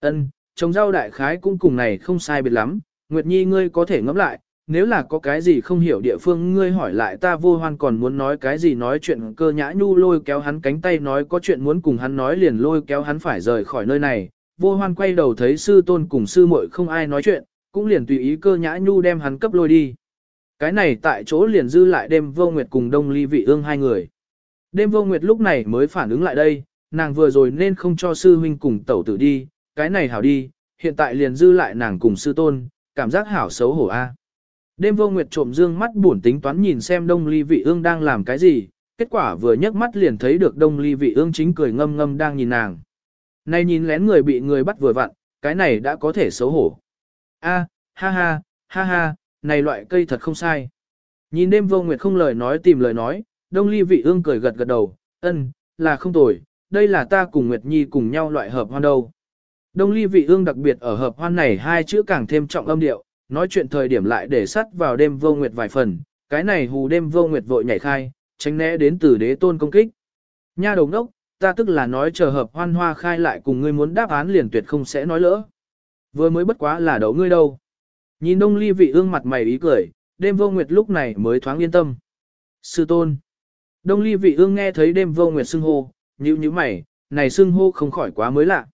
ân trồng rau đại khái cũng cùng này không sai biệt lắm, Nguyệt Nhi ngươi có thể ngẫm lại, nếu là có cái gì không hiểu địa phương ngươi hỏi lại ta vô hoan còn muốn nói cái gì nói chuyện cơ nhã nhu lôi kéo hắn cánh tay nói có chuyện muốn cùng hắn nói liền lôi kéo hắn phải rời khỏi nơi này. Vô hoan quay đầu thấy sư tôn cùng sư muội không ai nói chuyện, cũng liền tùy ý cơ nhã nhu đem hắn cấp lôi đi. Cái này tại chỗ liền dư lại đêm vô nguyệt cùng đông ly vị ương hai người. Đêm vô nguyệt lúc này mới phản ứng lại đây, nàng vừa rồi nên không cho sư huynh cùng tẩu tử đi, cái này hảo đi, hiện tại liền dư lại nàng cùng sư tôn, cảm giác hảo xấu hổ a. Đêm vô nguyệt trộm dương mắt buồn tính toán nhìn xem đông ly vị ương đang làm cái gì, kết quả vừa nhấc mắt liền thấy được đông ly vị ương chính cười ngâm ngâm đang nhìn nàng. Này nhìn lén người bị người bắt vừa vặn, cái này đã có thể xấu hổ. A, ha ha, ha ha, này loại cây thật không sai. Nhìn đêm vô nguyệt không lời nói tìm lời nói, đông ly vị ương cười gật gật đầu, ân, là không tồi, đây là ta cùng Nguyệt Nhi cùng nhau loại hợp hoan đâu. Đông ly vị ương đặc biệt ở hợp hoan này hai chữ càng thêm trọng âm điệu, nói chuyện thời điểm lại để sắt vào đêm vô nguyệt vài phần, cái này hù đêm vô nguyệt vội nhảy khai, tránh né đến từ đế tôn công kích. Nha đồng đốc, ta tức là nói chờ hợp hoan hoa khai lại cùng ngươi muốn đáp án liền tuyệt không sẽ nói lỡ. Vừa mới bất quá là đậu ngươi đâu. Nhìn đông ly vị ương mặt mày ý cười, đêm vô nguyệt lúc này mới thoáng yên tâm. Sư tôn. Đông ly vị ương nghe thấy đêm vô nguyệt xưng hô, như như mày, này xưng hô không khỏi quá mới lạ.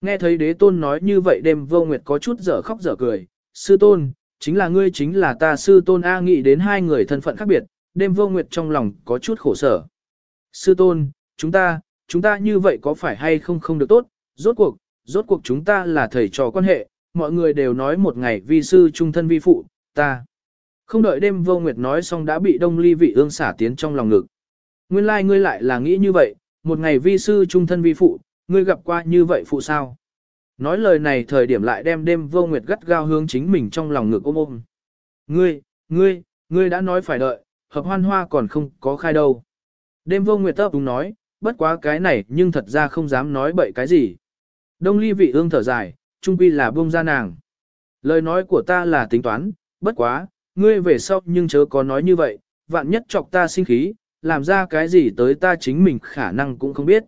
Nghe thấy đế tôn nói như vậy đêm vô nguyệt có chút dở khóc dở cười, sư tôn, chính là ngươi chính là ta sư tôn A nghĩ đến hai người thân phận khác biệt, đêm vô nguyệt trong lòng có chút khổ sở. Sư tôn, chúng ta, chúng ta như vậy có phải hay không không được tốt, rốt cuộc, rốt cuộc chúng ta là thầy trò quan hệ, mọi người đều nói một ngày vi sư trung thân vi phụ, ta. Không đợi đêm vô nguyệt nói xong đã bị đông ly vị ương xả tiến trong lòng ngực. Nguyên lai like ngươi lại là nghĩ như vậy, một ngày vi sư trung thân vi phụ, ngươi gặp qua như vậy phụ sao? Nói lời này thời điểm lại đem đêm vô nguyệt gắt gao hướng chính mình trong lòng ngực ôm ôm. Ngươi, ngươi, ngươi đã nói phải đợi, hợp hoan hoa còn không có khai đâu. Đêm vô nguyệt tấp đúng nói, bất quá cái này nhưng thật ra không dám nói bậy cái gì. Đông ly vị ương thở dài, trung quy là buông ra nàng. Lời nói của ta là tính toán, bất quá, ngươi về sau nhưng chớ có nói như vậy, vạn nhất chọc ta sinh khí, làm ra cái gì tới ta chính mình khả năng cũng không biết.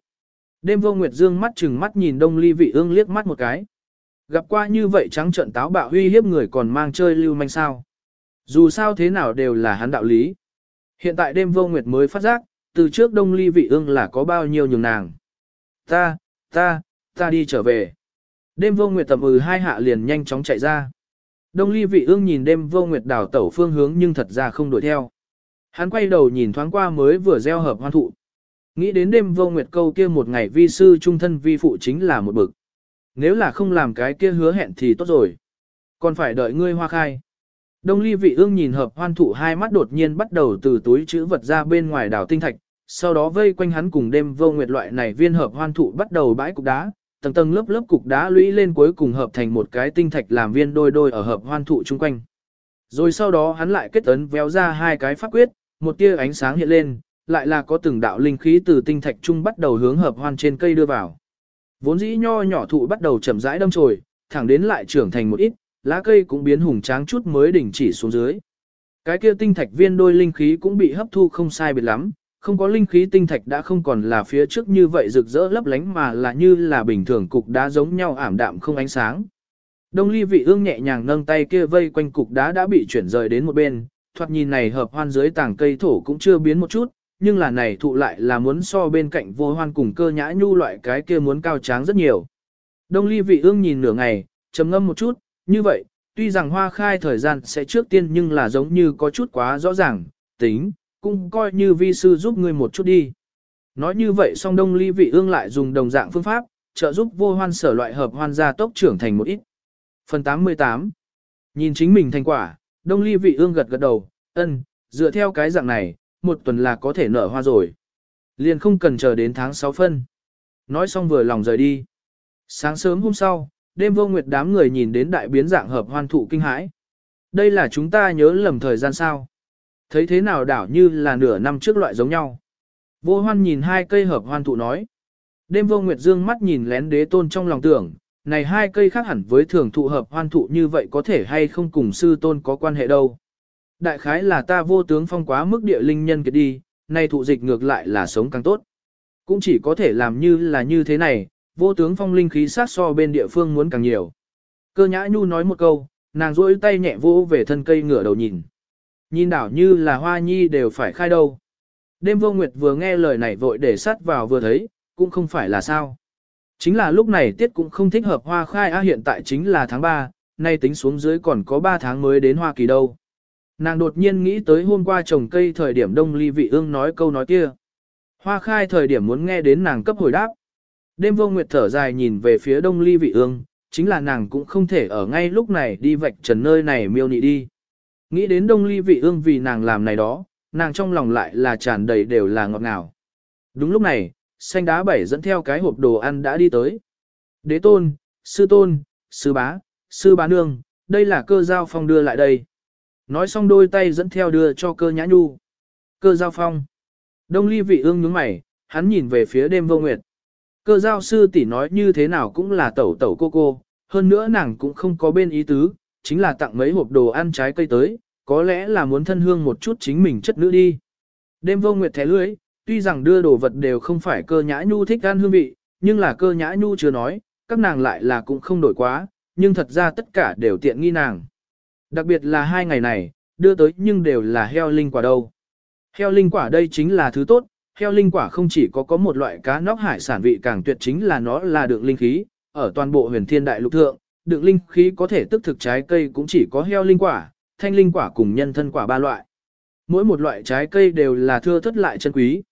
Đêm vô nguyệt dương mắt chừng mắt nhìn đông ly vị ương liếc mắt một cái. Gặp qua như vậy trắng trận táo bạo huy hiếp người còn mang chơi lưu manh sao. Dù sao thế nào đều là hắn đạo lý. Hiện tại đêm vô nguyệt mới phát giác, từ trước đông ly vị ương là có bao nhiêu nhường nàng. Ta, ta, ta đi trở về. Đêm vô nguyệt tầm ừ hai hạ liền nhanh chóng chạy ra. Đông ly vị ương nhìn đêm vô nguyệt đảo tẩu phương hướng nhưng thật ra không đuổi theo. Hắn quay đầu nhìn thoáng qua mới vừa gieo hợp hoan thụ. Nghĩ đến đêm vô nguyệt câu kia một ngày vi sư trung thân vi phụ chính là một bực. Nếu là không làm cái kia hứa hẹn thì tốt rồi. Còn phải đợi ngươi hoa khai. Đông ly vị ương nhìn hợp hoan thụ hai mắt đột nhiên bắt đầu từ túi chữ vật ra bên ngoài đảo tinh thạch, sau đó vây quanh hắn cùng đêm vô nguyệt loại này viên hợp hoan thụ bắt đầu bãi cục đá, tầng tầng lớp lớp cục đá lũy lên cuối cùng hợp thành một cái tinh thạch làm viên đôi đôi ở hợp hoan thụ chung quanh. Rồi sau đó hắn lại kết ấn véo ra hai cái pháp quyết, một tia ánh sáng hiện lên, lại là có từng đạo linh khí từ tinh thạch trung bắt đầu hướng hợp hoan trên cây đưa vào. Vốn dĩ nho nhỏ thụ bắt đầu chậm rãi đâm chồi, thẳng đến lại trưởng thành một ít, lá cây cũng biến hùng tráng chút mới đỉnh chỉ xuống dưới. Cái kia tinh thạch viên đôi linh khí cũng bị hấp thu không sai biệt lắm, không có linh khí tinh thạch đã không còn là phía trước như vậy rực rỡ lấp lánh mà là như là bình thường cục đá giống nhau ảm đạm không ánh sáng. Đông ly vị ương nhẹ nhàng nâng tay kia vây quanh cục đá đã bị chuyển rời đến một bên, thoạt nhìn này hợp hoan dưới tảng cây thổ cũng chưa biến một chút, nhưng là này thụ lại là muốn so bên cạnh vô hoan cùng cơ nhã nhu loại cái kia muốn cao tráng rất nhiều. Đông ly vị ương nhìn nửa ngày, trầm ngâm một chút, như vậy, tuy rằng hoa khai thời gian sẽ trước tiên nhưng là giống như có chút quá rõ ràng, tính, cũng coi như vi sư giúp ngươi một chút đi. Nói như vậy song đông ly vị ương lại dùng đồng dạng phương pháp, trợ giúp vô hoan sở loại hợp hoan gia tốc trưởng thành một ít. Phần 88 Nhìn chính mình thành quả, đông ly vị ương gật gật đầu, ân, dựa theo cái dạng này, một tuần là có thể nở hoa rồi. Liền không cần chờ đến tháng 6 phân. Nói xong vừa lòng rời đi. Sáng sớm hôm sau, đêm vô nguyệt đám người nhìn đến đại biến dạng hợp hoan thụ kinh hãi. Đây là chúng ta nhớ lầm thời gian sao. Thấy thế nào đảo như là nửa năm trước loại giống nhau. Vô hoan nhìn hai cây hợp hoan thụ nói. Đêm vô nguyệt dương mắt nhìn lén đế tôn trong lòng tưởng, này hai cây khác hẳn với thường thụ hợp hoan thụ như vậy có thể hay không cùng sư tôn có quan hệ đâu. Đại khái là ta vô tướng phong quá mức địa linh nhân kiệt đi, nay thụ dịch ngược lại là sống càng tốt. Cũng chỉ có thể làm như là như thế này, vô tướng phong linh khí sát so bên địa phương muốn càng nhiều. Cơ nhã nhu nói một câu, nàng rỗi tay nhẹ vô về thân cây ngửa đầu nhìn. Nhìn đảo như là hoa nhi đều phải khai đâu. Đêm vô nguyệt vừa nghe lời này vội để sát vào vừa thấy, cũng không phải là sao. Chính là lúc này tiết cũng không thích hợp hoa khai á hiện tại chính là tháng 3, nay tính xuống dưới còn có 3 tháng mới đến Hoa Kỳ đâu. Nàng đột nhiên nghĩ tới hôm qua trồng cây thời điểm đông ly vị ương nói câu nói kia. Hoa khai thời điểm muốn nghe đến nàng cấp hồi đáp. Đêm vô nguyệt thở dài nhìn về phía đông ly vị ương, chính là nàng cũng không thể ở ngay lúc này đi vạch trần nơi này miêu nị đi. Nghĩ đến đông ly vị ương vì nàng làm này đó, nàng trong lòng lại là tràn đầy đều là ngọt ngào. Đúng lúc này, xanh đá bảy dẫn theo cái hộp đồ ăn đã đi tới. Đế tôn, sư tôn, sư bá, sư bá nương, đây là cơ giao phong đưa lại đây. Nói xong đôi tay dẫn theo đưa cho cơ nhã nhu. Cơ giao phong. Đông ly vị ương nhướng mày, hắn nhìn về phía đêm vô nguyệt. Cơ giao sư tỷ nói như thế nào cũng là tẩu tẩu cô cô, hơn nữa nàng cũng không có bên ý tứ, chính là tặng mấy hộp đồ ăn trái cây tới, có lẽ là muốn thân hương một chút chính mình chất nữ đi. Đêm vô nguyệt thẻ lưới, tuy rằng đưa đồ vật đều không phải cơ nhã nhu thích ăn hương vị, nhưng là cơ nhã nhu chưa nói, các nàng lại là cũng không đổi quá, nhưng thật ra tất cả đều tiện nghi nàng. Đặc biệt là hai ngày này, đưa tới nhưng đều là heo linh quả đâu. Heo linh quả đây chính là thứ tốt, heo linh quả không chỉ có có một loại cá nóc hải sản vị càng tuyệt chính là nó là đựng linh khí, ở toàn bộ huyền thiên đại lục thượng, đựng linh khí có thể tức thực trái cây cũng chỉ có heo linh quả, thanh linh quả cùng nhân thân quả ba loại. Mỗi một loại trái cây đều là thưa thất lại chân quý.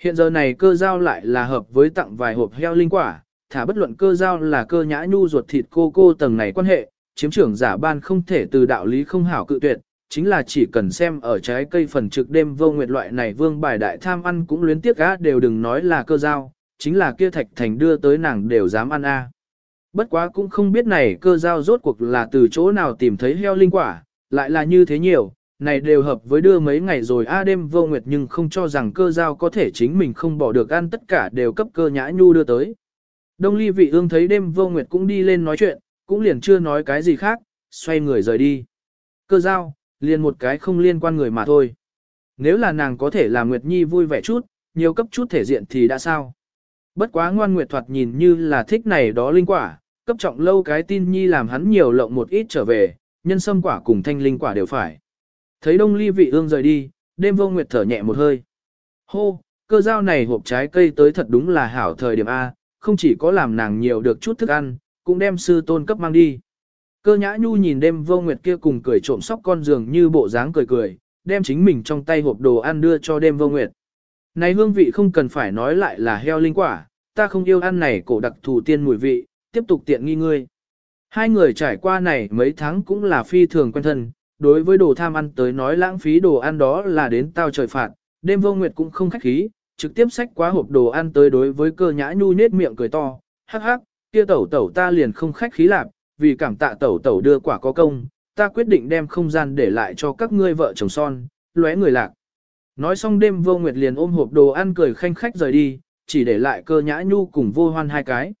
Hiện giờ này cơ giao lại là hợp với tặng vài hộp heo linh quả, thả bất luận cơ giao là cơ nhã nhu ruột thịt cô cô tầng này quan hệ, chiếm trưởng giả ban không thể từ đạo lý không hảo cự tuyệt, chính là chỉ cần xem ở trái cây phần trực đêm vô nguyệt loại này vương bài đại tham ăn cũng luyến tiếc á đều đừng nói là cơ giao, chính là kia thạch thành đưa tới nàng đều dám ăn a. Bất quá cũng không biết này cơ giao rốt cuộc là từ chỗ nào tìm thấy heo linh quả, lại là như thế nhiều, này đều hợp với đưa mấy ngày rồi a đêm vô nguyệt nhưng không cho rằng cơ giao có thể chính mình không bỏ được ăn tất cả đều cấp cơ nhã nhu đưa tới. Đông ly vị ương thấy đêm vô nguyệt cũng đi lên nói chuyện, cũng liền chưa nói cái gì khác, xoay người rời đi. Cơ giao, liền một cái không liên quan người mà thôi. Nếu là nàng có thể làm Nguyệt Nhi vui vẻ chút, nhiều cấp chút thể diện thì đã sao. Bất quá ngoan Nguyệt thoạt nhìn như là thích này đó linh quả, cấp trọng lâu cái tin Nhi làm hắn nhiều lộng một ít trở về, nhân sâm quả cùng thanh linh quả đều phải. Thấy đông ly vị ương rời đi, đêm vô Nguyệt thở nhẹ một hơi. Hô, cơ giao này hộp trái cây tới thật đúng là hảo thời điểm A, không chỉ có làm nàng nhiều được chút thức ăn, cũng đem sư tôn cấp mang đi. Cơ nhã nhu nhìn đêm vô nguyệt kia cùng cười trộm sóc con giường như bộ dáng cười cười, đem chính mình trong tay hộp đồ ăn đưa cho đêm vô nguyệt. Này hương vị không cần phải nói lại là heo linh quả, ta không yêu ăn này cổ đặc thù tiên mùi vị, tiếp tục tiện nghi ngươi. Hai người trải qua này mấy tháng cũng là phi thường quen thân, đối với đồ tham ăn tới nói lãng phí đồ ăn đó là đến tao trời phạt, đêm vô nguyệt cũng không khách khí, trực tiếp xách quá hộp đồ ăn tới đối với cơ nhã nhu nết miệng cười to, hắc hắc, kia tẩu tẩu ta liền không khách khí lạc, vì cảm tạ tẩu tẩu đưa quả có công, ta quyết định đem không gian để lại cho các ngươi vợ chồng son, lóe người lạc. Nói xong đêm vô nguyệt liền ôm hộp đồ ăn cười khanh khách rời đi, chỉ để lại cơ nhã nhu cùng vô hoan hai cái.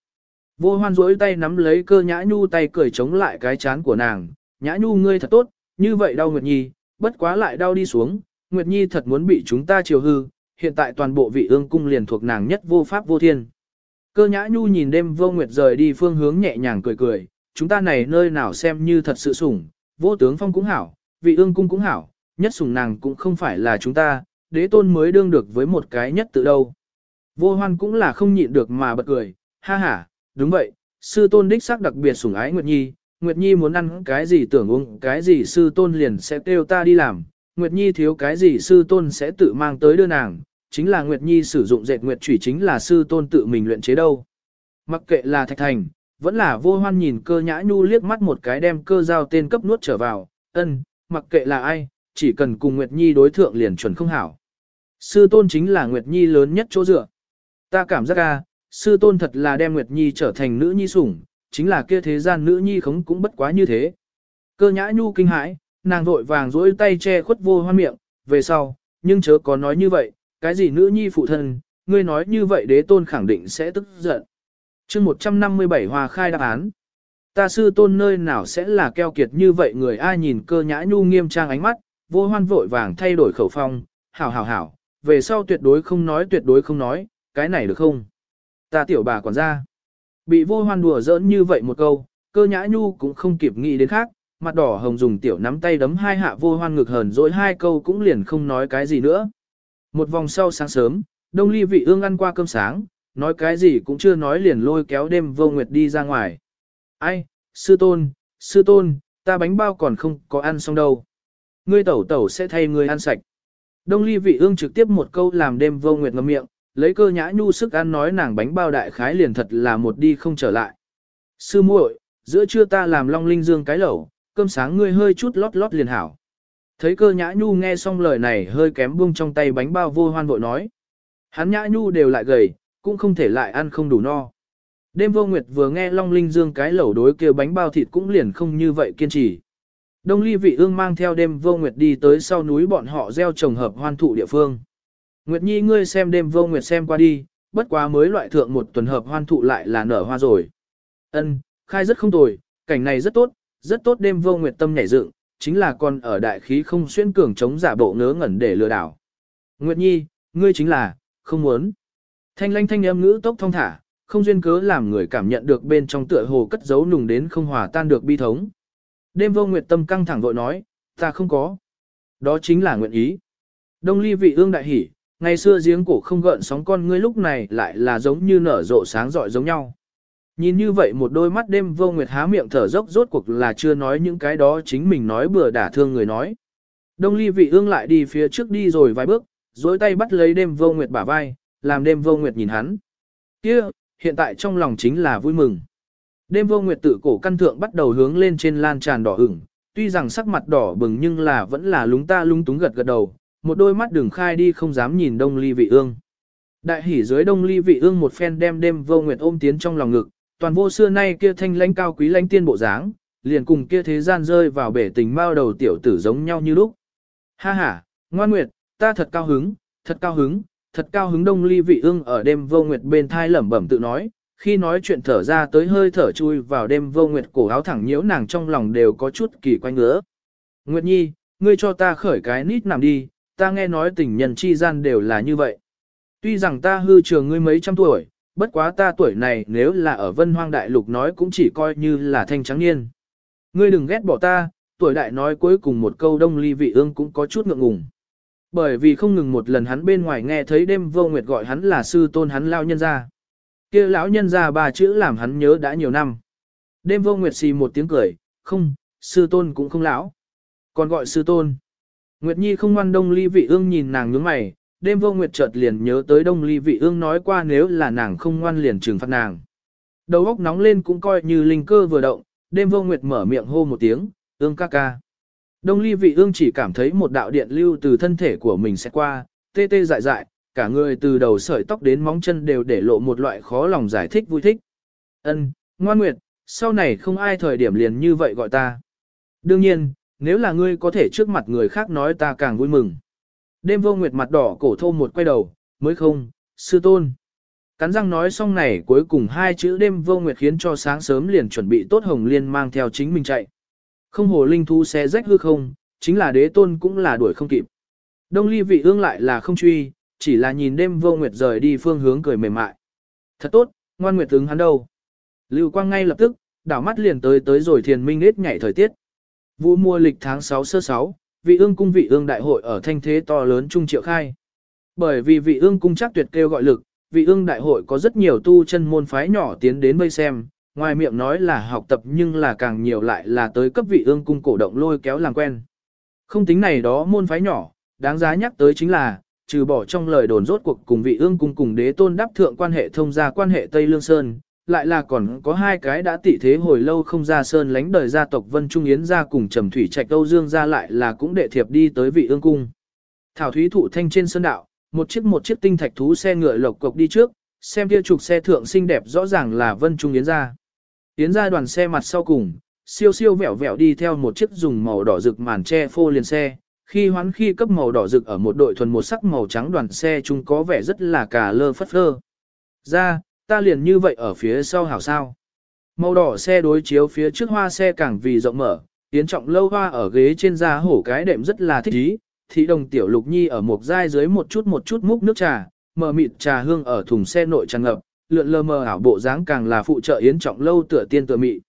Vô hoan duỗi tay nắm lấy cơ nhã nhu tay cười chống lại cái chán của nàng, nhã nhu ngươi thật tốt, như vậy đau Nguyệt Nhi, bất quá lại đau đi xuống, Nguyệt Nhi thật muốn bị chúng ta chiều hư, hiện tại toàn bộ vị ương cung liền thuộc nàng nhất vô pháp vô thiên. Cơ nhã nhu nhìn đêm vô Nguyệt rời đi phương hướng nhẹ nhàng cười cười, chúng ta này nơi nào xem như thật sự sủng, vô tướng phong cũng hảo, vị ương cung cũng hảo, nhất sủng nàng cũng không phải là chúng ta, đế tôn mới đương được với một cái nhất tự đâu. Vô hoan cũng là không nhịn được mà bật cười, ha ha, đúng vậy, sư tôn đích xác đặc biệt sủng ái Nguyệt Nhi, Nguyệt Nhi muốn ăn cái gì tưởng uống cái gì sư tôn liền sẽ kêu ta đi làm, Nguyệt Nhi thiếu cái gì sư tôn sẽ tự mang tới đưa nàng, chính là Nguyệt Nhi sử dụng dệt Nguyệt Chủy chính là sư tôn tự mình luyện chế đâu. Mặc kệ là thạch thành, vẫn là vô hoan nhìn cơ nhã nhu liếc mắt một cái đem cơ giao tên cấp nuốt trở vào, ân, mặc kệ là ai, chỉ cần cùng Nguyệt Nhi đối thượng liền chuẩn không hảo. Sư tôn chính là Nguyệt Nhi lớn nhất chỗ dựa. Ta cảm giác ra, sư tôn thật là đem Nguyệt Nhi trở thành nữ nhi sủng, chính là kia thế gian nữ nhi khống cũng bất quá như thế. Cơ nhã nhu kinh hãi, nàng vội vàng duỗi tay che khuất vô hoan miệng, về sau, nhưng chớ có nói như vậy, cái gì nữ nhi phụ thân, ngươi nói như vậy đế tôn khẳng định sẽ tức giận chương 157 hòa khai đáp án. Ta sư tôn nơi nào sẽ là keo kiệt như vậy người ai nhìn cơ nhã nhu nghiêm trang ánh mắt, vô hoan vội vàng thay đổi khẩu phong, hảo hảo hảo, về sau tuyệt đối không nói tuyệt đối không nói, cái này được không? Ta tiểu bà quản gia. Bị vô hoan đùa giỡn như vậy một câu, cơ nhã nhu cũng không kịp nghĩ đến khác, mặt đỏ hồng dùng tiểu nắm tay đấm hai hạ vô hoan ngực hờn dỗi hai câu cũng liền không nói cái gì nữa. Một vòng sau sáng sớm, đông ly vị ương ăn qua cơm sáng, nói cái gì cũng chưa nói liền lôi kéo đêm vô nguyệt đi ra ngoài. Ai, sư tôn, sư tôn, ta bánh bao còn không có ăn xong đâu. Ngươi tẩu tẩu sẽ thay ngươi ăn sạch. Đông ly vị ương trực tiếp một câu làm đêm vô nguyệt ngậm miệng, lấy cơ nhã nhu sức ăn nói nàng bánh bao đại khái liền thật là một đi không trở lại. Sư muội, giữa trưa ta làm long linh dương cái lẩu, cơm sáng ngươi hơi chút lót lót liền hảo. Thấy cơ nhã nhu nghe xong lời này hơi kém buông trong tay bánh bao vô hoan vội nói. Hắn nhã nhu đều lại gầy, cũng không thể lại ăn không đủ no. Đêm vô nguyệt vừa nghe Long Linh Dương cái lẩu đối kia bánh bao thịt cũng liền không như vậy kiên trì. Đông ly vị ương mang theo đêm vô nguyệt đi tới sau núi bọn họ gieo trồng hợp hoan thụ địa phương. Nguyệt nhi ngươi xem đêm vô nguyệt xem qua đi, bất quá mới loại thượng một tuần hợp hoan thụ lại là nở hoa rồi. Ân, khai rất không tồi, cảnh này rất tốt, rất tốt đêm vô nguyệt tâm nhảy dựng, chính là còn ở đại khí không xuyên cường chống giả bộ ngớ ngẩn để lừa đảo. Nguyệt nhi, ngươi chính là, không muốn. Thanh lanh thanh âm ngữ tốc thông thả, không duyên cớ làm người cảm nhận được bên trong tựa hồ cất giấu nùng đến không hòa tan được bi thống. Đêm vô nguyệt tâm căng thẳng vội nói, ta không có. Đó chính là nguyện ý. Đông ly vị ương đại hỉ, ngày xưa giếng cổ không gợn sóng con ngươi lúc này lại là giống như nở rộ sáng rọi giống nhau. Nhìn như vậy một đôi mắt đêm vô nguyệt há miệng thở dốc rốt cuộc là chưa nói những cái đó chính mình nói bừa đả thương người nói. Đông ly vị ương lại đi phía trước đi rồi vài bước, dối tay bắt lấy đêm vô nguyệt bả vai, làm đêm vô nguyệt nhìn hắn. kia hiện tại trong lòng chính là vui mừng. Đêm vô nguyệt tự cổ căn thượng bắt đầu hướng lên trên lan tràn đỏ ửng, tuy rằng sắc mặt đỏ bừng nhưng là vẫn là lúng ta lúng túng gật gật đầu, một đôi mắt đường khai đi không dám nhìn đông ly vị ương. Đại hỉ dưới đông ly vị ương một phen đem đêm vô nguyệt ôm tiến trong lòng ngực, toàn vô xưa nay kia thanh lãnh cao quý lãnh tiên bộ dáng, liền cùng kia thế gian rơi vào bể tình mao đầu tiểu tử giống nhau như lúc. Ha ha, ngoan nguyệt, ta thật cao hứng, thật cao hứng, thật cao hứng đông ly vị ương ở đêm vô nguyệt bên thai lẩm bẩm tự nói, khi nói chuyện thở ra tới hơi thở chui vào đêm vô nguyệt cổ áo thẳng nhiễu nàng trong lòng đều có chút kỳ quanh ngứa. Nguyệt nhi, ngươi cho ta khởi cái nít nằm đi, ta nghe nói tình nhân chi gian đều là như vậy. Tuy rằng ta hư trường ngươi mấy trăm tuổi, bất quá ta tuổi này nếu là ở vân hoang đại lục nói cũng chỉ coi như là thanh trắng niên. Ngươi đừng ghét bỏ ta, tuổi đại nói cuối cùng một câu đông ly vị ương cũng có chút ngượng ngùng. Bởi vì không ngừng một lần hắn bên ngoài nghe thấy đêm vô nguyệt gọi hắn là sư tôn hắn lao nhân ra. kia lão nhân ra ba chữ làm hắn nhớ đã nhiều năm. Đêm vô nguyệt xì một tiếng cười, không, sư tôn cũng không lão. Còn gọi sư tôn. Nguyệt Nhi không ngoan đông ly vị ương nhìn nàng nhướng mày, đêm vô nguyệt chợt liền nhớ tới đông ly vị ương nói qua nếu là nàng không ngoan liền trừng phạt nàng. Đầu óc nóng lên cũng coi như linh cơ vừa động, đêm vô nguyệt mở miệng hô một tiếng, ương ca ca. Đông ly vị ương chỉ cảm thấy một đạo điện lưu từ thân thể của mình sẽ qua, tê tê dại dại, cả người từ đầu sợi tóc đến móng chân đều để lộ một loại khó lòng giải thích vui thích. Ân, ngoan nguyệt, sau này không ai thời điểm liền như vậy gọi ta. Đương nhiên, nếu là ngươi có thể trước mặt người khác nói ta càng vui mừng. Đêm vô nguyệt mặt đỏ cổ thô một quay đầu, mới không, sư tôn. Cắn răng nói xong này cuối cùng hai chữ đêm vô nguyệt khiến cho sáng sớm liền chuẩn bị tốt hồng liên mang theo chính mình chạy. Không hồ linh thú xé rách hư không, chính là đế tôn cũng là đuổi không kịp. Đông ly vị ương lại là không truy, chỉ là nhìn đêm vô nguyệt rời đi phương hướng cười mềm mại. Thật tốt, ngoan nguyệt ứng hắn đâu. Lưu quang ngay lập tức, đảo mắt liền tới tới rồi thiền minh nết nhảy thời tiết. Vũ mùa lịch tháng 6 sơ 6, vị ương cung vị ương đại hội ở thanh thế to lớn trung triệu khai. Bởi vì vị ương cung chắc tuyệt kêu gọi lực, vị ương đại hội có rất nhiều tu chân môn phái nhỏ tiến đến vây xem, ngoài miệng nói là học tập nhưng là càng nhiều lại là tới cấp vị ương cung cổ động lôi kéo làm quen. Không tính này đó môn phái nhỏ, đáng giá nhắc tới chính là, trừ bỏ trong lời đồn rốt cuộc cùng vị ương cung cùng đế tôn đáp thượng quan hệ thông gia quan hệ Tây Lương Sơn, lại là còn có hai cái đã tị thế hồi lâu không ra sơn lánh đời gia tộc Vân Trung Yến gia cùng Trầm Thủy Trạch Âu Dương gia lại là cũng đệ thiệp đi tới vị ương cung. Thảo Thúy thụ thanh trên sơn đạo, một chiếc một chiếc tinh thạch thú xe ngựa lộc cộc đi trước, xem kia trục xe thượng xinh đẹp rõ ràng là Vân Trung Yến gia. Yến gia đoàn xe mặt sau cùng, siêu siêu vẹo vẹo đi theo một chiếc dùng màu đỏ rực màn che phô liền xe, khi hoán khi cấp màu đỏ rực ở một đội thuần một sắc màu trắng đoàn xe chúng có vẻ rất là cà lơ phất phơ. Ra, ta liền như vậy ở phía sau hảo sao. Màu đỏ xe đối chiếu phía trước hoa xe càng vì rộng mở, tiến trọng lâu hoa ở ghế trên da hổ cái đệm rất là thích ý, thị đồng tiểu lục nhi ở một dai dưới một chút một chút múc nước trà, mờ mịt trà hương ở thùng xe nội tràn ngập, lượn lờ mờ ảo bộ dáng càng là phụ trợ yến trọng lâu tựa tiên tựa mị.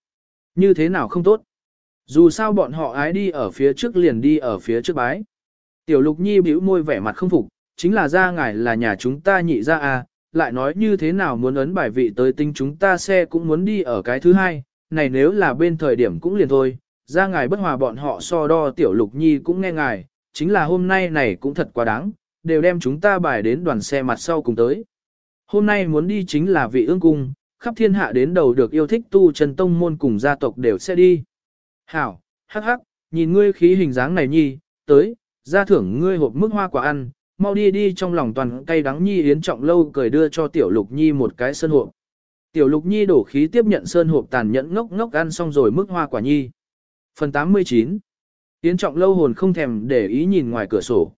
Như thế nào không tốt? Dù sao bọn họ ái đi ở phía trước liền đi ở phía trước bái. Tiểu lục nhi bĩu môi vẻ mặt không phục, chính là ra ngài là nhà chúng ta nhị ra à, lại nói như thế nào muốn ấn bài vị tới tinh chúng ta xe cũng muốn đi ở cái thứ hai, này nếu là bên thời điểm cũng liền thôi, ra ngài bất hòa bọn họ so đo tiểu lục nhi cũng nghe ngài, chính là hôm nay này cũng thật quá đáng, đều đem chúng ta bài đến đoàn xe mặt sau cùng tới. Hôm nay muốn đi chính là vị ương cung, khắp thiên hạ đến đầu được yêu thích tu chân tông môn cùng gia tộc đều sẽ đi. Hảo, hắc hắc, nhìn ngươi khí hình dáng này nhi, tới, ra thưởng ngươi hộp mức hoa quả ăn, mau đi đi trong lòng toàn cay đắng nhi yến trọng lâu cười đưa cho tiểu lục nhi một cái sơn hộp. Tiểu lục nhi đổ khí tiếp nhận sơn hộp tàn nhẫn ngốc ngốc ăn xong rồi mức hoa quả nhi. Phần 89 Yến trọng lâu hồn không thèm để ý nhìn ngoài cửa sổ.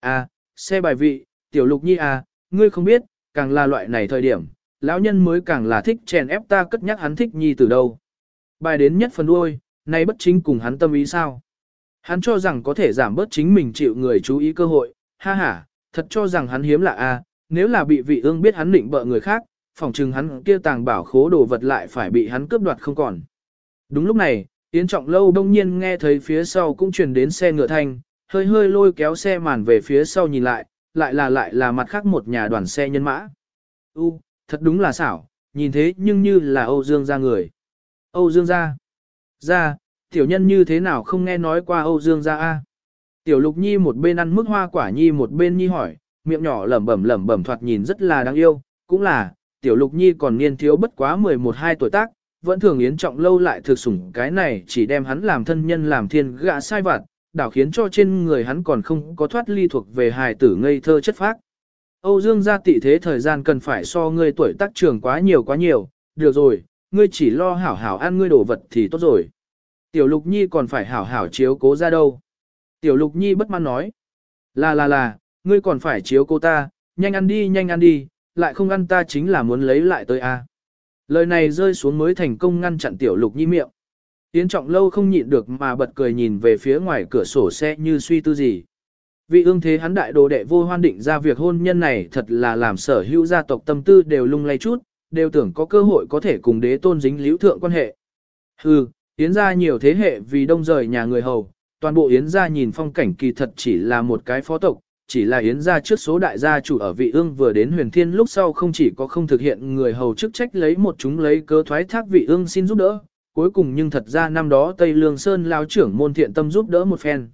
À, xe bài vị, tiểu lục nhi à, ngươi không biết, càng là loại này thời điểm, lão nhân mới càng là thích chèn ép ta cất nhắc hắn thích nhi từ đâu. Bài đến nhất phần đuôi, nay bất chính cùng hắn tâm ý sao. Hắn cho rằng có thể giảm bớt chính mình chịu người chú ý cơ hội, ha ha, thật cho rằng hắn hiếm lạ a, nếu là bị vị ương biết hắn định bợ người khác, phòng chừng hắn kia tàng bảo khố đồ vật lại phải bị hắn cướp đoạt không còn. Đúng lúc này, Yến Trọng Lâu đông nhiên nghe thấy phía sau cũng truyền đến xe ngựa thanh, hơi hơi lôi kéo xe màn về phía sau nhìn lại, lại là lại là mặt khác một nhà đoàn xe nhân mã. U, thật đúng là xảo, nhìn thế nhưng như là Âu Dương gia người. Âu Dương gia. Gia, tiểu nhân như thế nào không nghe nói qua Âu Dương gia a? Tiểu Lục Nhi một bên ăn mức hoa quả nhi một bên nhi hỏi, miệng nhỏ lẩm bẩm lẩm bẩm thoạt nhìn rất là đáng yêu, cũng là, Tiểu Lục Nhi còn niên thiếu bất quá 11-12 tuổi tác, vẫn thường yến trọng lâu lại thực sủng cái này chỉ đem hắn làm thân nhân làm thiên gã sai vặt, đảo khiến cho trên người hắn còn không có thoát ly thuộc về hài tử ngây thơ chất phác. Âu Dương gia tị thế thời gian cần phải so ngươi tuổi tác trưởng quá nhiều quá nhiều, được rồi, ngươi chỉ lo hảo hảo ăn ngươi đồ vật thì tốt rồi. Tiểu Lục Nhi còn phải hảo hảo chiếu cố ra đâu. Tiểu Lục Nhi bất mãn nói. Là là là, ngươi còn phải chiếu cô ta, nhanh ăn đi nhanh ăn đi, lại không ăn ta chính là muốn lấy lại tới a. Lời này rơi xuống mới thành công ngăn chặn Tiểu Lục Nhi miệng. Tiến Trọng Lâu không nhịn được mà bật cười nhìn về phía ngoài cửa sổ xe như suy tư gì. Vị ương thế hắn đại đồ đệ vô hoan định ra việc hôn nhân này thật là làm sở hữu gia tộc tâm tư đều lung lay chút, đều tưởng có cơ hội có thể cùng đế tôn dính liễu thượng quan hệ. Hừ, tiến ra nhiều thế hệ vì đông rời nhà người hầu, toàn bộ Yến gia nhìn phong cảnh kỳ thật chỉ là một cái phó tộc, chỉ là Yến gia trước số đại gia chủ ở vị ương vừa đến huyền thiên lúc sau không chỉ có không thực hiện người hầu chức trách lấy một chúng lấy cớ thoái thác vị ương xin giúp đỡ, cuối cùng nhưng thật ra năm đó Tây Lương Sơn lao trưởng môn thiện tâm giúp đỡ một phen.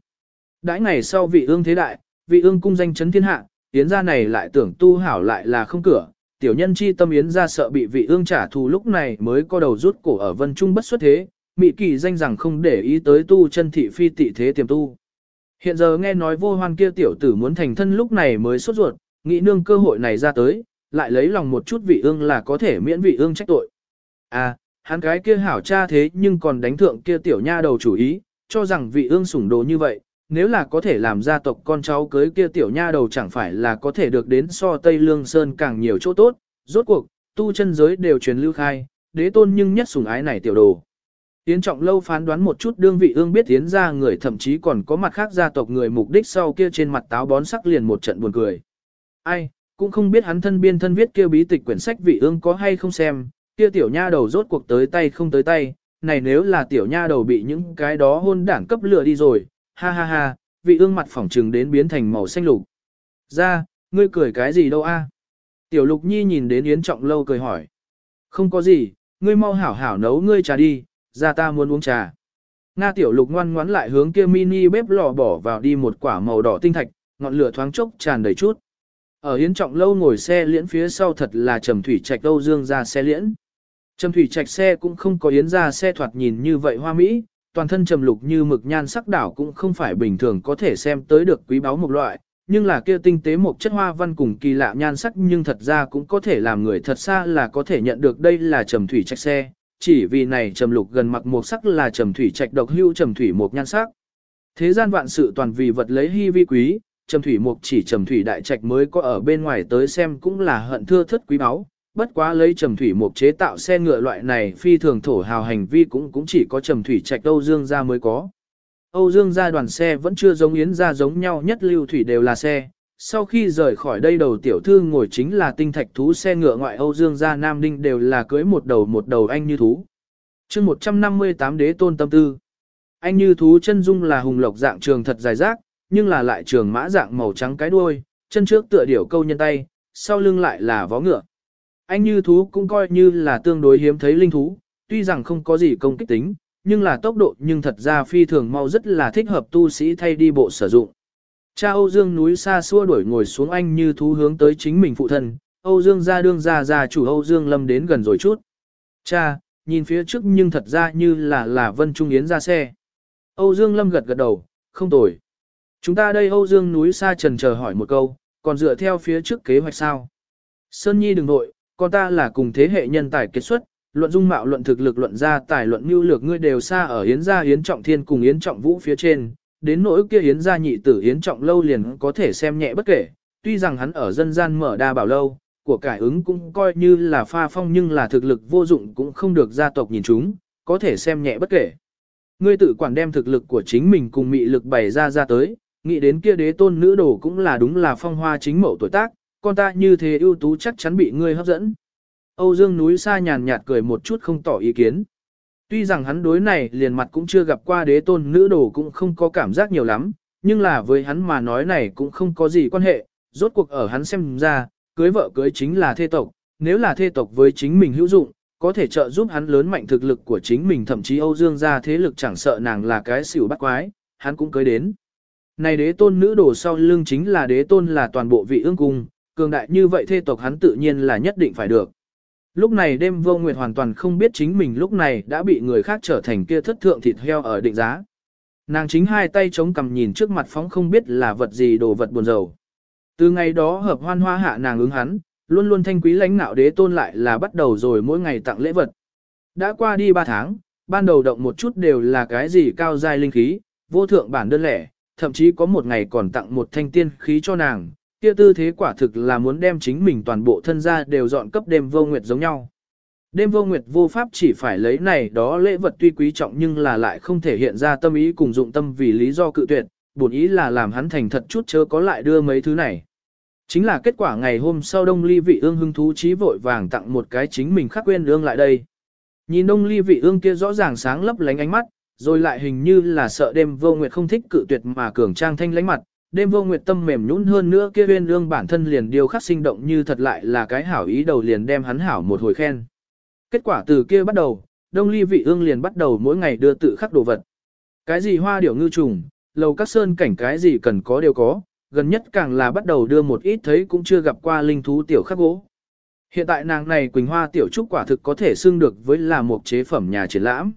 Đãi ngày sau vị ương thế đại, vị ương cung danh chấn thiên hạ, Yến gia này lại tưởng tu hảo lại là không cửa, tiểu nhân chi tâm Yến gia sợ bị vị ương trả thù lúc này mới có đầu rút cổ ở vân trung bất xuất thế, Mị kỳ danh rằng không để ý tới tu chân thị phi tị thế tiềm tu. Hiện giờ nghe nói vô hoan kia tiểu tử muốn thành thân lúc này mới sốt ruột, nghĩ nương cơ hội này ra tới, lại lấy lòng một chút vị ương là có thể miễn vị ương trách tội. À, hắn cái kia hảo cha thế nhưng còn đánh thượng kia tiểu nha đầu chủ ý, cho rằng vị ương sủng đồ như vậy, nếu là có thể làm gia tộc con cháu cưới kia tiểu nha đầu chẳng phải là có thể được đến so Tây Lương Sơn càng nhiều chỗ tốt, rốt cuộc, tu chân giới đều truyền lưu khai, đế tôn nhưng nhất sủng ái này tiểu đồ. Yến Trọng Lâu phán đoán một chút đương vị ương biết tiến ra người thậm chí còn có mặt khác gia tộc người mục đích sau kia trên mặt táo bón sắc liền một trận buồn cười. Ai, cũng không biết hắn thân biên thân viết kia bí tịch quyển sách vị ương có hay không xem, kia tiểu nha đầu rốt cuộc tới tay không tới tay, này nếu là tiểu nha đầu bị những cái đó hôn đảng cấp lừa đi rồi, ha ha ha, vị ương mặt phỏng trừng đến biến thành màu xanh lục. Ra, ngươi cười cái gì đâu a? Tiểu lục nhi nhìn đến Yến Trọng Lâu cười hỏi. Không có gì, ngươi mau hảo hảo nấu ngươi trà đi, ra ta muốn uống trà. Nga tiểu lục ngoan ngoãn lại hướng kia mini bếp lò bỏ vào đi một quả màu đỏ tinh thạch, ngọn lửa thoáng chốc tràn đầy chút. Ở hiến trọng lâu ngồi xe liễn phía sau thật là trầm thủy trạch Âu Dương ra xe liễn. Trầm thủy trạch xe cũng không có yến ra xe thoạt nhìn như vậy hoa mỹ, toàn thân trầm lục như mực nhan sắc đảo cũng không phải bình thường có thể xem tới được quý báu một loại, nhưng là kia tinh tế một chất hoa văn cùng kỳ lạ nhan sắc nhưng thật ra cũng có thể làm người thật xa là có thể nhận được đây là trầm thủy trạch xe, chỉ vì này trầm lục gần mặc một sắc là trầm thủy trạch độc hưu trầm thủy một nhan sắc. Thế gian vạn sự toàn vì vật lấy hy vi quý, trầm thủy mục chỉ trầm thủy đại trạch mới có ở bên ngoài tới xem cũng là hận thưa thất quý báu, bất quá lấy trầm thủy mục chế tạo xe ngựa loại này phi thường thổ hào hành vi cũng cũng chỉ có trầm thủy trạch Âu Dương gia mới có. Âu Dương gia đoàn xe vẫn chưa giống Yến gia giống nhau nhất lưu thủy đều là xe, sau khi rời khỏi đây đầu tiểu thư ngồi chính là tinh thạch thú xe ngựa ngoại Âu Dương gia Nam Đinh đều là cưới một đầu một đầu anh như thú. chương 158 đế tôn tâm tư. Anh như thú chân dung là hùng lộc dạng trường thật dài rác, nhưng là lại trường mã dạng màu trắng cái đuôi, chân trước tựa điểu câu nhân tay, sau lưng lại là vó ngựa. Anh như thú cũng coi như là tương đối hiếm thấy linh thú, tuy rằng không có gì công kích tính, nhưng là tốc độ nhưng thật ra phi thường mau rất là thích hợp tu sĩ thay đi bộ sử dụng. Cha Âu Dương núi xa xua đuổi ngồi xuống anh như thú hướng tới chính mình phụ thân, Âu Dương ra đương ra ra chủ Âu Dương Lâm đến gần rồi chút. Cha, nhìn phía trước nhưng thật ra như là là Vân Trung Yến ra xe. Âu Dương Lâm gật gật đầu, không tồi. Chúng ta đây Âu Dương núi xa trần chờ hỏi một câu, còn dựa theo phía trước kế hoạch sao? Sơn Nhi đừng nội, con ta là cùng thế hệ nhân tài kết xuất, luận dung mạo luận thực lực luận gia tài luận mưu lược ngươi đều xa ở Yến gia Yến Trọng Thiên cùng Yến Trọng Vũ phía trên, đến nỗi kia Yến gia nhị tử Yến trọng lâu liền có thể xem nhẹ bất kể, tuy rằng hắn ở dân gian mở đa bảo lâu, của cải ứng cũng coi như là pha phong nhưng là thực lực vô dụng cũng không được gia tộc nhìn chúng, có thể xem nhẹ bất kể. Ngươi tự quản đem thực lực của chính mình cùng mị lực bày ra ra tới, nghĩ đến kia đế tôn nữ đồ cũng là đúng là phong hoa chính mẫu tuổi tác, con ta như thế ưu tú chắc chắn bị ngươi hấp dẫn. Âu Dương núi xa nhàn nhạt cười một chút không tỏ ý kiến. Tuy rằng hắn đối này liền mặt cũng chưa gặp qua đế tôn nữ đồ cũng không có cảm giác nhiều lắm, nhưng là với hắn mà nói này cũng không có gì quan hệ, rốt cuộc ở hắn xem ra, cưới vợ cưới chính là thê tộc, nếu là thê tộc với chính mình hữu dụng, có thể trợ giúp hắn lớn mạnh thực lực của chính mình thậm chí Âu Dương gia thế lực chẳng sợ nàng là cái xỉu bắt quái, hắn cũng cưới đến. Này đế tôn nữ đồ sau lưng chính là đế tôn là toàn bộ vị ương cung, cường đại như vậy thê tộc hắn tự nhiên là nhất định phải được. Lúc này đêm vô nguyệt hoàn toàn không biết chính mình lúc này đã bị người khác trở thành kia thất thượng thịt heo ở định giá. Nàng chính hai tay chống cầm nhìn trước mặt phóng không biết là vật gì đồ vật buồn rầu. Từ ngày đó hợp hoan hoa hạ nàng ứng hắn, luôn luôn thanh quý lãnh nạo đế tôn lại là bắt đầu rồi mỗi ngày tặng lễ vật. Đã qua đi ba tháng, ban đầu động một chút đều là cái gì cao giai linh khí, vô thượng bản đơn lẻ, thậm chí có một ngày còn tặng một thanh tiên khí cho nàng, kia tư thế quả thực là muốn đem chính mình toàn bộ thân ra đều dọn cấp đêm vô nguyệt giống nhau. Đêm vô nguyệt vô pháp chỉ phải lấy này đó lễ vật tuy quý trọng nhưng là lại không thể hiện ra tâm ý cùng dụng tâm vì lý do cự tuyệt, buồn ý là làm hắn thành thật chút chớ có lại đưa mấy thứ này. Chính là kết quả ngày hôm sau đông ly vị ương hưng thú trí vội vàng tặng một cái chính mình khắc quên ương lại đây. Nhìn đông ly vị ương kia rõ ràng sáng lấp lánh ánh mắt, rồi lại hình như là sợ đêm vô nguyệt không thích cự tuyệt mà cường trang thanh lánh mặt, đêm vô nguyệt tâm mềm nhũn hơn nữa kia uyên ương bản thân liền điều khắc sinh động như thật lại là cái hảo ý đầu liền đem hắn hảo một hồi khen. Kết quả từ kia bắt đầu, đông ly vị ương liền bắt đầu mỗi ngày đưa tự khắc đồ vật. Cái gì hoa điểu ngư trùng, lầu các sơn cảnh cái gì cần có đều có, gần nhất càng là bắt đầu đưa một ít thấy cũng chưa gặp qua linh thú tiểu khắc gỗ. Hiện tại nàng này Quỳnh Hoa tiểu trúc quả thực có thể xưng được với là một chế phẩm nhà triển lãm.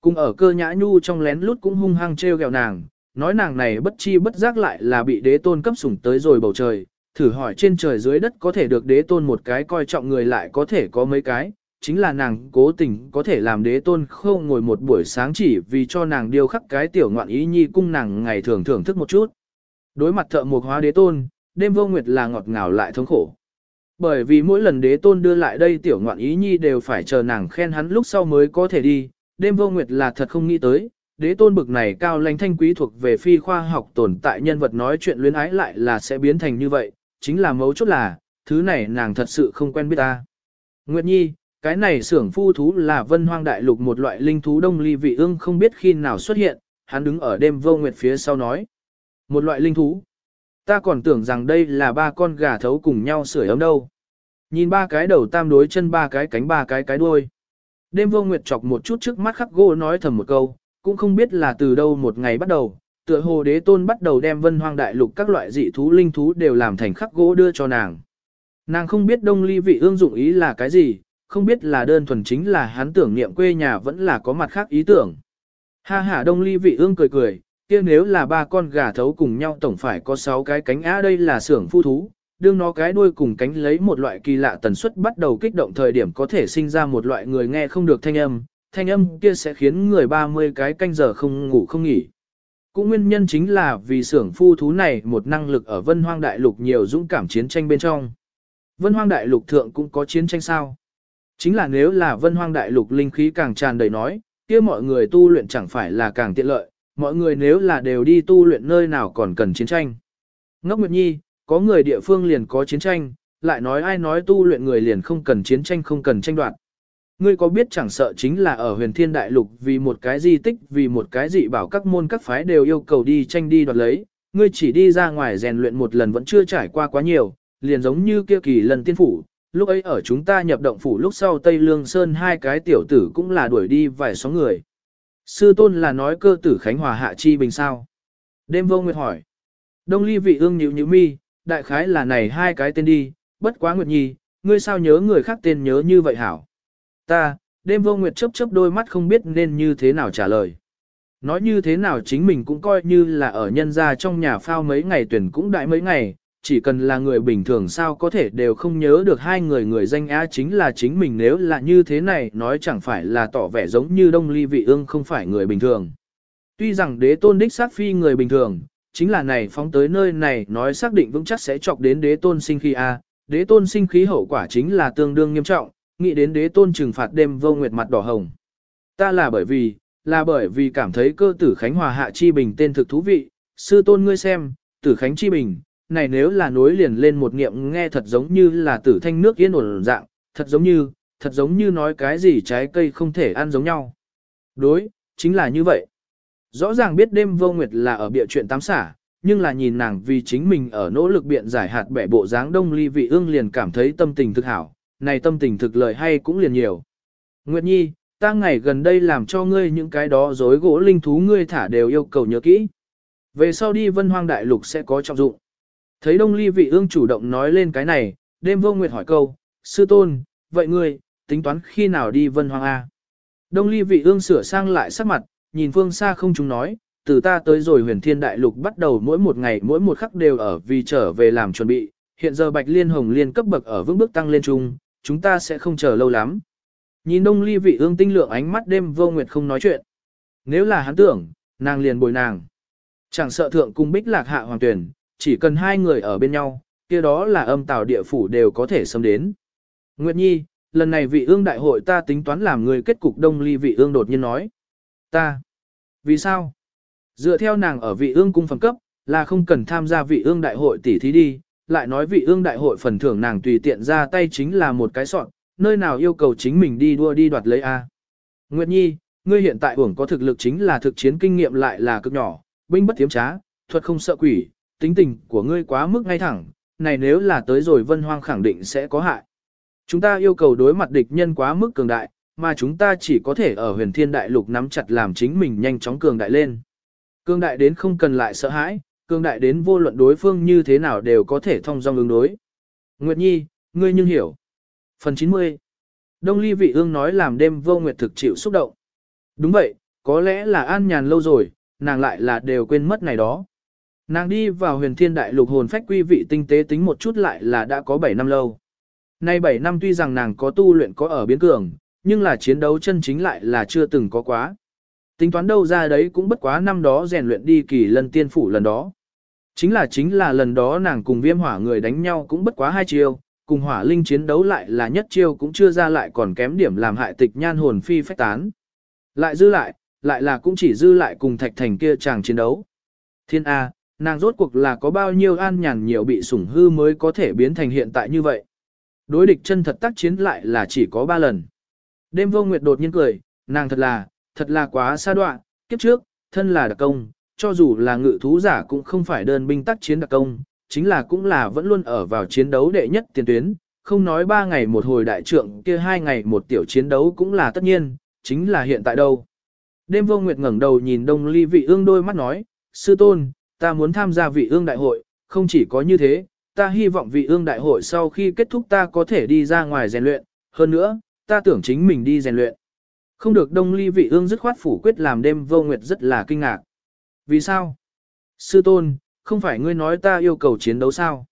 Cùng ở cơ nhã nhu trong lén lút cũng hung hăng treo gẹo nàng, nói nàng này bất chi bất giác lại là bị đế tôn cấp sủng tới rồi bầu trời, thử hỏi trên trời dưới đất có thể được đế tôn một cái coi trọng người lại có thể có mấy cái, chính là nàng cố tình có thể làm đế tôn không ngồi một buổi sáng chỉ vì cho nàng điêu khắc cái tiểu ngoạn ý nhi cung nàng ngày thường thưởng thức một chút. Đối mặt thợ mộc hóa đế tôn, đêm vô nguyệt là ngọt ngào lại thống khổ. Bởi vì mỗi lần đế tôn đưa lại đây tiểu ngoạn ý nhi đều phải chờ nàng khen hắn lúc sau mới có thể đi, đêm vô nguyệt là thật không nghĩ tới, đế tôn bực này cao lãnh thanh quý thuộc về phi khoa học tồn tại nhân vật nói chuyện luyến ái lại là sẽ biến thành như vậy, chính là mấu chốt là, thứ này nàng thật sự không quen biết ta. Nguyệt Nhi, cái này xưởng phu thú là vân hoang đại lục một loại linh thú đông ly vị ương không biết khi nào xuất hiện, hắn đứng ở đêm vô nguyệt phía sau nói. Một loại linh thú. Ta còn tưởng rằng đây là ba con gà thấu cùng nhau sưởi ấm đâu. Nhìn ba cái đầu tam đối chân ba cái cánh ba cái cái đuôi. Đêm vô nguyệt chọc một chút trước mắt khắc gỗ nói thầm một câu, cũng không biết là từ đâu một ngày bắt đầu, tựa hồ đế tôn bắt đầu đem vân hoang đại lục các loại dị thú linh thú đều làm thành khắc gỗ đưa cho nàng. Nàng không biết đông ly vị ương dụng ý là cái gì, không biết là đơn thuần chính là hắn tưởng niệm quê nhà vẫn là có mặt khác ý tưởng. Ha ha đông ly vị ương cười cười, kia nếu là ba con gà thấu cùng nhau tổng phải có sáu cái cánh á đây là xưởng phu thú, đương nó cái đuôi cùng cánh lấy một loại kỳ lạ tần suất bắt đầu kích động thời điểm có thể sinh ra một loại người nghe không được thanh âm, thanh âm kia sẽ khiến người 30 cái canh giờ không ngủ không nghỉ. Cũng nguyên nhân chính là vì xưởng phu thú này một năng lực ở vân hoang đại lục nhiều dũng cảm chiến tranh bên trong. Vân hoang đại lục thượng cũng có chiến tranh sao? Chính là nếu là vân hoang đại lục linh khí càng tràn đầy nói, kia mọi người tu luyện chẳng phải là càng tiện lợi, mọi người nếu là đều đi tu luyện nơi nào còn cần chiến tranh. Ngốc Nguyệt Nhi, có người địa phương liền có chiến tranh, lại nói ai nói tu luyện người liền không cần chiến tranh không cần tranh đoạt. Ngươi có biết chẳng sợ chính là ở huyền thiên đại lục vì một cái di tích vì một cái dị bảo các môn các phái đều yêu cầu đi tranh đi đoạt lấy, ngươi chỉ đi ra ngoài rèn luyện một lần vẫn chưa trải qua quá nhiều, liền giống như kia kỳ lần tiên phủ, lúc ấy ở chúng ta nhập động phủ lúc sau Tây Lương Sơn hai cái tiểu tử cũng là đuổi đi vài số người. Sư tôn là nói cơ tử Khánh Hòa hạ chi bình sao. Đêm vô nguyệt hỏi. Đông ly vị ương nhịu nhịu mi, đại khái là này hai cái tên đi, bất quá nguyệt nhi, ngươi sao nhớ người khác tên nhớ như vậy hảo. Ta, đêm vô nguyệt chớp chớp đôi mắt không biết nên như thế nào trả lời. Nói như thế nào chính mình cũng coi như là ở nhân gia trong nhà phao mấy ngày tuyển cũng đại mấy ngày, chỉ cần là người bình thường sao có thể đều không nhớ được hai người người danh á chính là chính mình nếu là như thế này nói chẳng phải là tỏ vẻ giống như đông ly vị ương không phải người bình thường. Tuy rằng đế tôn đích sát phi người bình thường, chính là này phóng tới nơi này nói xác định vững chắc sẽ chọc đến đế tôn sinh khí a đế tôn sinh khí hậu quả chính là tương đương nghiêm trọng, nghĩ đến đế tôn trừng phạt đêm vô nguyệt mặt đỏ hồng. Ta là bởi vì, là bởi vì cảm thấy cơ tử Khánh Hòa Hạ Chi Bình tên thực thú vị, sư tôn ngươi xem, tử Khánh Chi Bình, này nếu là nối liền lên một niệm nghe thật giống như là tử thanh nước yên ổn dạng, thật giống như, thật giống như nói cái gì trái cây không thể ăn giống nhau. Đối, chính là như vậy. Rõ ràng biết đêm vô nguyệt là ở bịa chuyện tám xả, nhưng là nhìn nàng vì chính mình ở nỗ lực biện giải hạt bẻ bộ dáng đông ly vị ương liền cảm thấy tâm tình thực hảo, này tâm tình thực lời hay cũng liền nhiều. Nguyệt Nhi, ta ngày gần đây làm cho ngươi những cái đó dối gỗ linh thú ngươi thả đều yêu cầu nhớ kỹ. Về sau đi vân hoang đại lục sẽ có trọng dụng. Thấy đông ly vị ương chủ động nói lên cái này, đêm vô nguyệt hỏi câu, sư tôn, vậy ngươi, tính toán khi nào đi vân hoang A. Đông ly vị ương sửa sang lại sắc mặt, nhìn phương xa không chúng nói, từ ta tới rồi huyền thiên đại lục bắt đầu mỗi một ngày mỗi một khắc đều ở vì trở về làm chuẩn bị, hiện giờ bạch liên hồng liên cấp bậc ở vững bước tăng lên chung, chúng ta sẽ không chờ lâu lắm. Nhìn đông ly vị ương tinh lượng ánh mắt đêm vô nguyệt không nói chuyện. Nếu là hắn tưởng, nàng liền bồi nàng. Chẳng sợ thượng cung bích lạc hạ hoàng tuyển, chỉ cần hai người ở bên nhau, kia đó là âm tào địa phủ đều có thể xâm đến. Nguyệt Nhi, lần này vị ương đại hội ta tính toán làm người kết cục đông ly vị ương đột nhiên nói. Ta. Vì sao? Dựa theo nàng ở vị ương cung phẩm cấp, là không cần tham gia vị ương đại hội tỷ thí đi, lại nói vị ương đại hội phần thưởng nàng tùy tiện ra tay chính là một cái soạn, nơi nào yêu cầu chính mình đi đua đi đoạt lấy A. Nguyệt Nhi, ngươi hiện tại uổng có thực lực chính là thực chiến kinh nghiệm lại là cực nhỏ, binh bất tiếm trá, thuật không sợ quỷ, tính tình của ngươi quá mức ngay thẳng, này nếu là tới rồi vân hoang khẳng định sẽ có hại. Chúng ta yêu cầu đối mặt địch nhân quá mức cường đại, mà chúng ta chỉ có thể ở huyền thiên đại lục nắm chặt làm chính mình nhanh chóng cường đại lên. Cường đại đến không cần lại sợ hãi, cường đại đến vô luận đối phương như thế nào đều có thể thông dong ứng đối. Nguyệt Nhi, ngươi nhưng hiểu. Phần 90 Đông ly vị ương nói làm đêm vô nguyệt thực chịu xúc động. Đúng vậy, có lẽ là an nhàn lâu rồi, nàng lại là đều quên mất này đó. Nàng đi vào huyền thiên đại lục hồn phách quy vị tinh tế tính một chút lại là đã có 7 năm lâu. Nay 7 năm tuy rằng nàng có tu luyện có ở biến cường, nhưng là chiến đấu chân chính lại là chưa từng có quá. Tính toán đâu ra đấy cũng bất quá năm đó rèn luyện đi kỳ lân tiên phủ lần đó. Chính là chính là lần đó nàng cùng viêm hỏa người đánh nhau cũng bất quá hai chiêu, cùng hỏa linh chiến đấu lại là nhất chiêu cũng chưa ra lại còn kém điểm làm hại tịch nhan hồn phi phách tán. Lại dư lại, lại là cũng chỉ dư lại cùng thạch thành kia chàng chiến đấu. Thiên A, nàng rốt cuộc là có bao nhiêu an nhàn nhiều bị sủng hư mới có thể biến thành hiện tại như vậy. Đối địch chân thật tác chiến lại là chỉ có ba lần. Đêm vô nguyệt đột nhiên cười, nàng thật là, thật là quá xa đoạn, kiếp trước, thân là đặc công, cho dù là ngự thú giả cũng không phải đơn binh tác chiến đặc công, chính là cũng là vẫn luôn ở vào chiến đấu đệ nhất tiền tuyến, không nói ba ngày một hồi đại trượng kia hai ngày một tiểu chiến đấu cũng là tất nhiên, chính là hiện tại đâu. Đêm vô nguyệt ngẩng đầu nhìn đông ly vị ương đôi mắt nói, sư tôn, ta muốn tham gia vị ương đại hội, không chỉ có như thế, ta hy vọng vị ương đại hội sau khi kết thúc ta có thể đi ra ngoài rèn luyện, hơn nữa, ta tưởng chính mình đi rèn luyện. Không được đông ly vị ương dứt khoát phủ quyết làm đêm vô nguyệt rất là kinh ngạc. Vì sao? Sư tôn, không phải ngươi nói ta yêu cầu chiến đấu sao?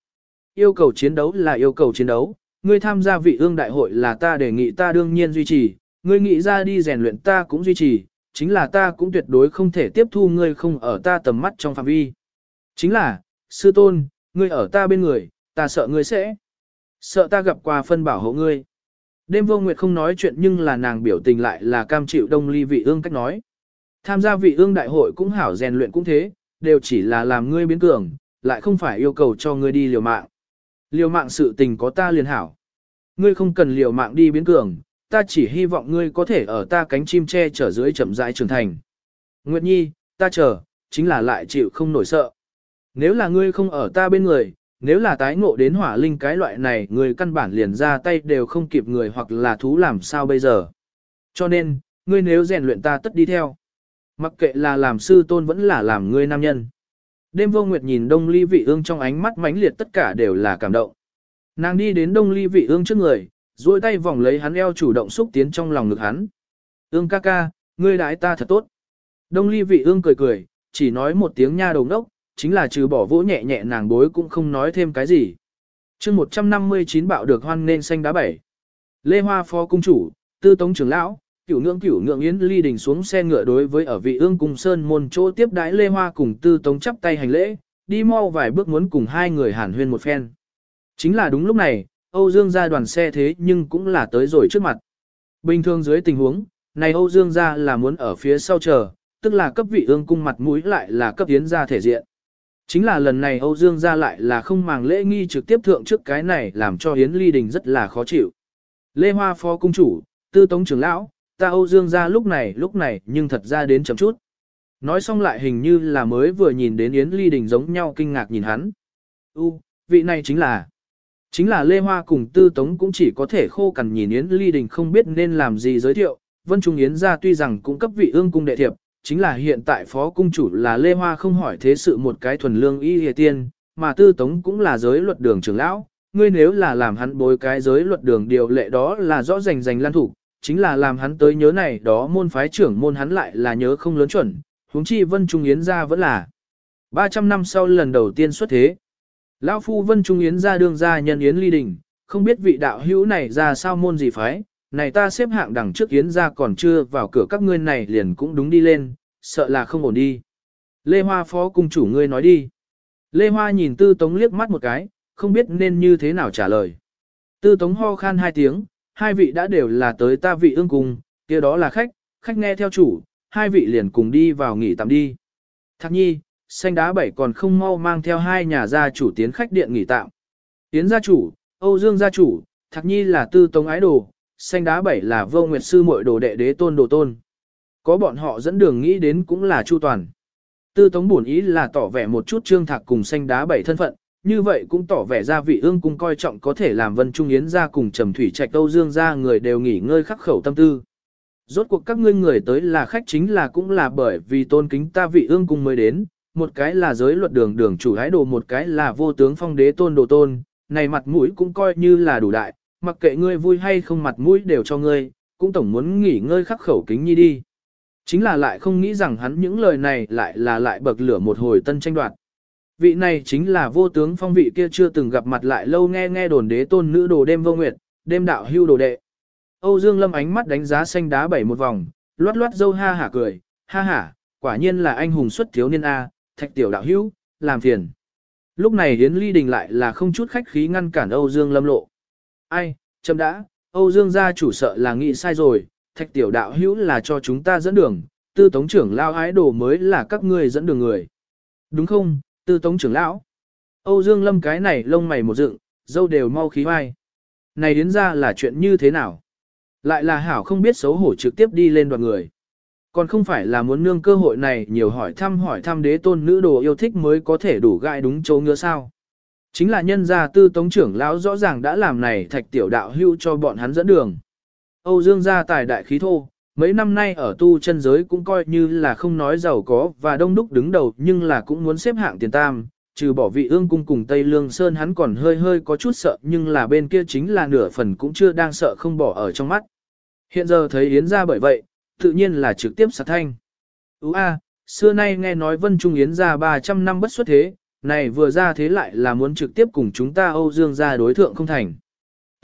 Yêu cầu chiến đấu là yêu cầu chiến đấu, ngươi tham gia vị ương đại hội là ta đề nghị ta đương nhiên duy trì, ngươi nghĩ ra đi rèn luyện ta cũng duy trì, chính là ta cũng tuyệt đối không thể tiếp thu ngươi không ở ta tầm mắt trong phạm vi. Chính là, sư tôn, ngươi ở ta bên người, ta sợ ngươi sẽ. Sợ ta gặp qua phân bảo hộ ngươi. Đêm vô nguyệt không nói chuyện nhưng là nàng biểu tình lại là cam chịu đông ly vị ương cách nói. Tham gia vị ương đại hội cũng hảo rèn luyện cũng thế, đều chỉ là làm ngươi biến cường, lại không phải yêu cầu cho ngươi đi liều mạng. Liều mạng sự tình có ta liền hảo. Ngươi không cần liều mạng đi biến cường, ta chỉ hy vọng ngươi có thể ở ta cánh chim che chở dưới chậm rãi trưởng thành. Nguyệt Nhi, ta chờ, chính là lại chịu không nổi sợ. Nếu là ngươi không ở ta bên người, nếu là tái ngộ đến hỏa linh cái loại này, người căn bản liền ra tay đều không kịp người hoặc là thú làm sao bây giờ. Cho nên, ngươi nếu rèn luyện ta tất đi theo. Mặc kệ là làm sư tôn vẫn là làm ngươi nam nhân. Đêm vô nguyệt nhìn đông ly vị ương trong ánh mắt mãnh liệt tất cả đều là cảm động. Nàng đi đến đông ly vị ương trước người, duỗi tay vòng lấy hắn eo chủ động xúc tiến trong lòng ngực hắn. Ương ca ca, ngươi đãi ta thật tốt. Đông ly vị ương cười cười, chỉ nói một tiếng nha đầu đốc, chính là trừ bỏ vỗ nhẹ nhẹ nàng bối cũng không nói thêm cái gì. chương 159 bạo được hoan nên xanh đá bảy. Lê Hoa phó cung chủ, tư tống trưởng lão, cửu ngưỡng cửu ngưỡng yến ly đình xuống xe ngựa đối với ở vị ương cung sơn môn chỗ tiếp đái Lê Hoa cùng tư tống chắp tay hành lễ, đi mau vài bước muốn cùng hai người hàn huyên một phen. Chính là đúng lúc này, Âu Dương ra đoàn xe thế nhưng cũng là tới rồi trước mặt. Bình thường dưới tình huống, này Âu Dương ra là muốn ở phía sau chờ, tức là cấp vị ương cung mặt mũi lại là cấp yến ra thể diện. Chính là lần này Âu Dương ra lại là không màng lễ nghi trực tiếp thượng trước cái này làm cho Yến Ly Đình rất là khó chịu. Lê Hoa phó cung chủ, tư tống trưởng lão, ta Âu Dương ra lúc này lúc này nhưng thật ra đến chấm chút. Nói xong lại hình như là mới vừa nhìn đến Yến Ly Đình giống nhau kinh ngạc nhìn hắn. U, vị này chính là... Chính là Lê Hoa cùng Tư Tống cũng chỉ có thể khô cằn nhìn Yến Ly Đình không biết nên làm gì giới thiệu. Vân Trung Yến gia tuy rằng cũng cấp vị ương cung đệ thiệp, chính là hiện tại phó cung chủ là Lê Hoa không hỏi thế sự một cái thuần lương y hề tiên, mà Tư Tống cũng là giới luật đường trưởng lão. Ngươi nếu là làm hắn bối cái giới luật đường điều lệ đó là rõ rành rành lan thủ, chính là làm hắn tới nhớ này đó môn phái trưởng môn hắn lại là nhớ không lớn chuẩn, huống chi Vân Trung Yến gia vẫn là 300 năm sau lần đầu tiên xuất thế. Lão phu Vân Trung Yến gia đương gia nhân Yến ly đình, không biết vị đạo hữu này ra sao môn gì phái, này ta xếp hạng đằng trước Yến gia còn chưa vào cửa các ngươi này liền cũng đúng đi lên, sợ là không ổn đi. Lê Hoa phó cung chủ ngươi nói đi. Lê Hoa nhìn Tư Tống liếc mắt một cái, không biết nên như thế nào trả lời. Tư Tống ho khan hai tiếng, hai vị đã đều là tới ta vị ương cùng, kia đó là khách, khách nghe theo chủ, hai vị liền cùng đi vào nghỉ tạm đi. Thạc nhi, xanh đá bảy còn không mau mang theo hai nhà gia chủ tiến khách điện nghỉ tạm. Tiến gia chủ, Âu Dương gia chủ, Thạc nhi là tư tống ái đồ, xanh đá bảy là vô nguyệt sư muội đồ đệ đế tôn đồ tôn. Có bọn họ dẫn đường nghĩ đến cũng là chu toàn. Tư tống bổn ý là tỏ vẻ một chút trương thạc cùng xanh đá bảy thân phận, như vậy cũng tỏ vẻ ra vị ương cung coi trọng có thể làm vân trung yến ra cùng trầm thủy trạch Âu Dương ra người đều nghỉ ngơi khắc khẩu tâm tư. Rốt cuộc các ngươi người tới là khách chính là cũng là bởi vì tôn kính ta vị ương cung mới đến, một cái là giới luật đường đường chủ hái đồ một cái là vô tướng phong đế tôn đồ tôn, này mặt mũi cũng coi như là đủ đại, mặc kệ ngươi vui hay không mặt mũi đều cho ngươi, cũng tổng muốn nghỉ ngơi khắc khẩu kính nhi đi. Chính là lại không nghĩ rằng hắn những lời này lại là lại bậc lửa một hồi tân tranh đoạt. Vị này chính là vô tướng phong vị kia chưa từng gặp mặt lại lâu nghe nghe đồn đế tôn nữ đồ đêm vô nguyệt, đêm đạo hưu đồ đệ. Âu Dương Lâm ánh mắt đánh giá xanh đá bảy một vòng, loát loát dâu ha hả cười, ha hả, quả nhiên là anh hùng xuất thiếu niên A, thạch tiểu đạo hữu, làm phiền. Lúc này Yến Ly Đình lại là không chút khách khí ngăn cản Âu Dương Lâm lộ. Ai, chậm đã, Âu Dương gia chủ sợ là nghĩ sai rồi, thạch tiểu đạo hữu là cho chúng ta dẫn đường, tư tống trưởng lao ái đồ mới là các ngươi dẫn đường người. Đúng không, tư tống trưởng lão? Âu Dương Lâm cái này lông mày một dựng, dâu đều mau khí vai. Này đến ra là chuyện như thế nào? Lại là hảo không biết xấu hổ trực tiếp đi lên đoàn người. Còn không phải là muốn nương cơ hội này nhiều hỏi thăm hỏi thăm đế tôn nữ đồ yêu thích mới có thể đủ gai đúng chỗ ngứa sao. Chính là nhân gia tư tống trưởng lão rõ ràng đã làm này thạch tiểu đạo hưu cho bọn hắn dẫn đường. Âu Dương gia tài đại khí thô, mấy năm nay ở tu chân giới cũng coi như là không nói giàu có và đông đúc đứng đầu nhưng là cũng muốn xếp hạng tiền tam, trừ bỏ vị ương cung cùng Tây Lương Sơn hắn còn hơi hơi có chút sợ nhưng là bên kia chính là nửa phần cũng chưa đang sợ không bỏ ở trong mắt. Hiện giờ thấy Yến ra bởi vậy, tự nhiên là trực tiếp sạc thanh. Ú a, xưa nay nghe nói Vân Trung Yến ra 300 năm bất xuất thế, này vừa ra thế lại là muốn trực tiếp cùng chúng ta Âu Dương ra đối thượng không thành.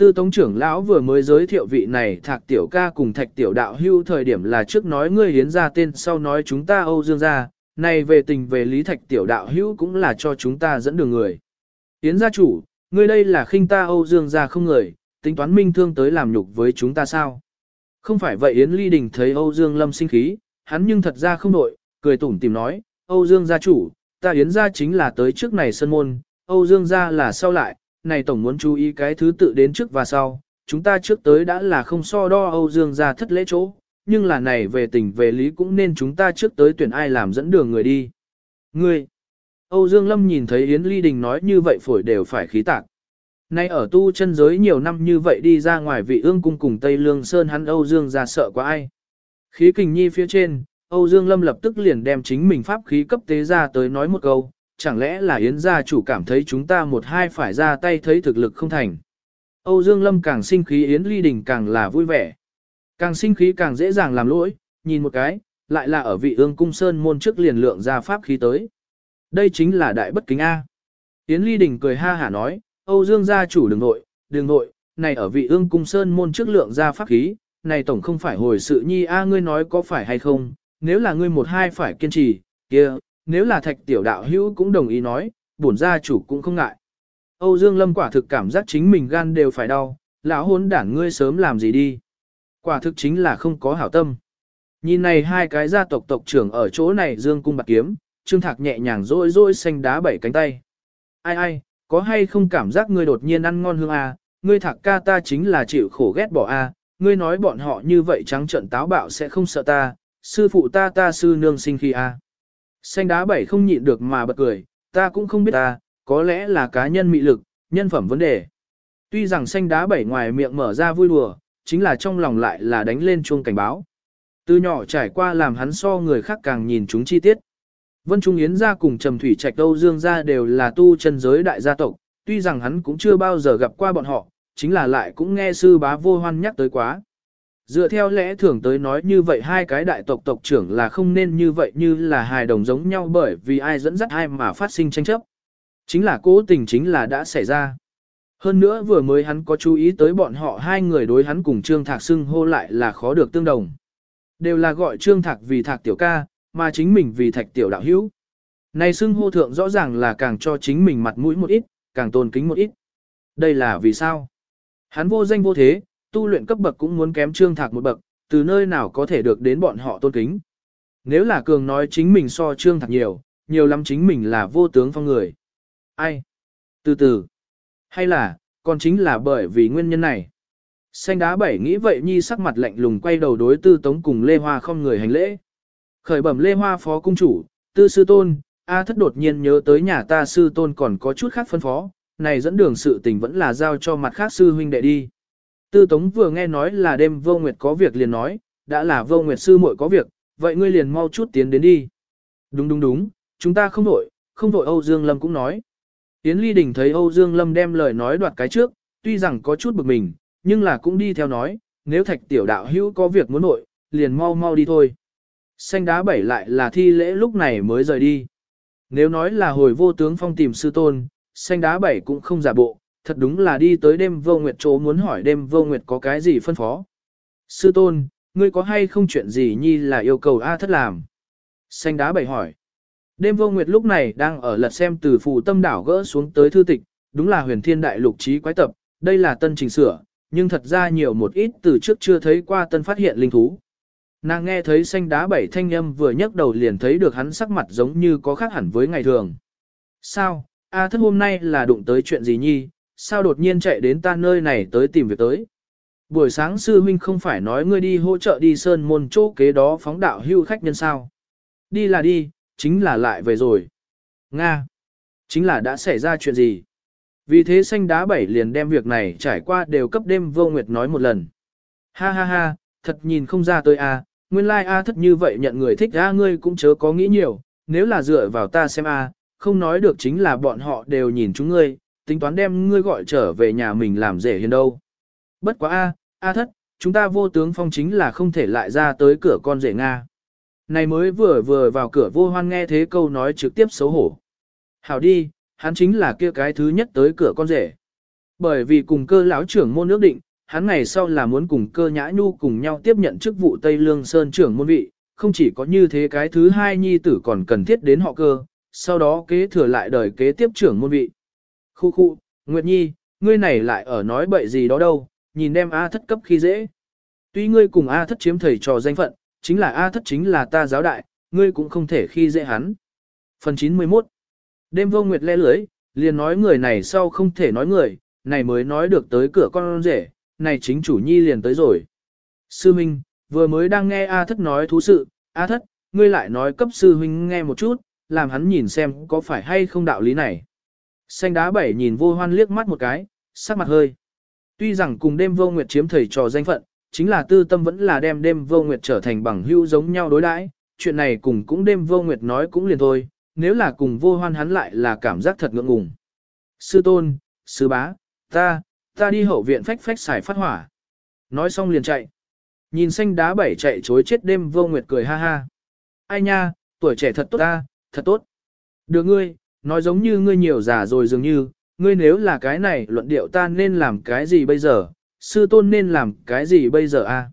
Tư Tống trưởng lão vừa mới giới thiệu vị này Thạc tiểu ca cùng Thạch tiểu đạo hưu thời điểm là trước nói ngươi Yến ra tên sau nói chúng ta Âu Dương ra, này về tình về lý Thạch tiểu đạo hưu cũng là cho chúng ta dẫn đường người. Yến gia chủ, ngươi đây là khinh ta Âu Dương ra không người, tính toán minh thương tới làm nhục với chúng ta sao? Không phải vậy Yến Ly Đình thấy Âu Dương Lâm sinh khí, hắn nhưng thật ra không nội, cười tủm tìm nói, Âu Dương gia chủ, ta Yến gia chính là tới trước này sân môn, Âu Dương gia là sau lại, này tổng muốn chú ý cái thứ tự đến trước và sau, chúng ta trước tới đã là không so đo Âu Dương gia thất lễ chỗ, nhưng là này về tình về lý cũng nên chúng ta trước tới tuyển ai làm dẫn đường người đi. Ngươi! Âu Dương Lâm nhìn thấy Yến Ly Đình nói như vậy phổi đều phải khí tạc. Nay ở tu chân giới nhiều năm như vậy đi ra ngoài vị ương cung cùng Tây Lương Sơn hắn Âu Dương ra sợ quá ai. Khí kình nhi phía trên, Âu Dương Lâm lập tức liền đem chính mình pháp khí cấp tế ra tới nói một câu, chẳng lẽ là Yến gia chủ cảm thấy chúng ta một hai phải ra tay thấy thực lực không thành. Âu Dương Lâm càng sinh khí Yến Ly Đình càng là vui vẻ. Càng sinh khí càng dễ dàng làm lỗi, nhìn một cái, lại là ở vị ương cung sơn môn trước liền lượng ra pháp khí tới. Đây chính là đại bất kính A. Yến Ly Đình cười ha hả nói, Âu Dương gia chủ đường nội, đường nội, này ở vị ương cung sơn môn trước lượng ra pháp khí, này tổng không phải hồi sự nhi a ngươi nói có phải hay không, nếu là ngươi một hai phải kiên trì, kia, nếu là thạch tiểu đạo hữu cũng đồng ý nói, bổn gia chủ cũng không ngại. Âu Dương Lâm quả thực cảm giác chính mình gan đều phải đau, lão hôn đảng ngươi sớm làm gì đi. Quả thực chính là không có hảo tâm. Nhìn này hai cái gia tộc tộc trưởng ở chỗ này Dương cung bạc kiếm, Trương Thạc nhẹ nhàng rôi rôi xanh đá bảy cánh tay. Ai ai, có hay không cảm giác ngươi đột nhiên ăn ngon hương à, ngươi thạc ca ta chính là chịu khổ ghét bỏ à ngươi nói bọn họ như vậy trắng trợn táo bạo sẽ không sợ ta, sư phụ ta ta sư nương sinh khi à Xanh đá bảy không nhịn được mà bật cười, ta cũng không biết ta, có lẽ là cá nhân mị lực, nhân phẩm vấn đề. Tuy rằng xanh đá bảy ngoài miệng mở ra vui đùa, chính là trong lòng lại là đánh lên chuông cảnh báo. Từ nhỏ trải qua làm hắn so người khác càng nhìn chúng chi tiết. Vân Trung Yến gia cùng Trầm Thủy Trạch Âu Dương gia đều là tu chân giới đại gia tộc, tuy rằng hắn cũng chưa bao giờ gặp qua bọn họ, chính là lại cũng nghe sư bá vô hoan nhắc tới quá. Dựa theo lẽ thường tới nói như vậy hai cái đại tộc tộc trưởng là không nên như vậy như là hài đồng giống nhau bởi vì ai dẫn dắt ai mà phát sinh tranh chấp. Chính là cố tình chính là đã xảy ra. Hơn nữa vừa mới hắn có chú ý tới bọn họ hai người đối hắn cùng Trương Thạc xưng hô lại là khó được tương đồng. Đều là gọi Trương Thạc vì Thạc tiểu ca, mà chính mình vì Thạch tiểu đạo hữu. Này xưng hô thượng rõ ràng là càng cho chính mình mặt mũi một ít, càng tôn kính một ít. Đây là vì sao? Hắn vô danh vô thế, tu luyện cấp bậc cũng muốn kém Trương Thạc một bậc, từ nơi nào có thể được đến bọn họ tôn kính. Nếu là cường nói chính mình so Trương Thạc nhiều, nhiều lắm chính mình là vô tướng phong người. Ai? Từ từ. Hay là, còn chính là bởi vì nguyên nhân này. Xanh đá bảy nghĩ vậy nhi sắc mặt lạnh lùng quay đầu đối tư tống cùng Lê Hoa không người hành lễ. Khởi bẩm Lê Hoa phó cung chủ, tư sư tôn, A thất đột nhiên nhớ tới nhà ta sư tôn còn có chút khác phân phó, này dẫn đường sự tình vẫn là giao cho mặt khác sư huynh đệ đi. Tư Tống vừa nghe nói là đêm vô nguyệt có việc liền nói, đã là vô nguyệt sư muội có việc, vậy ngươi liền mau chút tiến đến đi. Đúng đúng đúng, chúng ta không vội, không vội Âu Dương Lâm cũng nói. Tiến Ly Đình thấy Âu Dương Lâm đem lời nói đoạt cái trước, tuy rằng có chút bực mình, nhưng là cũng đi theo nói, nếu thạch tiểu đạo hữu có việc muốn nội, liền mau mau đi thôi. Xanh đá bảy lại là thi lễ lúc này mới rời đi. Nếu nói là hồi vô tướng phong tìm sư tôn, xanh đá bảy cũng không giả bộ, thật đúng là đi tới đêm vô nguyệt chỗ muốn hỏi đêm vô nguyệt có cái gì phân phó. Sư tôn, ngươi có hay không chuyện gì nhi là yêu cầu A thất làm? Xanh đá bảy hỏi. Đêm vô nguyệt lúc này đang ở lật xem từ phù tâm đảo gỡ xuống tới thư tịch, đúng là huyền thiên đại lục trí quái tập, đây là tân trình sửa, nhưng thật ra nhiều một ít từ trước chưa thấy qua tân phát hiện linh thú. Nàng nghe thấy xanh đá bảy thanh âm vừa nhấc đầu liền thấy được hắn sắc mặt giống như có khác hẳn với ngày thường. Sao, A thất hôm nay là đụng tới chuyện gì nhi, sao đột nhiên chạy đến ta nơi này tới tìm việc tới. Buổi sáng sư huynh không phải nói ngươi đi hỗ trợ đi sơn môn chỗ kế đó phóng đạo hưu khách nhân sao. Đi là đi, chính là lại về rồi. Nga, chính là đã xảy ra chuyện gì. Vì thế xanh đá bảy liền đem việc này trải qua đều cấp đêm vô nguyệt nói một lần. Ha ha ha, thật nhìn không ra tôi a, nguyên lai like a thất như vậy nhận người thích a ngươi cũng chớ có nghĩ nhiều, nếu là dựa vào ta xem a, không nói được chính là bọn họ đều nhìn chúng ngươi, tính toán đem ngươi gọi trở về nhà mình làm rể hiền đâu. Bất quá a, a thất, chúng ta vô tướng phong chính là không thể lại ra tới cửa con rể Nga. Này mới vừa vừa vào cửa vô hoan nghe thế câu nói trực tiếp xấu hổ. Hảo đi, hắn chính là kia cái thứ nhất tới cửa con rể. Bởi vì cùng cơ lão trưởng môn nước định, hắn ngày sau là muốn cùng cơ nhã nhu cùng nhau tiếp nhận chức vụ Tây Lương Sơn trưởng môn vị, không chỉ có như thế cái thứ hai nhi tử còn cần thiết đến họ cơ, sau đó kế thừa lại đời kế tiếp trưởng môn vị. Khu khu, Nguyệt Nhi, ngươi này lại ở nói bậy gì đó đâu, nhìn đem A thất cấp khi dễ. Tuy ngươi cùng A thất chiếm thầy trò danh phận, chính là A thất chính là ta giáo đại, ngươi cũng không thể khi dễ hắn. Phần 91 Đêm vô Nguyệt le lưới, liền nói người này sau không thể nói người, này mới nói được tới cửa con rể, này chính chủ nhi liền tới rồi. Sư Minh, vừa mới đang nghe A thất nói thú sự, A thất, ngươi lại nói cấp sư huynh nghe một chút, làm hắn nhìn xem có phải hay không đạo lý này. Xanh đá bảy nhìn vô hoan liếc mắt một cái, sắc mặt hơi. Tuy rằng cùng đêm vô nguyệt chiếm thầy trò danh phận, chính là tư tâm vẫn là đem đêm vô nguyệt trở thành bằng hữu giống nhau đối đãi. chuyện này cùng cũng đêm vô nguyệt nói cũng liền thôi, nếu là cùng vô hoan hắn lại là cảm giác thật ngượng ngùng. Sư tôn, sư bá, ta, ta đi hậu viện phách phách xài phát hỏa. Nói xong liền chạy. Nhìn xanh đá bảy chạy chối chết đêm vô nguyệt cười ha ha. Ai nha, tuổi trẻ thật tốt ta, thật tốt. Được ngươi, nói giống như ngươi nhiều già rồi dường như, ngươi nếu là cái này luận điệu ta nên làm cái gì bây giờ, sư tôn nên làm cái gì bây giờ a?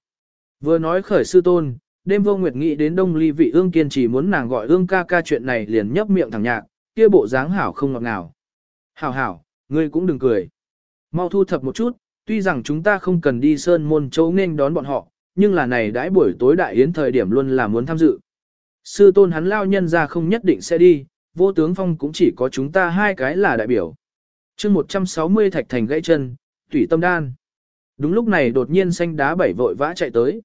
Vừa nói khởi sư tôn, đêm vô nguyệt nghĩ đến đông ly vị ương kiên trì muốn nàng gọi ương ca ca chuyện này liền nhấp miệng thẳng nhạc, kia bộ dáng hảo không ngọt ngào. Hảo hảo, ngươi cũng đừng cười. Mau thu thập một chút, tuy rằng chúng ta không cần đi sơn môn châu nên đón bọn họ, nhưng là này đãi buổi tối đại yến thời điểm luôn là muốn tham dự. Sư tôn hắn lao nhân ra không nhất định sẽ đi, vô tướng phong cũng chỉ có chúng ta hai cái là đại biểu. chương 160 thạch thành gãy chân, Tủy tâm đan. Đúng lúc này đột nhiên xanh đá bảy vội vã chạy tới.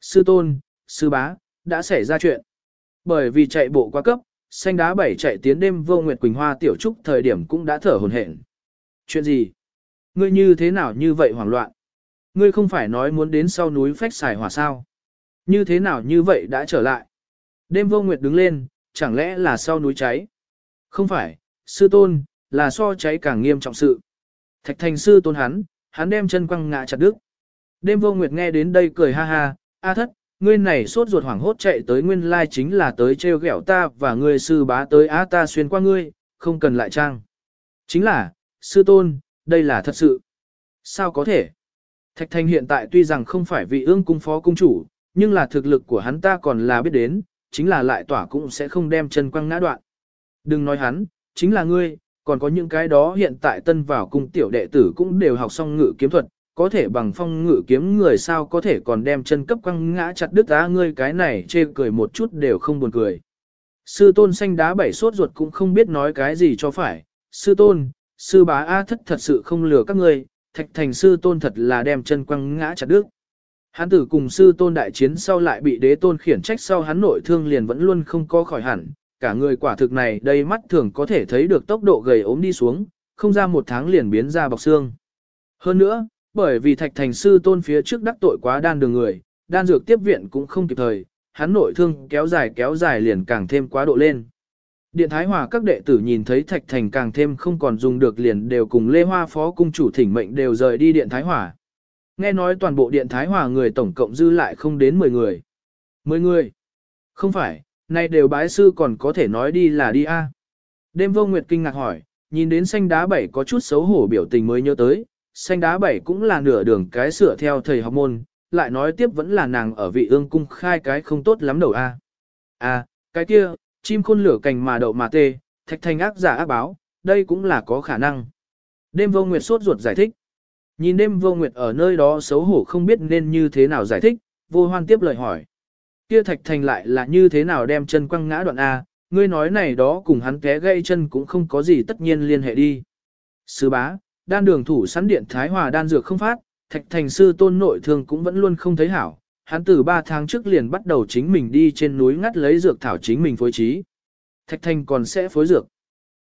Sư tôn, sư bá, đã xảy ra chuyện. Bởi vì chạy bộ quá cấp, xanh đá bảy chạy tiến đêm vô nguyệt quỳnh hoa tiểu trúc thời điểm cũng đã thở hồn hển. Chuyện gì? Ngươi như thế nào như vậy hoảng loạn? Ngươi không phải nói muốn đến sau núi phách xài hỏa sao? Như thế nào như vậy đã trở lại? Đêm vô nguyệt đứng lên, chẳng lẽ là sau núi cháy? Không phải, sư tôn, là so cháy càng nghiêm trọng sự. Thạch thành sư tôn hắn, hắn đem chân quăng ngã chặt đứt. Đêm vô nguyệt nghe đến đây cười ha ha, a thất, ngươi này sốt ruột hoảng hốt chạy tới nguyên lai chính là tới treo gẹo ta và ngươi sư bá tới á ta xuyên qua ngươi, không cần lại trang. Chính là, sư tôn, đây là thật sự. Sao có thể? Thạch Thành hiện tại tuy rằng không phải vị ương cung phó cung chủ, nhưng là thực lực của hắn ta còn là biết đến, chính là lại tỏa cũng sẽ không đem chân quăng ngã đoạn. Đừng nói hắn, chính là ngươi, còn có những cái đó hiện tại tân vào cung tiểu đệ tử cũng đều học xong ngự kiếm thuật, có thể bằng phong ngự kiếm người sao có thể còn đem chân cấp quăng ngã chặt đứt á ngươi cái này chê cười một chút đều không buồn cười. Sư tôn xanh đá bảy sốt ruột cũng không biết nói cái gì cho phải, sư tôn, sư bá A thất thật sự không lừa các ngươi, thạch thành sư tôn thật là đem chân quăng ngã chặt đứt. Hắn tử cùng sư tôn đại chiến sau lại bị đế tôn khiển trách sau hắn nội thương liền vẫn luôn không có khỏi hẳn, cả người quả thực này đây mắt thường có thể thấy được tốc độ gầy ốm đi xuống, không ra một tháng liền biến ra bọc xương. Hơn nữa, bởi vì thạch thành sư tôn phía trước đắc tội quá đan đường người, đan dược tiếp viện cũng không kịp thời, hắn nội thương kéo dài kéo dài liền càng thêm quá độ lên. Điện Thái Hòa các đệ tử nhìn thấy Thạch Thành càng thêm không còn dùng được liền đều cùng Lê Hoa Phó Cung chủ thỉnh mệnh đều rời đi Điện Thái Hòa. Nghe nói toàn bộ Điện Thái Hòa người tổng cộng dư lại không đến 10 người. 10 người? Không phải, nay đều bái sư còn có thể nói đi là đi a. Đêm vô nguyệt kinh ngạc hỏi, nhìn đến xanh đá bảy có chút xấu hổ biểu tình mới nhớ tới, xanh đá bảy cũng là nửa đường cái sửa theo thầy học môn, lại nói tiếp vẫn là nàng ở vị ương cung khai cái không tốt lắm đầu a. A, cái kia, chim khôn lửa cành mà đậu mà tê, thạch thành ác giả ác báo, đây cũng là có khả năng. Đêm vô nguyệt sốt ruột giải thích. Nhìn đêm vô nguyệt ở nơi đó xấu hổ không biết nên như thế nào giải thích, vô hoan tiếp lời hỏi. Kia thạch thành lại là như thế nào đem chân quăng ngã đoạn A, ngươi nói này đó cùng hắn té gây chân cũng không có gì tất nhiên liên hệ đi. Sư bá, đan đường thủ sẵn điện thái hòa đan dược không phát, thạch thành sư tôn nội thương cũng vẫn luôn không thấy hảo, hắn từ 3 tháng trước liền bắt đầu chính mình đi trên núi ngắt lấy dược thảo chính mình phối trí. Thạch thành còn sẽ phối dược.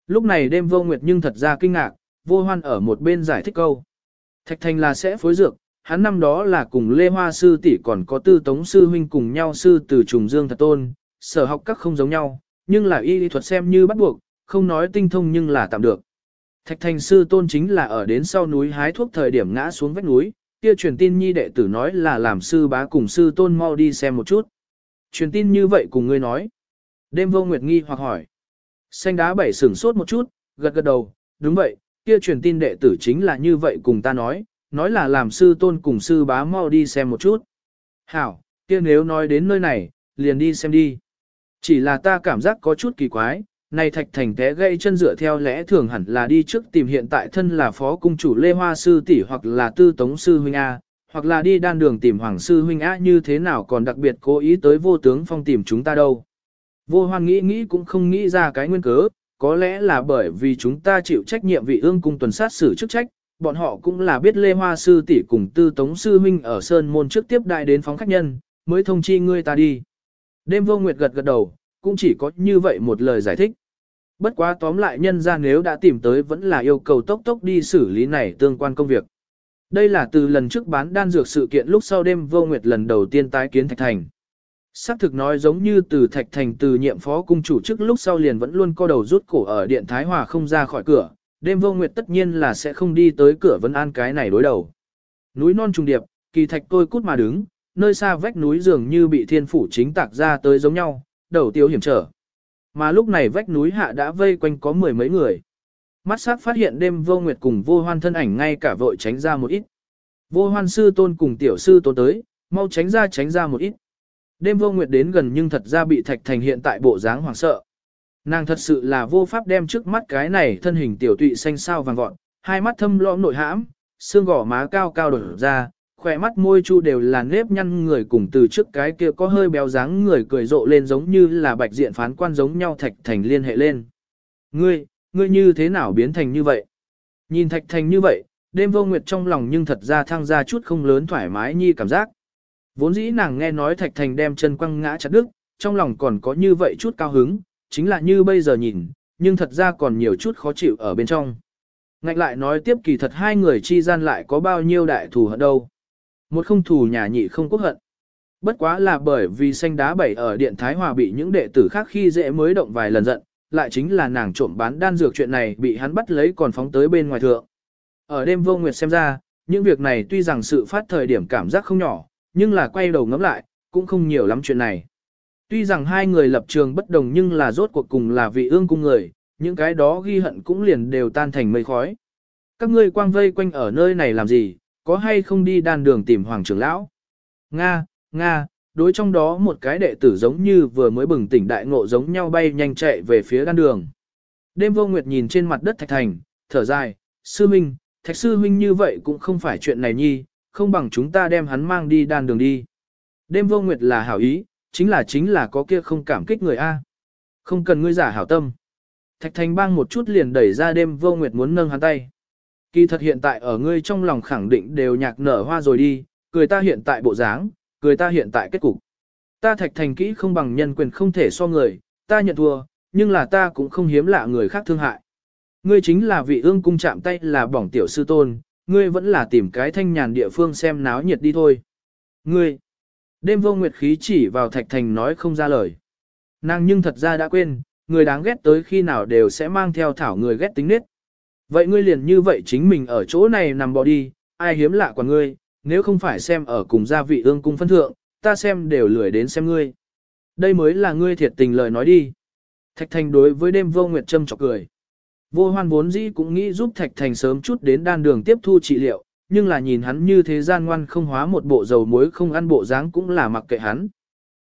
Lúc này đêm vô nguyệt nhưng thật ra kinh ngạc, vô hoan ở một bên giải thích câu. Thạch thành là sẽ phối dược, hắn năm đó là cùng Lê Hoa sư tỷ còn có tư tống sư huynh cùng nhau sư từ trùng dương thật tôn, sở học các không giống nhau, nhưng là y lý thuật xem như bắt buộc, không nói tinh thông nhưng là tạm được. Thạch thành sư tôn chính là ở đến sau núi hái thuốc thời điểm ngã xuống vách núi, kia truyền tin nhi đệ tử nói là làm sư bá cùng sư tôn mau đi xem một chút. Truyền tin như vậy cùng ngươi nói. Đêm vô nguyệt nghi hoặc hỏi. Xanh đá bảy sửng sốt một chút, gật gật đầu, đúng vậy, kia truyền tin đệ tử chính là như vậy cùng ta nói, nói là làm sư tôn cùng sư bá mau đi xem một chút. Hảo, kia nếu nói đến nơi này, liền đi xem đi. Chỉ là ta cảm giác có chút kỳ quái, này thạch thành té gây chân dựa theo lẽ thường hẳn là đi trước tìm hiện tại thân là phó cung chủ Lê Hoa Sư tỷ hoặc là tư tống sư huynh A, hoặc là đi đan đường tìm hoàng sư huynh A như thế nào còn đặc biệt cố ý tới vô tướng phong tìm chúng ta đâu. Vô hoan nghĩ nghĩ cũng không nghĩ ra cái nguyên cớ, có lẽ là bởi vì chúng ta chịu trách nhiệm vị ương cung tuần sát xử chức trách, bọn họ cũng là biết Lê Hoa Sư tỷ cùng tư tống sư huynh ở Sơn Môn trước tiếp đại đến phóng khách nhân, mới thông chi ngươi ta đi. Đêm vô nguyệt gật gật đầu, cũng chỉ có như vậy một lời giải thích. Bất quá tóm lại nhân ra nếu đã tìm tới vẫn là yêu cầu tốc tốc đi xử lý này tương quan công việc. Đây là từ lần trước bán đan dược sự kiện lúc sau đêm vô nguyệt lần đầu tiên tái kiến Thạch Thành. Sắc thực nói giống như từ Thạch Thành từ nhiệm phó cung chủ trước lúc sau liền vẫn luôn co đầu rút cổ ở điện Thái Hòa không ra khỏi cửa, đêm vô nguyệt tất nhiên là sẽ không đi tới cửa vấn an cái này đối đầu. Núi non trùng điệp, kỳ thạch tôi cút mà đứng, nơi xa vách núi dường như bị thiên phủ chính tạc ra tới giống nhau, đầu tiêu hiểm trở. Mà lúc này vách núi hạ đã vây quanh có mười mấy người. Mắt sắc phát hiện đêm vô nguyệt cùng vô hoan thân ảnh ngay cả vội tránh ra một ít. Vô hoan sư tôn cùng tiểu sư tôn tới, mau tránh ra tránh ra một ít. Đêm vô nguyệt đến gần nhưng thật ra bị thạch thành hiện tại bộ dáng hoảng sợ. Nàng thật sự là vô pháp đem trước mắt cái này thân hình tiểu tụy xanh sao vàng vọt, hai mắt thâm lõm nội hãm, xương gỏ má cao cao đổ ra, khỏe mắt môi chu đều là nếp nhăn người cùng từ trước cái kia có hơi béo dáng người cười rộ lên giống như là bạch diện phán quan giống nhau thạch thành liên hệ lên. Ngươi, ngươi như thế nào biến thành như vậy? Nhìn thạch thành như vậy, đêm vô nguyệt trong lòng nhưng thật ra thăng ra chút không lớn thoải mái nhi cảm giác. Vốn dĩ nàng nghe nói Thạch Thành đem chân quăng ngã chặt đứt, trong lòng còn có như vậy chút cao hứng, chính là như bây giờ nhìn, nhưng thật ra còn nhiều chút khó chịu ở bên trong. Ngạch lại nói tiếp kỳ thật hai người chi gian lại có bao nhiêu đại thù hận đâu. Một không thù nhà nhị không quốc hận. Bất quá là bởi vì xanh đá bảy ở điện Thái Hòa bị những đệ tử khác khi dễ mới động vài lần giận, lại chính là nàng trộm bán đan dược chuyện này bị hắn bắt lấy còn phóng tới bên ngoài thượng. Ở đêm vô nguyệt xem ra, những việc này tuy rằng sự phát thời điểm cảm giác không nhỏ, nhưng là quay đầu ngẫm lại, cũng không nhiều lắm chuyện này. Tuy rằng hai người lập trường bất đồng nhưng là rốt cuộc cùng là vị ương cung người, những cái đó ghi hận cũng liền đều tan thành mây khói. Các ngươi quang vây quanh ở nơi này làm gì, có hay không đi đan đường tìm hoàng trưởng lão? Nga, Nga, đối trong đó một cái đệ tử giống như vừa mới bừng tỉnh đại ngộ giống nhau bay nhanh chạy về phía đan đường. Đêm vô nguyệt nhìn trên mặt đất thạch thành, thở dài, sư minh, thạch sư huynh như vậy cũng không phải chuyện này nhi, không bằng chúng ta đem hắn mang đi đan đường đi. Đêm vô nguyệt là hảo ý, chính là chính là có kia không cảm kích người A. Không cần ngươi giả hảo tâm. Thạch thành bang một chút liền đẩy ra đêm vô nguyệt muốn nâng hắn tay. Kỳ thật hiện tại ở ngươi trong lòng khẳng định đều nhạc nở hoa rồi đi, cười ta hiện tại bộ dáng, cười ta hiện tại kết cục. Ta thạch thành kỹ không bằng nhân quyền không thể so người, ta nhận thua, nhưng là ta cũng không hiếm lạ người khác thương hại. Ngươi chính là vị ương cung chạm tay là bỏng tiểu sư tôn, ngươi vẫn là tìm cái thanh nhàn địa phương xem náo nhiệt đi thôi. Ngươi, đêm vô nguyệt khí chỉ vào thạch thành nói không ra lời. Nàng nhưng thật ra đã quên, người đáng ghét tới khi nào đều sẽ mang theo thảo người ghét tính nết. Vậy ngươi liền như vậy chính mình ở chỗ này nằm bò đi, ai hiếm lạ quả ngươi, nếu không phải xem ở cùng gia vị ương cung phân thượng, ta xem đều lười đến xem ngươi. Đây mới là ngươi thiệt tình lời nói đi. Thạch Thành đối với đêm vô nguyệt châm chọc cười. Vô hoan vốn dĩ cũng nghĩ giúp Thạch Thành sớm chút đến đan đường tiếp thu trị liệu, nhưng là nhìn hắn như thế gian ngoan không hóa một bộ dầu muối không ăn bộ dáng cũng là mặc kệ hắn.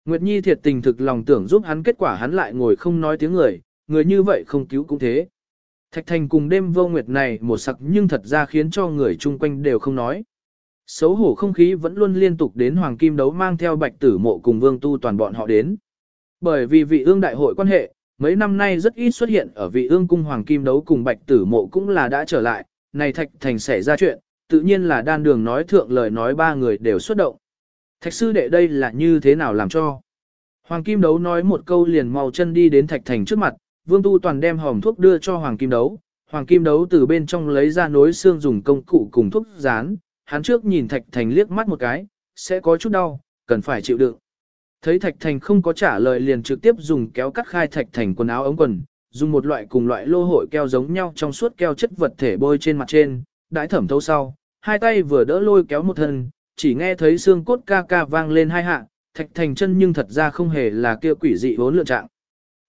Nguyệt Nhi thiệt tình thực lòng tưởng giúp hắn kết quả hắn lại ngồi không nói tiếng người, người như vậy không cứu cũng thế. Thạch Thành cùng đêm vô nguyệt này một sặc nhưng thật ra khiến cho người chung quanh đều không nói. Xấu hổ không khí vẫn luôn liên tục đến Hoàng Kim đấu mang theo bạch tử mộ cùng vương tu toàn bọn họ đến. Bởi vì vị ương đại hội quan hệ, mấy năm nay rất ít xuất hiện ở vị ương cung Hoàng Kim đấu cùng bạch tử mộ cũng là đã trở lại, này Thạch Thành xảy ra chuyện, tự nhiên là đan đường nói thượng lời nói ba người đều xuất động. Thạch sư đệ đây là như thế nào làm cho? Hoàng Kim đấu nói một câu liền mau chân đi đến Thạch Thành trước mặt, Vương Tu Toàn đem hòm thuốc đưa cho Hoàng Kim đấu, Hoàng Kim đấu từ bên trong lấy ra nối xương dùng công cụ cùng thuốc dán, hắn trước nhìn Thạch Thành liếc mắt một cái, sẽ có chút đau, cần phải chịu đựng. Thấy Thạch Thành không có trả lời liền trực tiếp dùng kéo cắt khai Thạch Thành quần áo ống quần, dùng một loại cùng loại lô hội keo giống nhau trong suốt keo chất vật thể bôi trên mặt trên, đãi thẩm thấu sau, hai tay vừa đỡ lôi kéo một thân, chỉ nghe thấy xương cốt ca ca vang lên hai hạ, Thạch Thành chân nhưng thật ra không hề là kia quỷ dị vốn lựa trạng.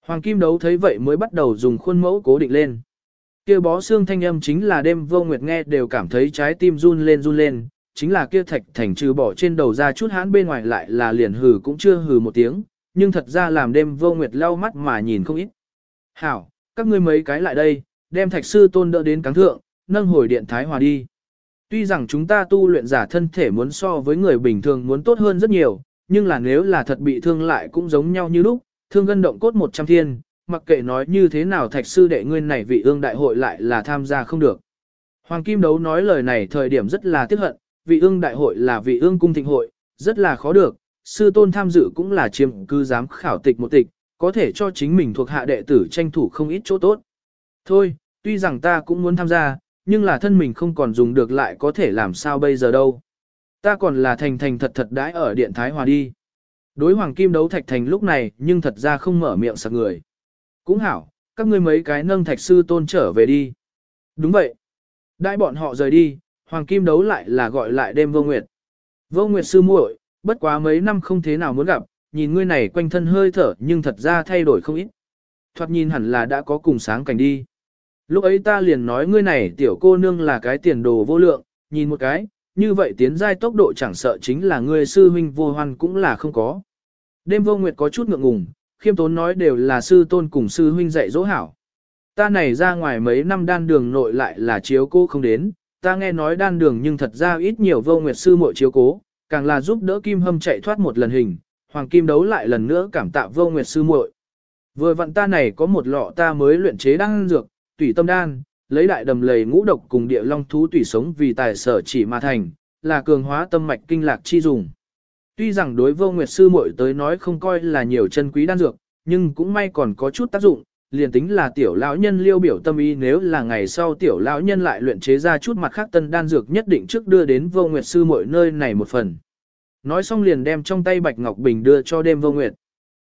Hoàng Kim Đấu thấy vậy mới bắt đầu dùng khuôn mẫu cố định lên. Kia bó xương thanh âm chính là đêm vô nguyệt nghe đều cảm thấy trái tim run lên run lên, chính là kia thạch thành trừ bỏ trên đầu ra chút hãn bên ngoài lại là liền hừ cũng chưa hừ một tiếng, nhưng thật ra làm đêm vô nguyệt lau mắt mà nhìn không ít. Hảo, các ngươi mấy cái lại đây, đem thạch sư tôn đỡ đến cáng thượng, nâng hồi điện thái hòa đi. Tuy rằng chúng ta tu luyện giả thân thể muốn so với người bình thường muốn tốt hơn rất nhiều, nhưng là nếu là thật bị thương lại cũng giống nhau như lúc, thương gân động cốt một trăm thiên, mặc kệ nói như thế nào thạch sư đệ nguyên này vị ương đại hội lại là tham gia không được. Hoàng Kim Đấu nói lời này thời điểm rất là tiếc hận, vị ương đại hội là vị ương cung thịnh hội, rất là khó được, sư tôn tham dự cũng là chiếm cư giám khảo tịch một tịch, có thể cho chính mình thuộc hạ đệ tử tranh thủ không ít chỗ tốt. Thôi, tuy rằng ta cũng muốn tham gia, nhưng là thân mình không còn dùng được lại có thể làm sao bây giờ đâu. Ta còn là thành thành thật thật đãi ở điện Thái Hòa đi. Đối Hoàng Kim Đấu Thạch Thành lúc này nhưng thật ra không mở miệng sạc người. Cũng hảo, các ngươi mấy cái nâng thạch sư tôn trở về đi. Đúng vậy. Đại bọn họ rời đi, Hoàng Kim đấu lại là gọi lại đêm vô nguyệt. Vô nguyệt sư muội, bất quá mấy năm không thế nào muốn gặp, nhìn ngươi này quanh thân hơi thở nhưng thật ra thay đổi không ít. Thoạt nhìn hẳn là đã có cùng sáng cảnh đi. Lúc ấy ta liền nói ngươi này tiểu cô nương là cái tiền đồ vô lượng, nhìn một cái, như vậy tiến giai tốc độ chẳng sợ chính là ngươi sư huynh vô hoan cũng là không có. Đêm vô nguyệt có chút ngượng ngùng, khiêm tốn nói đều là sư tôn cùng sư huynh dạy dỗ hảo. Ta này ra ngoài mấy năm đan đường nội lại là chiếu cô không đến, ta nghe nói đan đường nhưng thật ra ít nhiều vô nguyệt sư muội chiếu cố, càng là giúp đỡ kim hâm chạy thoát một lần hình, hoàng kim đấu lại lần nữa cảm tạ vô nguyệt sư muội. Vừa vặn ta này có một lọ ta mới luyện chế đan dược, tủy tâm đan, lấy đại đầm lầy ngũ độc cùng địa long thú tùy sống vì tài sở chỉ mà thành, là cường hóa tâm mạch kinh lạc chi dùng. Tuy rằng đối vô nguyệt sư muội tới nói không coi là nhiều chân quý đan dược, nhưng cũng may còn có chút tác dụng, liền tính là tiểu lão nhân liêu biểu tâm ý nếu là ngày sau tiểu lão nhân lại luyện chế ra chút mặt khác tân đan dược nhất định trước đưa đến vô nguyệt sư mỗi nơi này một phần. Nói xong liền đem trong tay bạch ngọc bình đưa cho đêm vô nguyệt.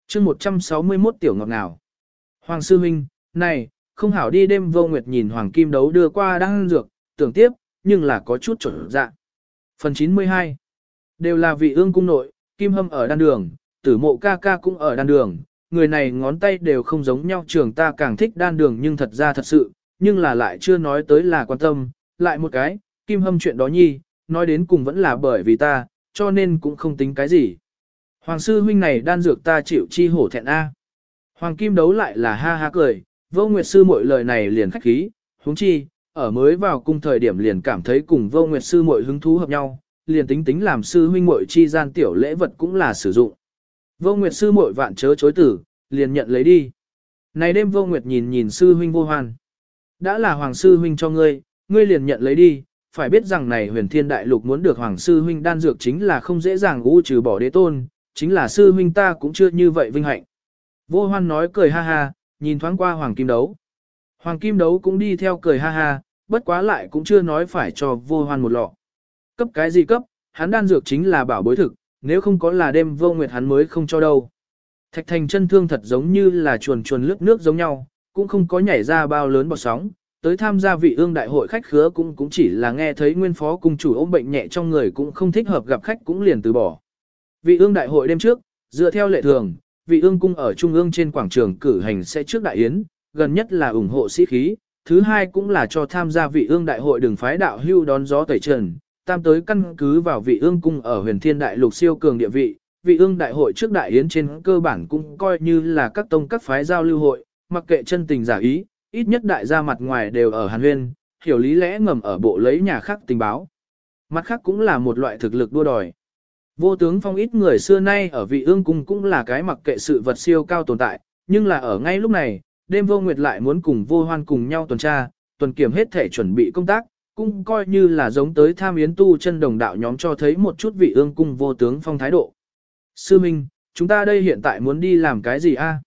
chương 161 tiểu ngọc nào. Hoàng sư huynh, này, không hảo đi đêm vô nguyệt nhìn hoàng kim đấu đưa qua đan dược, tưởng tiếp, nhưng là có chút trở dạ. Phần 92 Đều là vị ương cung nội, kim hâm ở đan đường, tử mộ ca ca cũng ở đan đường, người này ngón tay đều không giống nhau trường ta càng thích đan đường nhưng thật ra thật sự, nhưng là lại chưa nói tới là quan tâm, lại một cái, kim hâm chuyện đó nhi, nói đến cùng vẫn là bởi vì ta, cho nên cũng không tính cái gì. Hoàng sư huynh này đan dược ta chịu chi hổ thẹn A. Hoàng kim đấu lại là ha ha cười, vô nguyệt sư mọi lời này liền khách khí, huống chi, ở mới vào cung thời điểm liền cảm thấy cùng vô nguyệt sư mọi hứng thú hợp nhau, liền tính tính làm sư huynh muội chi gian tiểu lễ vật cũng là sử dụng. Vô Nguyệt sư muội vạn chớ chối tử, liền nhận lấy đi. Này đêm Vô Nguyệt nhìn nhìn sư huynh vô hoan. Đã là hoàng sư huynh cho ngươi, ngươi liền nhận lấy đi, phải biết rằng này huyền thiên đại lục muốn được hoàng sư huynh đan dược chính là không dễ dàng u trừ bỏ đế tôn, chính là sư huynh ta cũng chưa như vậy vinh hạnh. Vô hoan nói cười ha ha, nhìn thoáng qua hoàng kim đấu. Hoàng kim đấu cũng đi theo cười ha ha, bất quá lại cũng chưa nói phải cho vô hoan một lọ. Cấp cái gì cấp, hắn đan dược chính là bảo bối thực, nếu không có là đêm vô nguyệt hắn mới không cho đâu. Thạch thành chân thương thật giống như là chuồn chuồn lướt nước giống nhau, cũng không có nhảy ra bao lớn bọt sóng, tới tham gia vị ương đại hội khách khứa cũng cũng chỉ là nghe thấy nguyên phó cung chủ ôm bệnh nhẹ trong người cũng không thích hợp gặp khách cũng liền từ bỏ. Vị ương đại hội đêm trước, dựa theo lệ thường, vị ương cung ở trung ương trên quảng trường cử hành sẽ trước đại yến, gần nhất là ủng hộ sĩ khí, thứ hai cũng là cho tham gia vị ương đại hội đường phái đạo hưu đón gió tẩy trần, tam tới căn cứ vào vị ương cung ở huyền thiên đại lục siêu cường địa vị, vị ương đại hội trước đại yến trên cơ bản cũng coi như là các tông các phái giao lưu hội, mặc kệ chân tình giả ý, ít nhất đại gia mặt ngoài đều ở hàn huyên, hiểu lý lẽ ngầm ở bộ lấy nhà khác tình báo. Mặt khác cũng là một loại thực lực đua đòi. Vô tướng phong ít người xưa nay ở vị ương cung cũng là cái mặc kệ sự vật siêu cao tồn tại, nhưng là ở ngay lúc này, đêm vô nguyệt lại muốn cùng vô hoan cùng nhau tuần tra, tuần kiểm hết thể chuẩn bị công tác, cũng coi như là giống tới tham yến tu chân đồng đạo nhóm cho thấy một chút vị ương cung vô tướng phong thái độ. Sư Minh, chúng ta đây hiện tại muốn đi làm cái gì a?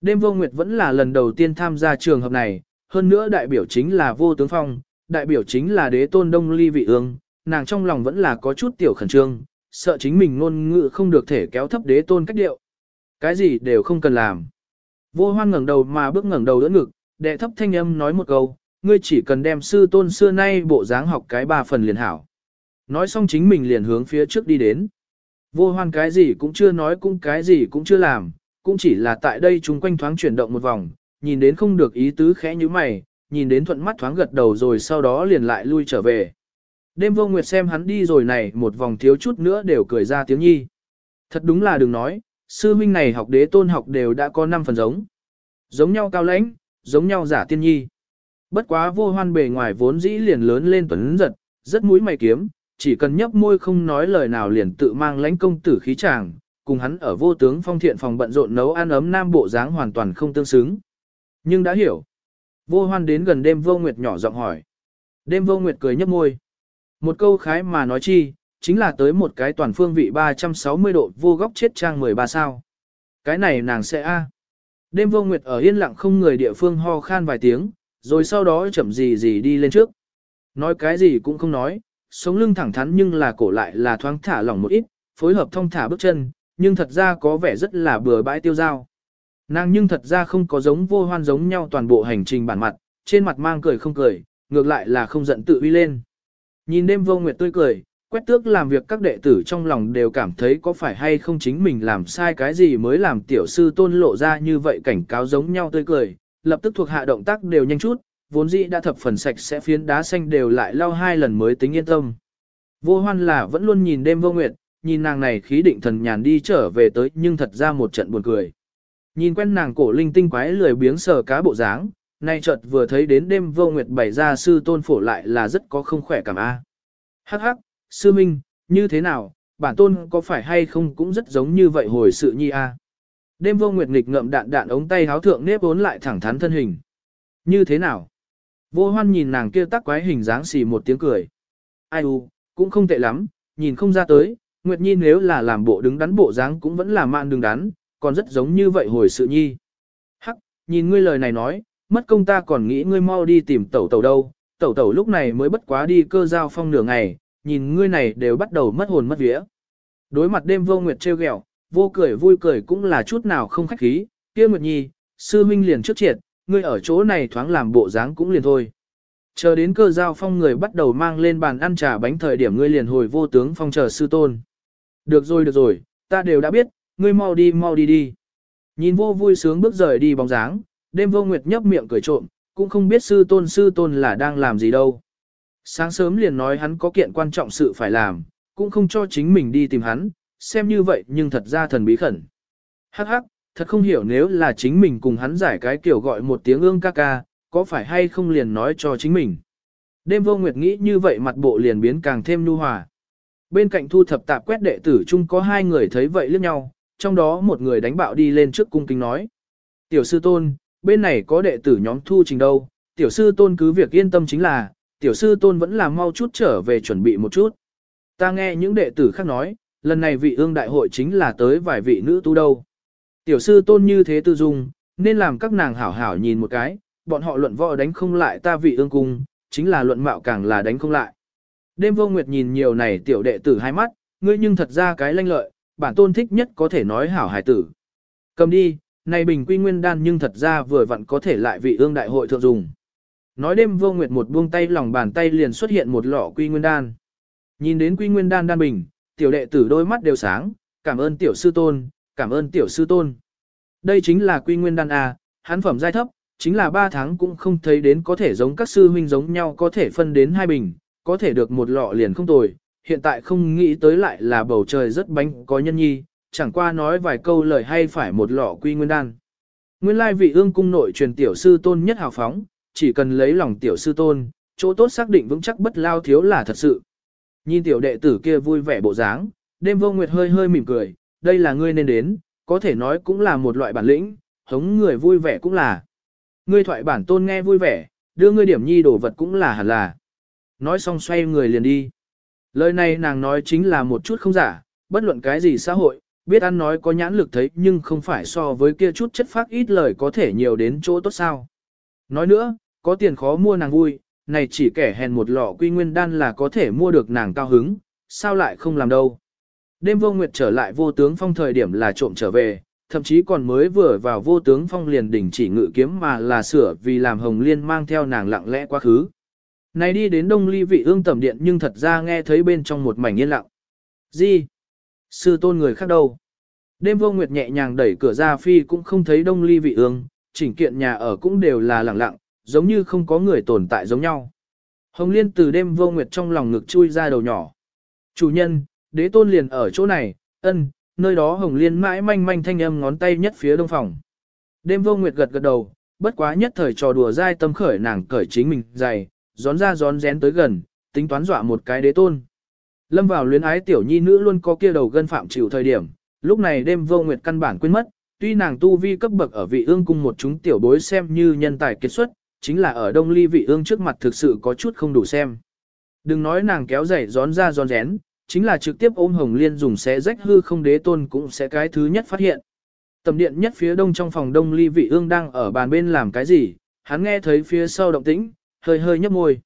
Đêm vô nguyệt vẫn là lần đầu tiên tham gia trường hợp này, hơn nữa đại biểu chính là vô tướng phong, đại biểu chính là đế tôn đông ly vị ương, nàng trong lòng vẫn là có chút tiểu khẩn trương, sợ chính mình ngôn ngữ không được thể kéo thấp đế tôn cách điệu. Cái gì đều không cần làm. Vô hoan ngẩng đầu mà bước ngẩng đầu đỡ ngực, đệ thấp thanh âm nói một câu, ngươi chỉ cần đem sư tôn xưa nay bộ dáng học cái ba phần liền hảo. Nói xong chính mình liền hướng phía trước đi đến. Vô hoan cái gì cũng chưa nói cũng cái gì cũng chưa làm, cũng chỉ là tại đây chúng quanh thoáng chuyển động một vòng, nhìn đến không được ý tứ khẽ như mày, nhìn đến thuận mắt thoáng gật đầu rồi sau đó liền lại lui trở về. Đêm vô nguyệt xem hắn đi rồi này một vòng thiếu chút nữa đều cười ra tiếng nhi. Thật đúng là đừng nói, sư huynh này học đế tôn học đều đã có 5 phần giống. Giống nhau cao lãnh, giống nhau giả tiên nhi. Bất quá vô hoan bề ngoài vốn dĩ liền lớn lên tuấn giật, rất mũi mày kiếm, chỉ cần nhấp môi không nói lời nào liền tự mang lãnh công tử khí chàng, cùng hắn ở vô tướng phong thiện phòng bận rộn nấu ăn ấm nam bộ dáng hoàn toàn không tương xứng. Nhưng đã hiểu. Vô hoan đến gần đêm vô nguyệt nhỏ giọng hỏi. Đêm vô nguyệt cười nhấp môi. Một câu khái mà nói chi, chính là tới một cái toàn phương vị 360 độ vô góc chết trang 13 sao. Cái này nàng sẽ a. Đêm vô nguyệt ở yên lặng không người địa phương ho khan vài tiếng, rồi sau đó chậm gì gì đi lên trước. Nói cái gì cũng không nói, sống lưng thẳng thắn nhưng là cổ lại là thoáng thả lỏng một ít, phối hợp thông thả bước chân, nhưng thật ra có vẻ rất là bừa bãi tiêu dao. Nàng nhưng thật ra không có giống vô hoan giống nhau toàn bộ hành trình bản mặt, trên mặt mang cười không cười, ngược lại là không giận tự uy lên. Nhìn đêm vô nguyệt tươi cười, quét tước làm việc các đệ tử trong lòng đều cảm thấy có phải hay không chính mình làm sai cái gì mới làm tiểu sư tôn lộ ra như vậy cảnh cáo giống nhau tươi cười, lập tức thuộc hạ động tác đều nhanh chút, vốn dĩ đã thập phần sạch sẽ phiến đá xanh đều lại lau hai lần mới tính yên tâm. Vô hoan là vẫn luôn nhìn đêm vô nguyệt, nhìn nàng này khí định thần nhàn đi trở về tới nhưng thật ra một trận buồn cười. Nhìn quen nàng cổ linh tinh quái lười biếng sờ cá bộ dáng, nay chợt vừa thấy đến đêm vô nguyệt bày ra sư tôn phổ lại là rất có không khỏe cảm a. Hắc hắc, sư minh, như thế nào, bản tôn có phải hay không cũng rất giống như vậy hồi sự nhi a. Đêm vô nguyệt nghịch ngậm đạn đạn ống tay háo thượng nếp vốn lại thẳng thắn thân hình. Như thế nào? Vô hoan nhìn nàng kia tắc quái hình dáng xì một tiếng cười. Ai u, cũng không tệ lắm, nhìn không ra tới, Nguyệt Nhi nếu là làm bộ đứng đắn bộ dáng cũng vẫn là mạn đứng đắn, còn rất giống như vậy hồi sự nhi. Hắc, nhìn ngươi lời này nói, mất công ta còn nghĩ ngươi mau đi tìm tẩu tẩu đâu, tẩu tẩu lúc này mới bất quá đi cơ giao phong nửa ngày, nhìn ngươi này đều bắt đầu mất hồn mất vía. Đối mặt đêm vô Nguyệt trêu ghẹo, vô cười vui cười cũng là chút nào không khách khí, kia Nguyệt Nhi, sư minh liền trước triệt, ngươi ở chỗ này thoáng làm bộ dáng cũng liền thôi. Chờ đến cơ giao phong người bắt đầu mang lên bàn ăn trà bánh thời điểm ngươi liền hồi vô tướng phong chờ sư tôn. Được rồi được rồi, ta đều đã biết, ngươi mau đi mau đi đi. Nhìn vô vui sướng bước rời đi bóng dáng, đêm vô nguyệt nhấp miệng cười trộm, cũng không biết sư tôn sư tôn là đang làm gì đâu. Sáng sớm liền nói hắn có kiện quan trọng sự phải làm, cũng không cho chính mình đi tìm hắn, xem như vậy nhưng thật ra thần bí khẩn. Hắc hắc, thật không hiểu nếu là chính mình cùng hắn giải cái kiểu gọi một tiếng ương ca ca, có phải hay không liền nói cho chính mình. Đêm vô nguyệt nghĩ như vậy mặt bộ liền biến càng thêm nhu hòa. Bên cạnh thu thập tạp quét đệ tử chung có hai người thấy vậy liếc nhau, trong đó một người đánh bạo đi lên trước cung kính nói. Tiểu sư tôn, bên này có đệ tử nhóm thu trình đâu, tiểu sư tôn cứ việc yên tâm chính là, tiểu sư tôn vẫn là mau chút trở về chuẩn bị một chút. Ta nghe những đệ tử khác nói, lần này vị ương đại hội chính là tới vài vị nữ tu đâu. Tiểu sư tôn như thế tư dung, nên làm các nàng hảo hảo nhìn một cái, bọn họ luận võ đánh không lại ta vị ương cung, chính là luận mạo càng là đánh không lại. Đêm vô nguyệt nhìn nhiều này tiểu đệ tử hai mắt, ngươi nhưng thật ra cái lanh lợi, bản tôn thích nhất có thể nói hảo hài tử. Cầm đi, này bình quy nguyên đan nhưng thật ra vừa vặn có thể lại vị ương đại hội thượng dùng. Nói đêm vô nguyệt một buông tay lòng bàn tay liền xuất hiện một lọ quy nguyên đan. Nhìn đến quy nguyên đan đan bình, tiểu đệ tử đôi mắt đều sáng, cảm ơn tiểu sư tôn, cảm ơn tiểu sư tôn. Đây chính là quy nguyên đan A, hắn phẩm giai thấp, chính là 3 tháng cũng không thấy đến có thể giống các sư huynh giống nhau có thể phân đến hai bình, có thể được một lọ liền không tồi, hiện tại không nghĩ tới lại là bầu trời rất bánh có nhân nhi, chẳng qua nói vài câu lời hay phải một lọ quy nguyên đan. Nguyên lai vị ương cung nội truyền tiểu sư tôn nhất hào phóng, chỉ cần lấy lòng tiểu sư tôn, chỗ tốt xác định vững chắc bất lao thiếu là thật sự. Nhìn tiểu đệ tử kia vui vẻ bộ dáng, đêm vô nguyệt hơi hơi mỉm cười, đây là ngươi nên đến, có thể nói cũng là một loại bản lĩnh, hống người vui vẻ cũng là. Ngươi thoại bản tôn nghe vui vẻ, đưa ngươi điểm nhi đồ vật cũng là hẳn là. Nói xong xoay người liền đi. Lời này nàng nói chính là một chút không giả, bất luận cái gì xã hội, biết ăn nói có nhãn lực thấy nhưng không phải so với kia chút chất phác ít lời có thể nhiều đến chỗ tốt sao. Nói nữa, có tiền khó mua nàng vui, này chỉ kẻ hèn một lọ quy nguyên đan là có thể mua được nàng cao hứng, sao lại không làm đâu. Đêm vô nguyệt trở lại vô tướng phong thời điểm là trộm trở về, thậm chí còn mới vừa vào vô tướng phong liền đỉnh chỉ ngự kiếm mà là sửa vì làm hồng liên mang theo nàng lặng lẽ quá khứ. Này đi đến đông ly vị ương tẩm điện nhưng thật ra nghe thấy bên trong một mảnh yên lặng. Gì? Sư tôn người khác đâu? Đêm vô nguyệt nhẹ nhàng đẩy cửa ra phi cũng không thấy đông ly vị ương, chỉnh kiện nhà ở cũng đều là lặng lặng, giống như không có người tồn tại giống nhau. Hồng liên từ đêm vô nguyệt trong lòng ngực chui ra đầu nhỏ. Chủ nhân, đế tôn liền ở chỗ này, ân, nơi đó hồng liên mãi manh manh thanh âm ngón tay nhất phía đông phòng. Đêm vô nguyệt gật gật đầu, bất quá nhất thời trò đùa dai tâm khởi nàng cởi chính mình dày, gión ra gión rén tới gần, tính toán dọa một cái đế tôn. Lâm vào luyến ái tiểu nhi nữ luôn có kia đầu gân phạm chịu thời điểm, lúc này đêm vô nguyệt căn bản quên mất, tuy nàng tu vi cấp bậc ở vị ương cung một chúng tiểu bối xem như nhân tài kiệt xuất, chính là ở đông ly vị ương trước mặt thực sự có chút không đủ xem. Đừng nói nàng kéo dày gión ra gión rén, chính là trực tiếp ôm hồng liên dùng xé rách hư không đế tôn cũng sẽ cái thứ nhất phát hiện. Tầm điện nhất phía đông trong phòng đông ly vị ương đang ở bàn bên làm cái gì, hắn nghe thấy phía sau động tĩnh, hơi hơi nhấp môi.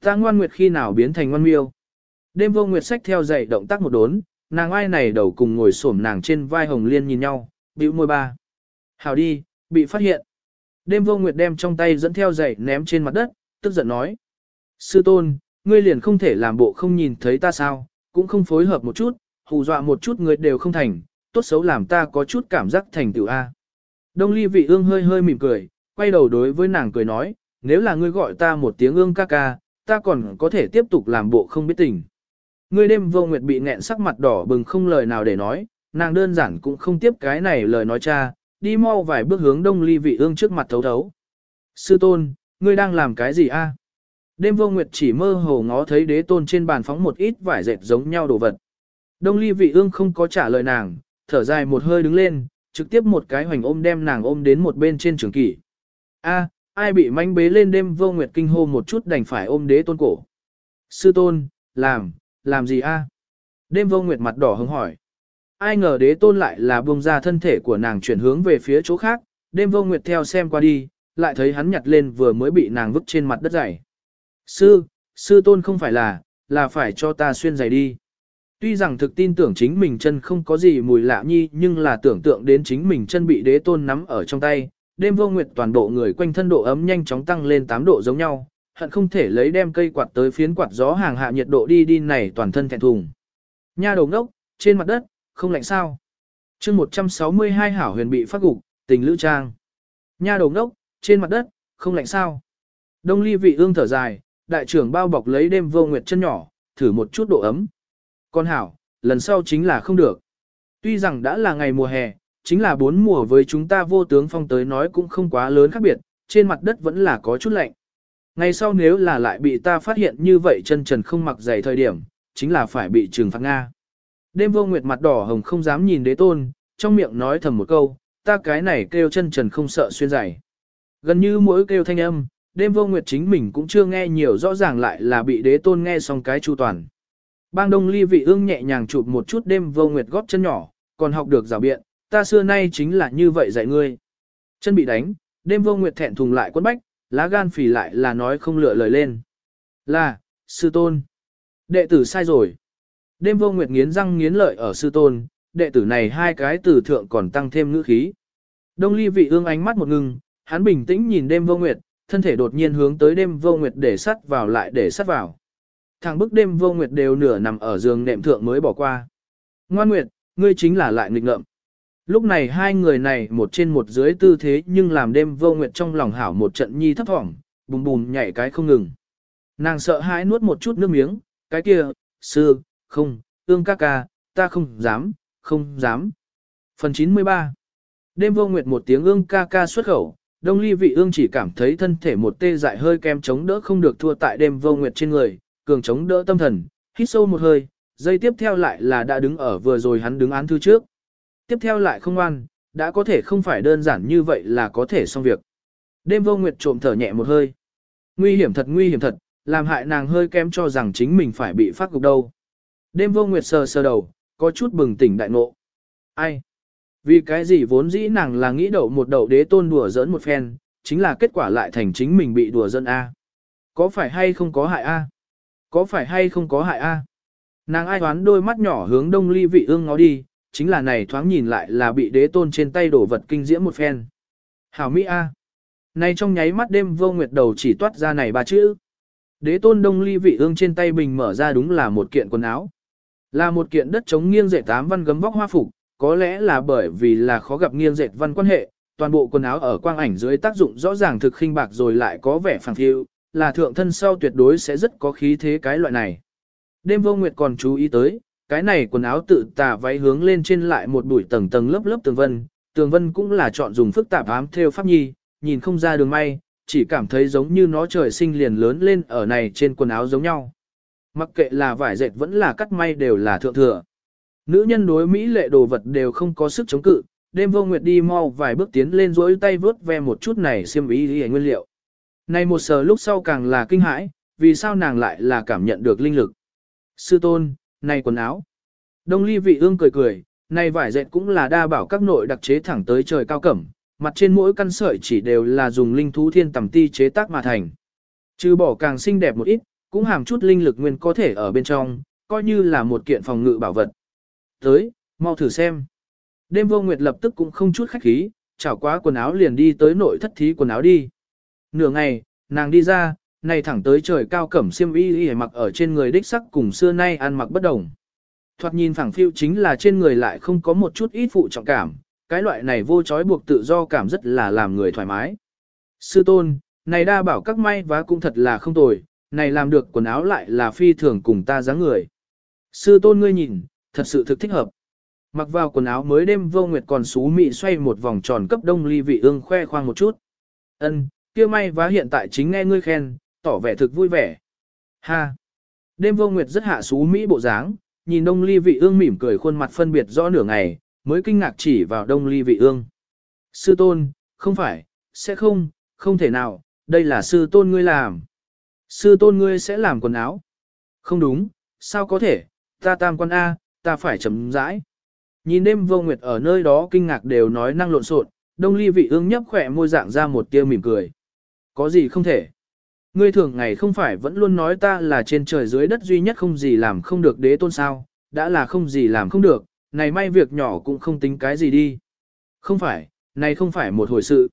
Ta ngoan nguyệt khi nào biến thành ngoan miêu. Đêm vô nguyệt sách theo dạy động tác một đốn, nàng ai này đầu cùng ngồi xổm nàng trên vai hồng liên nhìn nhau, bĩu môi ba. Hảo đi, bị phát hiện. Đêm vô nguyệt đem trong tay dẫn theo dạy ném trên mặt đất, tức giận nói. Sư tôn, ngươi liền không thể làm bộ không nhìn thấy ta sao, cũng không phối hợp một chút, hù dọa một chút người đều không thành, tốt xấu làm ta có chút cảm giác thành tựu A. Đông ly vị ương hơi hơi mỉm cười, quay đầu đối với nàng cười nói, nếu là ngươi gọi ta một tiếng ương ca ca, ta còn có thể tiếp tục làm bộ không biết tình. Ngươi đêm vô nguyệt bị nghẹn sắc mặt đỏ bừng không lời nào để nói, nàng đơn giản cũng không tiếp cái này lời nói cha, đi mau vài bước hướng đông ly vị ương trước mặt thấu thấu. Sư tôn, ngươi đang làm cái gì a? Đêm vô nguyệt chỉ mơ hồ ngó thấy đế tôn trên bàn phóng một ít vải dệt giống nhau đồ vật. Đông ly vị ương không có trả lời nàng, thở dài một hơi đứng lên, trực tiếp một cái hoành ôm đem nàng ôm đến một bên trên trường kỷ. A, ai bị manh bế lên đêm vô nguyệt kinh hô một chút đành phải ôm đế tôn cổ. Sư tôn, làm, làm gì a? Đêm vô nguyệt mặt đỏ hứng hỏi. Ai ngờ đế tôn lại là buông ra thân thể của nàng chuyển hướng về phía chỗ khác, đêm vô nguyệt theo xem qua đi, lại thấy hắn nhặt lên vừa mới bị nàng vứt trên mặt đất dày. Sư, sư tôn không phải là, là phải cho ta xuyên giày đi. Tuy rằng thực tin tưởng chính mình chân không có gì mùi lạ nhi nhưng là tưởng tượng đến chính mình chân bị đế tôn nắm ở trong tay, đêm vô nguyệt toàn bộ người quanh thân độ ấm nhanh chóng tăng lên 8 độ giống nhau, hận không thể lấy đem cây quạt tới phiến quạt gió hàng hạ nhiệt độ đi đi này toàn thân thẹn thùng. Nha đầu ngốc, trên mặt đất, không lạnh sao. chương 162 hảo huyền bị phát gục, tình lữ trang. Nha đầu ngốc, trên mặt đất, không lạnh sao. Đông ly vị ương thở dài, đại trưởng bao bọc lấy đêm vô nguyệt chân nhỏ, thử một chút độ ấm. Con hảo, lần sau chính là không được. Tuy rằng đã là ngày mùa hè, chính là bốn mùa với chúng ta vô tướng phong tới nói cũng không quá lớn khác biệt, trên mặt đất vẫn là có chút lạnh. Ngày sau nếu là lại bị ta phát hiện như vậy chân trần không mặc giày thời điểm, chính là phải bị trừng phạt Nga. Đêm vô nguyệt mặt đỏ hồng không dám nhìn đế tôn, trong miệng nói thầm một câu, ta cái này kêu chân trần không sợ xuyên giày. Gần như mỗi kêu thanh âm, đêm vô nguyệt chính mình cũng chưa nghe nhiều rõ ràng lại là bị đế tôn nghe xong cái chu toàn. Bang đông ly vị ương nhẹ nhàng chụp một chút đêm vô nguyệt góp chân nhỏ, còn học được rào biện, ta xưa nay chính là như vậy dạy ngươi. Chân bị đánh, đêm vô nguyệt thẹn thùng lại quấn bách, lá gan phì lại là nói không lựa lời lên. Là, sư tôn. Đệ tử sai rồi. Đêm vô nguyệt nghiến răng nghiến lợi ở sư tôn, đệ tử này hai cái tử thượng còn tăng thêm ngữ khí. Đông ly vị ương ánh mắt một ngưng, hắn bình tĩnh nhìn đêm vô nguyệt, thân thể đột nhiên hướng tới đêm vô nguyệt để sắt vào lại để sắt vào. Thằng bức đêm vô nguyệt đều nửa nằm ở giường nệm thượng mới bỏ qua. Ngoan nguyệt, ngươi chính là lại nghịch ngợm. Lúc này hai người này một trên một dưới tư thế nhưng làm đêm vô nguyệt trong lòng hảo một trận nhi thấp thỏm, bùm bùm nhảy cái không ngừng. Nàng sợ hãi nuốt một chút nước miếng, cái kia, sư, không, ương ca ca, ta không dám, không dám. Phần 93 Đêm vô nguyệt một tiếng ương ca ca xuất khẩu, đông ly vị ương chỉ cảm thấy thân thể một tê dại hơi kem chống đỡ không được thua tại đêm vô nguyệt trên người, cường chống đỡ tâm thần, hít sâu một hơi, dây tiếp theo lại là đã đứng ở vừa rồi hắn đứng án thư trước. Tiếp theo lại không an, đã có thể không phải đơn giản như vậy là có thể xong việc. Đêm vô nguyệt trộm thở nhẹ một hơi. Nguy hiểm thật nguy hiểm thật, làm hại nàng hơi kem cho rằng chính mình phải bị phát gục đâu. Đêm vô nguyệt sờ sờ đầu, có chút bừng tỉnh đại ngộ. Ai? Vì cái gì vốn dĩ nàng là nghĩ đậu một đậu đế tôn đùa giỡn một phen, chính là kết quả lại thành chính mình bị đùa giỡn A. Có phải hay không có hại A? Có phải hay không có hại A? Nàng ai toán đôi mắt nhỏ hướng đông ly vị ương ngó đi, chính là này thoáng nhìn lại là bị đế tôn trên tay đổ vật kinh diễm một phen. Hảo Mỹ A. Này trong nháy mắt đêm vô nguyệt đầu chỉ toát ra này ba chữ. Đế tôn đông ly vị ương trên tay bình mở ra đúng là một kiện quần áo. Là một kiện đất chống nghiêng dệt tám văn gấm vóc hoa phục, có lẽ là bởi vì là khó gặp nghiêng dệt văn quan hệ, toàn bộ quần áo ở quang ảnh dưới tác dụng rõ ràng thực khinh bạc rồi lại có vẻ phẳng phiu, là thượng thân sau tuyệt đối sẽ rất có khí thế cái loại này. Đêm vô nguyệt còn chú ý tới, cái này quần áo tự tà váy hướng lên trên lại một bụi tầng tầng lớp lớp tường vân, tường vân cũng là chọn dùng phức tạp ám theo pháp nhi, nhìn không ra đường may, chỉ cảm thấy giống như nó trời sinh liền lớn lên ở này trên quần áo giống nhau. Mặc kệ là vải dệt vẫn là cắt may đều là thượng thừa. Nữ nhân đối Mỹ lệ đồ vật đều không có sức chống cự, đêm vô nguyệt đi mau vài bước tiến lên rỗi tay vớt ve một chút này xiêm ý đi nguyên liệu. Này một sờ lúc sau càng là kinh hãi, vì sao nàng lại là cảm nhận được linh lực. Sư tôn, này quần áo. Đông ly vị ương cười cười, này vải dệt cũng là đa bảo các nội đặc chế thẳng tới trời cao cẩm, mặt trên mỗi căn sợi chỉ đều là dùng linh thú thiên tầm ti chế tác mà thành. Trừ bỏ càng xinh đẹp một ít, cũng hàm chút linh lực nguyên có thể ở bên trong, coi như là một kiện phòng ngự bảo vật. Tới, mau thử xem. Đêm vô nguyệt lập tức cũng không chút khách khí, chảo quá quần áo liền đi tới nội thất thí quần áo đi. Nửa ngày, nàng đi ra, này thẳng tới trời cao cẩm xiêm y y mặc ở trên người đích sắc cùng xưa nay ăn mặc bất đồng. Thoạt nhìn phẳng phiêu chính là trên người lại không có một chút ít phụ trọng cảm, cái loại này vô trói buộc tự do cảm rất là làm người thoải mái. Sư tôn, này đa bảo các may vá cũng thật là không tồi, này làm được quần áo lại là phi thường cùng ta dáng người. Sư tôn ngươi nhìn, thật sự thực thích hợp. Mặc vào quần áo mới đêm vô nguyệt còn xú mị xoay một vòng tròn cấp đông ly vị ương khoe khoang một chút. Ân, kia may vá hiện tại chính nghe ngươi khen, tỏ vẻ thực vui vẻ. Ha! Đêm vô nguyệt rất hạ xú mỹ bộ dáng, nhìn đông ly vị ương mỉm cười khuôn mặt phân biệt rõ nửa ngày, mới kinh ngạc chỉ vào đông ly vị ương. Sư tôn, không phải, sẽ không, không thể nào, đây là sư tôn ngươi làm. Sư tôn ngươi sẽ làm quần áo. Không đúng, sao có thể, ta tam quan A, ta phải chấm rãi. Nhìn đêm vô nguyệt ở nơi đó kinh ngạc đều nói năng lộn xộn, đông ly vị ương nhấp khỏe môi dạng ra một tia mỉm cười. Có gì không thể. Ngươi thường ngày không phải vẫn luôn nói ta là trên trời dưới đất duy nhất không gì làm không được đế tôn sao, đã là không gì làm không được, này may việc nhỏ cũng không tính cái gì đi. Không phải, này không phải một hồi sự.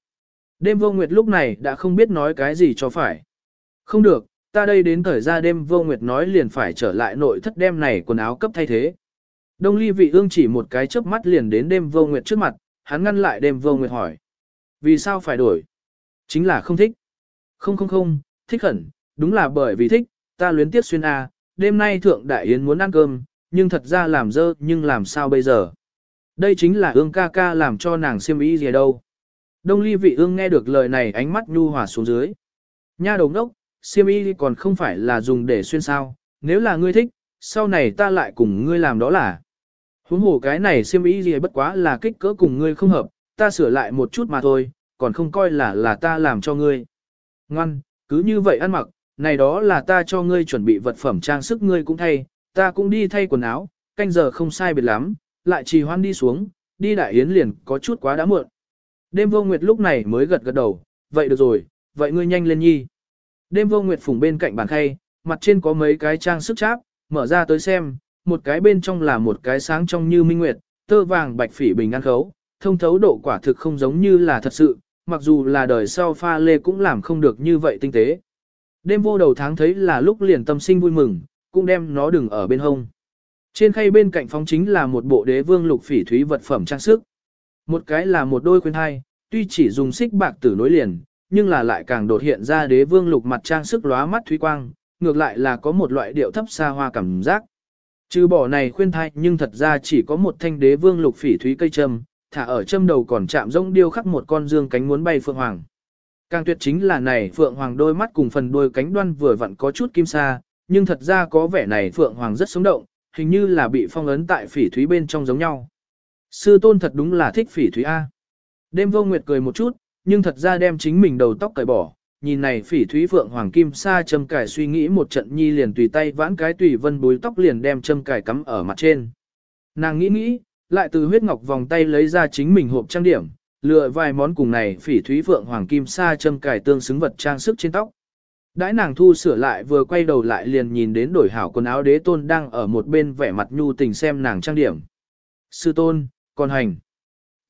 Đêm vô nguyệt lúc này đã không biết nói cái gì cho phải. Không được, ta đây đến thời ra đêm vô nguyệt nói liền phải trở lại nội thất đêm này quần áo cấp thay thế. Đông ly vị ương chỉ một cái chớp mắt liền đến đêm vô nguyệt trước mặt, hắn ngăn lại đêm vô nguyệt hỏi. Vì sao phải đổi? Chính là không thích. Không không không, thích hẳn, đúng là bởi vì thích, ta luyến tiếc xuyên A, đêm nay thượng đại yến muốn ăn cơm, nhưng thật ra làm dơ nhưng làm sao bây giờ? Đây chính là ương ca ca làm cho nàng siêm ý gì đâu. Đông ly vị ương nghe được lời này ánh mắt nhu hòa xuống dưới. Nha đồng đốc, siêm y còn không phải là dùng để xuyên sao, nếu là ngươi thích, sau này ta lại cùng ngươi làm đó là. Huống hồ cái này xiêm y gì bất quá là kích cỡ cùng ngươi không hợp, ta sửa lại một chút mà thôi, còn không coi là là ta làm cho ngươi. Ngoan, cứ như vậy ăn mặc, này đó là ta cho ngươi chuẩn bị vật phẩm trang sức ngươi cũng thay, ta cũng đi thay quần áo, canh giờ không sai biệt lắm, lại trì hoan đi xuống, đi đại yến liền có chút quá đã muộn. Đêm vô nguyệt lúc này mới gật gật đầu, vậy được rồi, vậy ngươi nhanh lên nhi. Đêm vô nguyệt phùng bên cạnh bàn khay, mặt trên có mấy cái trang sức cháp, mở ra tới xem, một cái bên trong là một cái sáng trong như minh nguyệt, tơ vàng bạch phỉ bình ăn khấu, thông thấu độ quả thực không giống như là thật sự, mặc dù là đời sau pha lê cũng làm không được như vậy tinh tế. Đêm vô đầu tháng thấy là lúc liền tâm sinh vui mừng, cũng đem nó đừng ở bên hông. Trên khay bên cạnh phóng chính là một bộ đế vương lục phỉ thúy vật phẩm trang sức. Một cái là một đôi khuyên hai, tuy chỉ dùng xích bạc tử nối liền, nhưng là lại càng đột hiện ra đế vương lục mặt trang sức lóa mắt thúy quang, ngược lại là có một loại điệu thấp xa hoa cảm giác. Trừ bỏ này khuyên thai nhưng thật ra chỉ có một thanh đế vương lục phỉ thúy cây châm, thả ở châm đầu còn chạm rỗng điêu khắc một con dương cánh muốn bay phượng hoàng. Càng tuyệt chính là này phượng hoàng đôi mắt cùng phần đôi cánh đoan vừa vặn có chút kim sa, nhưng thật ra có vẻ này phượng hoàng rất sống động, hình như là bị phong ấn tại phỉ thúy bên trong giống nhau. Sư tôn thật đúng là thích phỉ thúy A. Đêm vô nguyệt cười một chút, nhưng thật ra đem chính mình đầu tóc cởi bỏ, nhìn này phỉ thúy phượng hoàng kim sa châm cải suy nghĩ một trận nhi liền tùy tay vãn cái tùy vân búi tóc liền đem châm cải cắm ở mặt trên. Nàng nghĩ nghĩ, lại từ huyết ngọc vòng tay lấy ra chính mình hộp trang điểm, lựa vài món cùng này phỉ thúy phượng hoàng kim sa châm cải tương xứng vật trang sức trên tóc. Đãi nàng thu sửa lại vừa quay đầu lại liền nhìn đến đổi hảo quần áo đế tôn đang ở một bên vẻ mặt nhu tình xem nàng trang điểm. Sư tôn, con hành.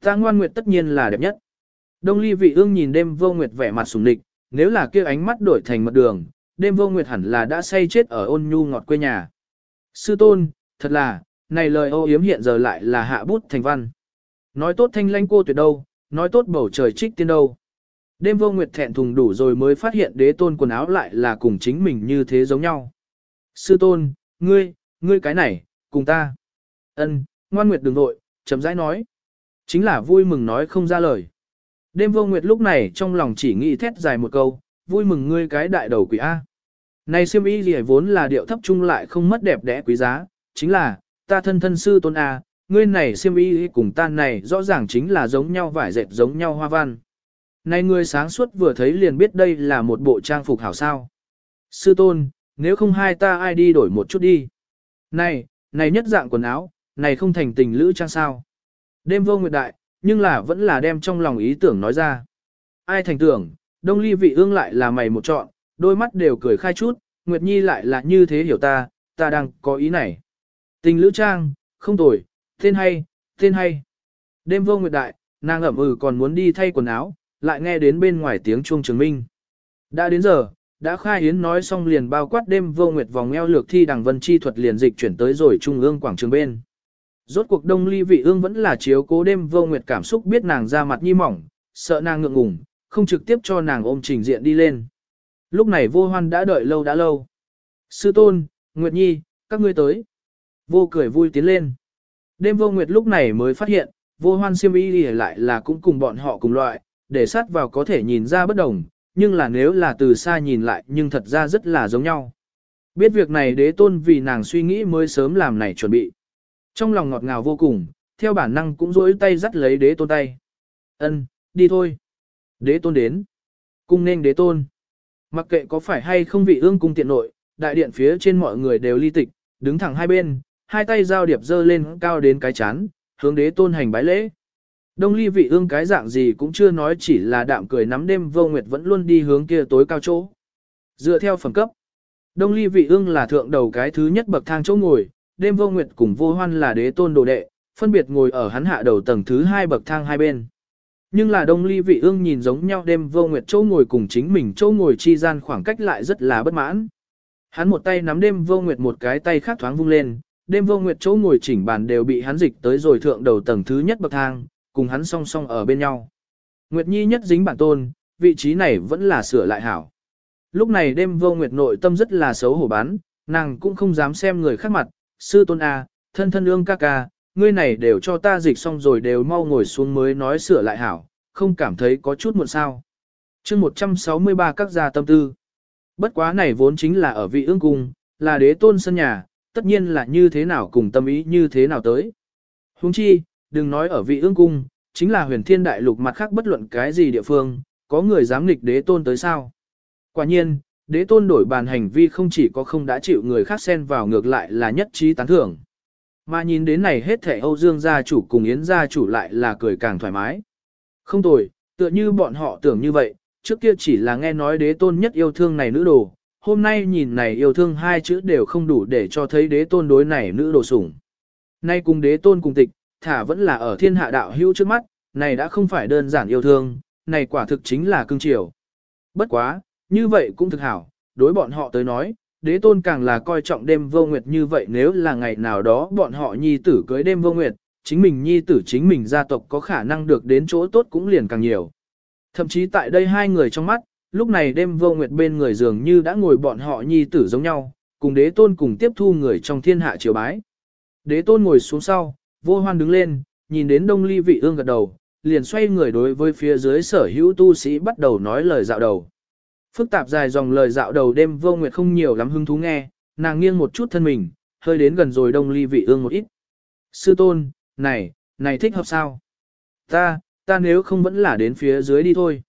Ta ngoan nguyệt tất nhiên là đẹp nhất. Đông ly vị ương nhìn đêm vô nguyệt vẻ mặt sùng địch, nếu là kia ánh mắt đổi thành mật đường, đêm vô nguyệt hẳn là đã say chết ở ôn nhu ngọt quê nhà. Sư tôn, thật là, này lời ô yếm hiện giờ lại là hạ bút thành văn. Nói tốt thanh lanh cô tuyệt đâu, nói tốt bầu trời trích tiên đâu. Đêm vô nguyệt thẹn thùng đủ rồi mới phát hiện đế tôn quần áo lại là cùng chính mình như thế giống nhau. Sư tôn, ngươi, ngươi cái này, cùng ta. ân ngoan nguyệt đừng nội, chấm rãi nói. Chính là vui mừng nói không ra lời. Đêm vô nguyệt lúc này trong lòng chỉ nghĩ thét dài một câu, vui mừng ngươi cái đại đầu quỷ A. Này siêm y gì vốn là điệu thấp trung lại không mất đẹp đẽ quý giá, chính là, ta thân thân sư tôn A, ngươi này siêm y cùng ta này rõ ràng chính là giống nhau vải dệt giống nhau hoa văn. Này ngươi sáng suốt vừa thấy liền biết đây là một bộ trang phục hảo sao. Sư tôn, nếu không hai ta ai đi đổi một chút đi. Này, này nhất dạng quần áo, này không thành tình lữ trang sao. Đêm vô nguyệt đại, nhưng là vẫn là đem trong lòng ý tưởng nói ra. Ai thành tưởng, đông ly vị ương lại là mày một chọn, đôi mắt đều cười khai chút, Nguyệt Nhi lại là như thế hiểu ta, ta đang có ý này. Tình lữ trang, không tồi, tên hay, tên hay. Đêm vô nguyệt đại, nàng ẩm ừ còn muốn đi thay quần áo, lại nghe đến bên ngoài tiếng chuông trường minh. Đã đến giờ, đã khai hiến nói xong liền bao quát đêm vô nguyệt vòng eo lược thi đằng vân chi thuật liền dịch chuyển tới rồi trung ương quảng trường bên. Rốt cuộc đông ly vị ương vẫn là chiếu cố đêm vô nguyệt cảm xúc biết nàng ra mặt nhi mỏng, sợ nàng ngượng ngùng, không trực tiếp cho nàng ôm trình diện đi lên. Lúc này vô hoan đã đợi lâu đã lâu. Sư tôn, Nguyệt Nhi, các ngươi tới. Vô cười vui tiến lên. Đêm vô nguyệt lúc này mới phát hiện, vô hoan siêm y lại là cũng cùng bọn họ cùng loại, để sát vào có thể nhìn ra bất đồng, nhưng là nếu là từ xa nhìn lại nhưng thật ra rất là giống nhau. Biết việc này đế tôn vì nàng suy nghĩ mới sớm làm này chuẩn bị. Trong lòng ngọt ngào vô cùng, theo bản năng cũng rỗi tay dắt lấy đế tôn tay. Ân, đi thôi. Đế tôn đến. Cung nên đế tôn. Mặc kệ có phải hay không vị ương cung tiện nội, đại điện phía trên mọi người đều ly tịch, đứng thẳng hai bên, hai tay giao điệp dơ lên cao đến cái chán, hướng đế tôn hành bái lễ. Đông ly vị ương cái dạng gì cũng chưa nói chỉ là đạm cười nắm đêm vô nguyệt vẫn luôn đi hướng kia tối cao chỗ. Dựa theo phẩm cấp, Đông ly vị ương là thượng đầu cái thứ nhất bậc thang chỗ ngồi, đêm vô nguyệt cùng vô hoan là đế tôn đồ đệ, phân biệt ngồi ở hắn hạ đầu tầng thứ hai bậc thang hai bên. Nhưng là đông ly vị ương nhìn giống nhau đêm vô nguyệt chỗ ngồi cùng chính mình chỗ ngồi chi gian khoảng cách lại rất là bất mãn. Hắn một tay nắm đêm vô nguyệt một cái tay khác thoáng vung lên, đêm vô nguyệt chỗ ngồi chỉnh bàn đều bị hắn dịch tới rồi thượng đầu tầng thứ nhất bậc thang, cùng hắn song song ở bên nhau. Nguyệt Nhi nhất dính bản tôn, vị trí này vẫn là sửa lại hảo. Lúc này đêm vô nguyệt nội tâm rất là xấu hổ bán, nàng cũng không dám xem người khác mặt, sư tôn A, thân thân ương ca ca, ngươi này đều cho ta dịch xong rồi đều mau ngồi xuống mới nói sửa lại hảo, không cảm thấy có chút muộn sao. chương 163 các gia tâm tư. Bất quá này vốn chính là ở vị ương cung, là đế tôn sân nhà, tất nhiên là như thế nào cùng tâm ý như thế nào tới. Huống chi, đừng nói ở vị ương cung, chính là huyền thiên đại lục mặt khác bất luận cái gì địa phương, có người dám nghịch đế tôn tới sao. Quả nhiên, đế tôn đổi bàn hành vi không chỉ có không đã chịu người khác xen vào ngược lại là nhất trí tán thưởng. Mà nhìn đến này hết thể Âu Dương gia chủ cùng Yến gia chủ lại là cười càng thoải mái. Không tồi, tựa như bọn họ tưởng như vậy, trước kia chỉ là nghe nói đế tôn nhất yêu thương này nữ đồ, hôm nay nhìn này yêu thương hai chữ đều không đủ để cho thấy đế tôn đối này nữ đồ sủng. Nay cùng đế tôn cùng tịch, thả vẫn là ở thiên hạ đạo hữu trước mắt, này đã không phải đơn giản yêu thương, này quả thực chính là cưng chiều. Bất quá, như vậy cũng thực hảo, đối bọn họ tới nói, đế tôn càng là coi trọng đêm vô nguyệt như vậy nếu là ngày nào đó bọn họ nhi tử cưới đêm vô nguyệt, chính mình nhi tử chính mình gia tộc có khả năng được đến chỗ tốt cũng liền càng nhiều. Thậm chí tại đây hai người trong mắt, lúc này đêm vô nguyệt bên người dường như đã ngồi bọn họ nhi tử giống nhau, cùng đế tôn cùng tiếp thu người trong thiên hạ triều bái. Đế tôn ngồi xuống sau, vô hoan đứng lên, nhìn đến đông ly vị ương gật đầu, liền xoay người đối với phía dưới sở hữu tu sĩ bắt đầu nói lời dạo đầu. Phức tạp dài dòng lời dạo đầu đêm vô nguyệt không nhiều lắm hứng thú nghe, nàng nghiêng một chút thân mình, hơi đến gần rồi đông ly vị ương một ít. Sư tôn, này, này thích hợp sao? Ta, ta nếu không vẫn là đến phía dưới đi thôi.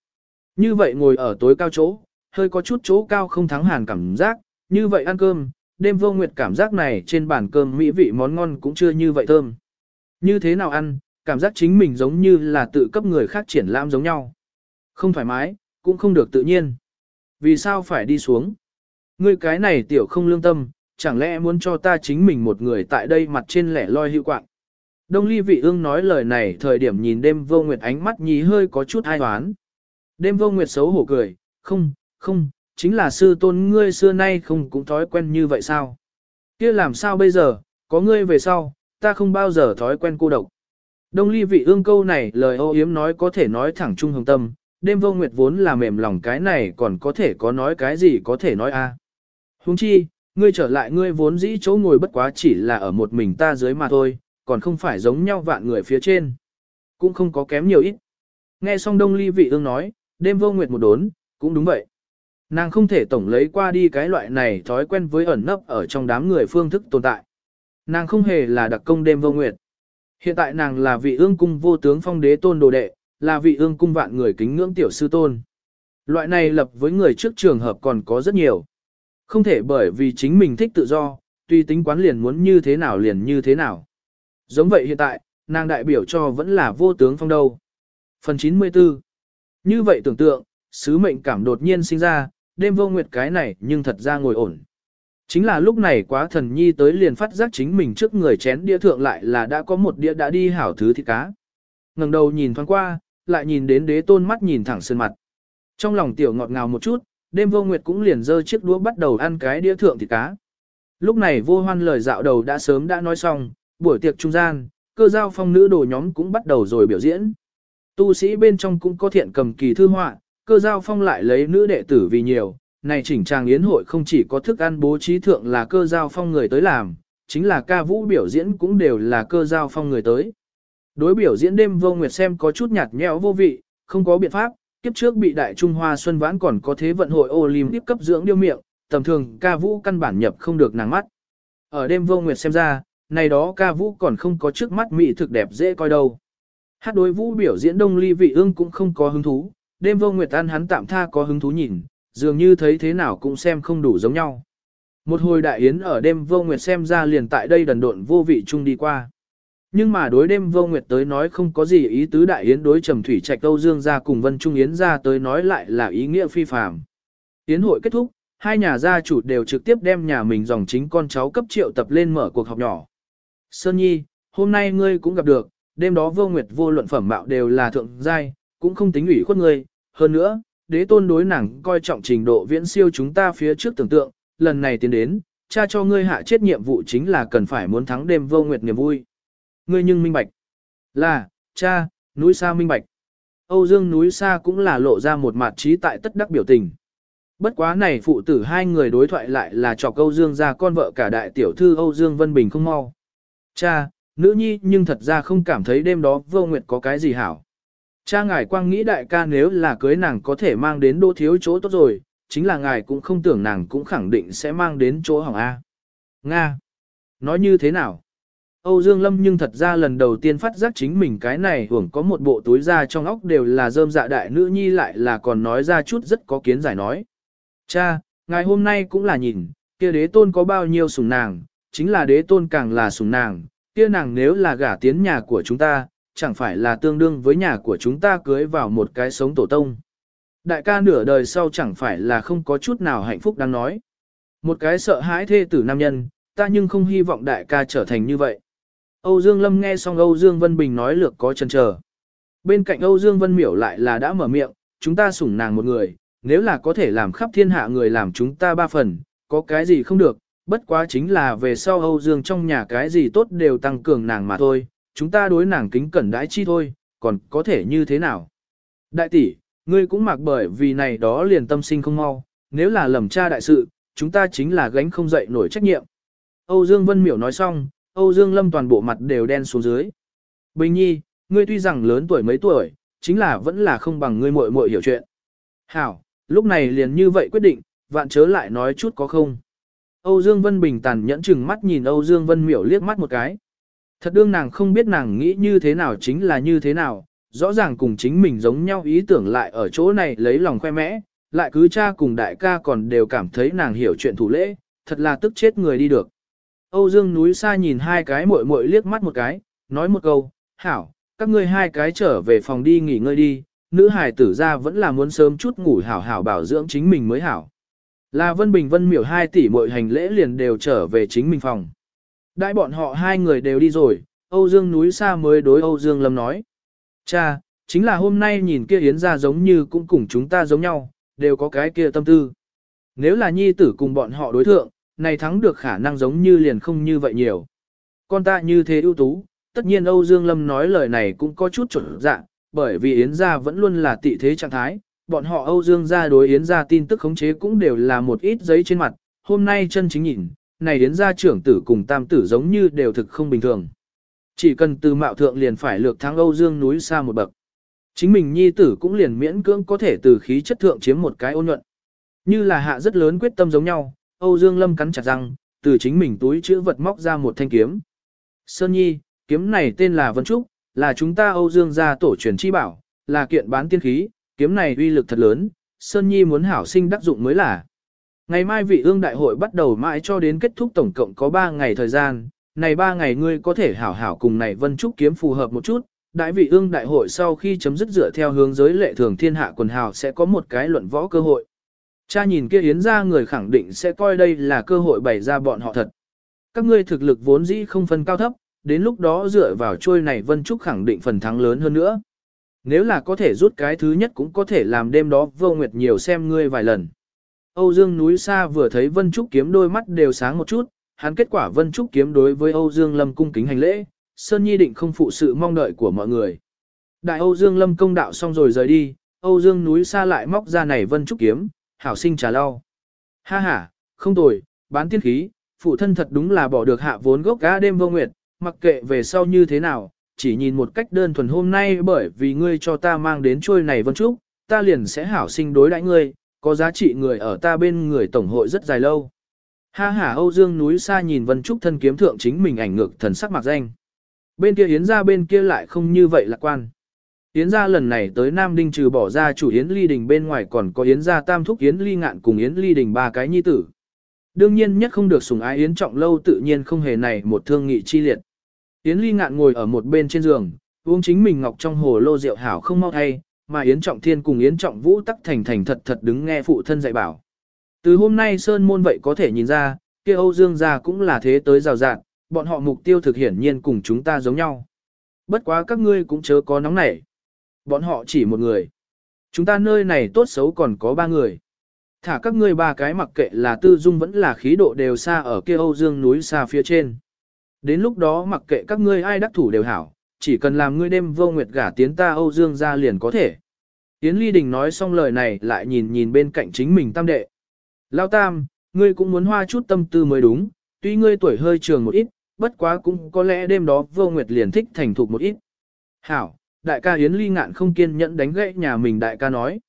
Như vậy ngồi ở tối cao chỗ, hơi có chút chỗ cao không thắng hàn cảm giác, như vậy ăn cơm, đêm vô nguyệt cảm giác này trên bàn cơm mỹ vị món ngon cũng chưa như vậy thơm. Như thế nào ăn, cảm giác chính mình giống như là tự cấp người khác triển lãm giống nhau. Không thoải mái, cũng không được tự nhiên. Vì sao phải đi xuống? Ngươi cái này tiểu không lương tâm, chẳng lẽ muốn cho ta chính mình một người tại đây mặt trên lẻ loi hữu quạng. Đông ly vị ương nói lời này thời điểm nhìn đêm vô nguyệt ánh mắt nhí hơi có chút ai hoán. Đêm vô nguyệt xấu hổ cười, không, không, chính là sư tôn ngươi xưa nay không cũng thói quen như vậy sao? kia làm sao bây giờ, có ngươi về sau, ta không bao giờ thói quen cô độc. Đông ly vị ương câu này lời ô yếm nói có thể nói thẳng trung hồng tâm, đêm vô nguyệt vốn là mềm lòng cái này còn có thể có nói cái gì có thể nói a. À. Huống chi, ngươi trở lại ngươi vốn dĩ chỗ ngồi bất quá chỉ là ở một mình ta dưới mà thôi, còn không phải giống nhau vạn người phía trên. Cũng không có kém nhiều ít. Nghe xong đông ly vị ương nói, đêm vô nguyệt một đốn, cũng đúng vậy. Nàng không thể tổng lấy qua đi cái loại này thói quen với ẩn nấp ở trong đám người phương thức tồn tại. Nàng không hề là đặc công đêm vô nguyệt. Hiện tại nàng là vị ương cung vô tướng phong đế tôn đồ đệ, là vị ương cung vạn người kính ngưỡng tiểu sư tôn. Loại này lập với người trước trường hợp còn có rất nhiều. Không thể bởi vì chính mình thích tự do, tuy tính quán liền muốn như thế nào liền như thế nào. Giống vậy hiện tại, nàng đại biểu cho vẫn là vô tướng phong đâu. Phần 94 Như vậy tưởng tượng, sứ mệnh cảm đột nhiên sinh ra, đêm vô nguyệt cái này nhưng thật ra ngồi ổn. Chính là lúc này quá thần nhi tới liền phát giác chính mình trước người chén đĩa thượng lại là đã có một đĩa đã đi hảo thứ thịt cá. ngẩng đầu nhìn thoáng qua, lại nhìn đến đế tôn mắt nhìn thẳng sơn mặt. Trong lòng tiểu ngọt ngào một chút, đêm vô nguyệt cũng liền dơ chiếc đũa bắt đầu ăn cái đĩa thượng thịt cá. Lúc này vô hoan lời dạo đầu đã sớm đã nói xong, buổi tiệc trung gian, cơ giao phong nữ đồ nhóm cũng bắt đầu rồi biểu diễn. Tu sĩ bên trong cũng có thiện cầm kỳ thư họa, cơ giao phong lại lấy nữ đệ tử vì nhiều, này chỉnh trang yến hội không chỉ có thức ăn bố trí thượng là cơ giao phong người tới làm, chính là ca vũ biểu diễn cũng đều là cơ giao phong người tới. Đối biểu diễn đêm vô nguyệt xem có chút nhạt nhẽo vô vị, không có biện pháp, kiếp trước bị đại Trung Hoa Xuân Vãn còn có thế vận hội Olympic cấp dưỡng điêu miệng, tầm thường ca vũ căn bản nhập không được nàng mắt. Ở đêm vô nguyệt xem ra, này đó ca vũ còn không có trước mắt mỹ thực đẹp dễ coi đâu. Hát đối vũ biểu diễn đông ly vị ương cũng không có hứng thú, đêm vô nguyệt ăn hắn tạm tha có hứng thú nhìn, dường như thấy thế nào cũng xem không đủ giống nhau. Một hồi đại yến ở đêm vô nguyệt xem ra liền tại đây đần độn vô vị chung đi qua. Nhưng mà đối đêm vô nguyệt tới nói không có gì ý tứ đại yến đối trầm thủy trạch Âu Dương gia cùng Vân Trung Yến gia tới nói lại là ý nghĩa phi phàm. Yến hội kết thúc, hai nhà gia chủ đều trực tiếp đem nhà mình dòng chính con cháu cấp triệu tập lên mở cuộc họp nhỏ. Sơn Nhi, hôm nay ngươi cũng gặp được, đêm đó vô nguyệt vô luận phẩm mạo đều là thượng giai, cũng không tính ủy khuất ngươi, hơn nữa, đế tôn đối nàng coi trọng trình độ viễn siêu chúng ta phía trước tưởng tượng, lần này tiến đến, cha cho ngươi hạ chết nhiệm vụ chính là cần phải muốn thắng đêm vô nguyệt niềm vui. Ngươi nhưng minh bạch. Là, cha, núi xa minh bạch. Âu Dương núi xa cũng là lộ ra một mặt trí tại tất đắc biểu tình. Bất quá này phụ tử hai người đối thoại lại là cho Âu Dương ra con vợ cả đại tiểu thư Âu Dương Vân Bình không mau. Cha, nữ nhi nhưng thật ra không cảm thấy đêm đó vô nguyệt có cái gì hảo. Cha ngài quang nghĩ đại ca nếu là cưới nàng có thể mang đến đô thiếu chỗ tốt rồi, chính là ngài cũng không tưởng nàng cũng khẳng định sẽ mang đến chỗ hỏng A. Nga. Nói như thế nào? Âu Dương Lâm nhưng thật ra lần đầu tiên phát giác chính mình cái này hưởng có một bộ túi da trong óc đều là rơm dạ đại nữ nhi lại là còn nói ra chút rất có kiến giải nói. Cha, ngài hôm nay cũng là nhìn, kia đế tôn có bao nhiêu sủng nàng, chính là đế tôn càng là sủng nàng, kia nàng nếu là gả tiến nhà của chúng ta, chẳng phải là tương đương với nhà của chúng ta cưới vào một cái sống tổ tông. Đại ca nửa đời sau chẳng phải là không có chút nào hạnh phúc đang nói. Một cái sợ hãi thê tử nam nhân, ta nhưng không hy vọng đại ca trở thành như vậy. Âu Dương Lâm nghe xong Âu Dương Vân Bình nói lược có chần chờ. Bên cạnh Âu Dương Vân Miểu lại là đã mở miệng, chúng ta sủng nàng một người, nếu là có thể làm khắp thiên hạ người làm chúng ta ba phần, có cái gì không được, bất quá chính là về sau Âu Dương trong nhà cái gì tốt đều tăng cường nàng mà thôi, chúng ta đối nàng kính cẩn đãi chi thôi, còn có thể như thế nào. Đại tỷ, ngươi cũng mặc bởi vì này đó liền tâm sinh không mau, nếu là lầm cha đại sự, chúng ta chính là gánh không dậy nổi trách nhiệm. Âu Dương Vân Miểu nói xong, Âu Dương Lâm toàn bộ mặt đều đen xuống dưới. Bình nhi, ngươi tuy rằng lớn tuổi mấy tuổi, chính là vẫn là không bằng ngươi muội muội hiểu chuyện. Hảo, lúc này liền như vậy quyết định, vạn chớ lại nói chút có không. Âu Dương Vân Bình tàn nhẫn chừng mắt nhìn Âu Dương Vân miểu liếc mắt một cái. Thật đương nàng không biết nàng nghĩ như thế nào chính là như thế nào, rõ ràng cùng chính mình giống nhau ý tưởng lại ở chỗ này lấy lòng khoe mẽ, lại cứ cha cùng đại ca còn đều cảm thấy nàng hiểu chuyện thủ lễ, thật là tức chết người đi được. Âu Dương núi xa nhìn hai cái muội muội liếc mắt một cái, nói một câu, hảo, các ngươi hai cái trở về phòng đi nghỉ ngơi đi, nữ hài tử ra vẫn là muốn sớm chút ngủ hảo hảo bảo dưỡng chính mình mới hảo. Là Vân Bình Vân miểu hai tỷ muội hành lễ liền đều trở về chính mình phòng. Đại bọn họ hai người đều đi rồi, Âu Dương núi xa mới đối Âu Dương Lâm nói. Cha, chính là hôm nay nhìn kia Yến ra giống như cũng cùng chúng ta giống nhau, đều có cái kia tâm tư. Nếu là nhi tử cùng bọn họ đối thượng, này thắng được khả năng giống như liền không như vậy nhiều. Con ta như thế ưu tú, tất nhiên Âu Dương Lâm nói lời này cũng có chút chuẩn dạng, bởi vì Yến gia vẫn luôn là tị thế trạng thái, bọn họ Âu Dương gia đối Yến gia tin tức khống chế cũng đều là một ít giấy trên mặt, hôm nay chân chính nhìn, này Yến gia trưởng tử cùng tam tử giống như đều thực không bình thường. Chỉ cần từ mạo thượng liền phải lược thắng Âu Dương núi xa một bậc. Chính mình nhi tử cũng liền miễn cưỡng có thể từ khí chất thượng chiếm một cái ôn nhuận. Như là hạ rất lớn quyết tâm giống nhau, Âu Dương Lâm cắn chặt răng, từ chính mình túi chữ vật móc ra một thanh kiếm. Sơn Nhi, kiếm này tên là Vân Trúc, là chúng ta Âu Dương gia tổ truyền chi bảo, là kiện bán tiên khí, kiếm này uy lực thật lớn, Sơn Nhi muốn hảo sinh đắc dụng mới là. Ngày mai vị ương đại hội bắt đầu mãi cho đến kết thúc tổng cộng có 3 ngày thời gian, này 3 ngày ngươi có thể hảo hảo cùng này Vân Trúc kiếm phù hợp một chút, đại vị ương đại hội sau khi chấm dứt dựa theo hướng giới lệ thường thiên hạ quần hào sẽ có một cái luận võ cơ hội. Cha nhìn kia yến ra người khẳng định sẽ coi đây là cơ hội bày ra bọn họ thật. Các ngươi thực lực vốn dĩ không phân cao thấp, đến lúc đó dựa vào trôi này Vân Trúc khẳng định phần thắng lớn hơn nữa. Nếu là có thể rút cái thứ nhất cũng có thể làm đêm đó vô nguyệt nhiều xem ngươi vài lần. Âu Dương núi xa vừa thấy Vân Trúc kiếm đôi mắt đều sáng một chút, hắn kết quả Vân Trúc kiếm đối với Âu Dương Lâm cung kính hành lễ, Sơn Nhi định không phụ sự mong đợi của mọi người. Đại Âu Dương Lâm công đạo xong rồi rời đi, Âu Dương núi xa lại móc ra này Vân Trúc kiếm, hảo sinh trà lau. Ha ha, không tồi, bán tiên khí, phụ thân thật đúng là bỏ được hạ vốn gốc gã đêm vô nguyệt, mặc kệ về sau như thế nào, chỉ nhìn một cách đơn thuần hôm nay bởi vì ngươi cho ta mang đến trôi này vân trúc, ta liền sẽ hảo sinh đối đãi ngươi, có giá trị người ở ta bên người tổng hội rất dài lâu. Ha ha Âu Dương núi xa nhìn vân trúc thân kiếm thượng chính mình ảnh ngược thần sắc mặc danh. Bên kia hiến ra bên kia lại không như vậy lạc quan. Yến gia lần này tới Nam Đinh trừ bỏ ra chủ Yến Ly Đình bên ngoài còn có Yến gia tam thúc Yến Ly Ngạn cùng Yến Ly Đình ba cái nhi tử. Đương nhiên nhất không được sủng ái Yến Trọng Lâu tự nhiên không hề này một thương nghị chi liệt. Yến Ly Ngạn ngồi ở một bên trên giường, uống chính mình ngọc trong hồ lô rượu hảo không mau thay, mà Yến Trọng Thiên cùng Yến Trọng Vũ tắc thành thành thật thật đứng nghe phụ thân dạy bảo. Từ hôm nay Sơn Môn vậy có thể nhìn ra, kia Âu Dương gia cũng là thế tới rào rạng, bọn họ mục tiêu thực hiển nhiên cùng chúng ta giống nhau. Bất quá các ngươi cũng chớ có nóng nảy. Bọn họ chỉ một người. Chúng ta nơi này tốt xấu còn có ba người. Thả các ngươi ba cái mặc kệ là tư dung vẫn là khí độ đều xa ở kia Âu Dương núi xa phía trên. Đến lúc đó mặc kệ các ngươi ai đắc thủ đều hảo, chỉ cần làm ngươi đêm vô nguyệt gả tiến ta Âu Dương ra liền có thể. Yến Ly Đình nói xong lời này lại nhìn nhìn bên cạnh chính mình tam đệ. Lao tam, ngươi cũng muốn hoa chút tâm tư mới đúng, tuy ngươi tuổi hơi trường một ít, bất quá cũng có lẽ đêm đó vô nguyệt liền thích thành thục một ít. Hảo, đại ca Yến Ly ngạn không kiên nhẫn đánh gãy nhà mình đại ca nói.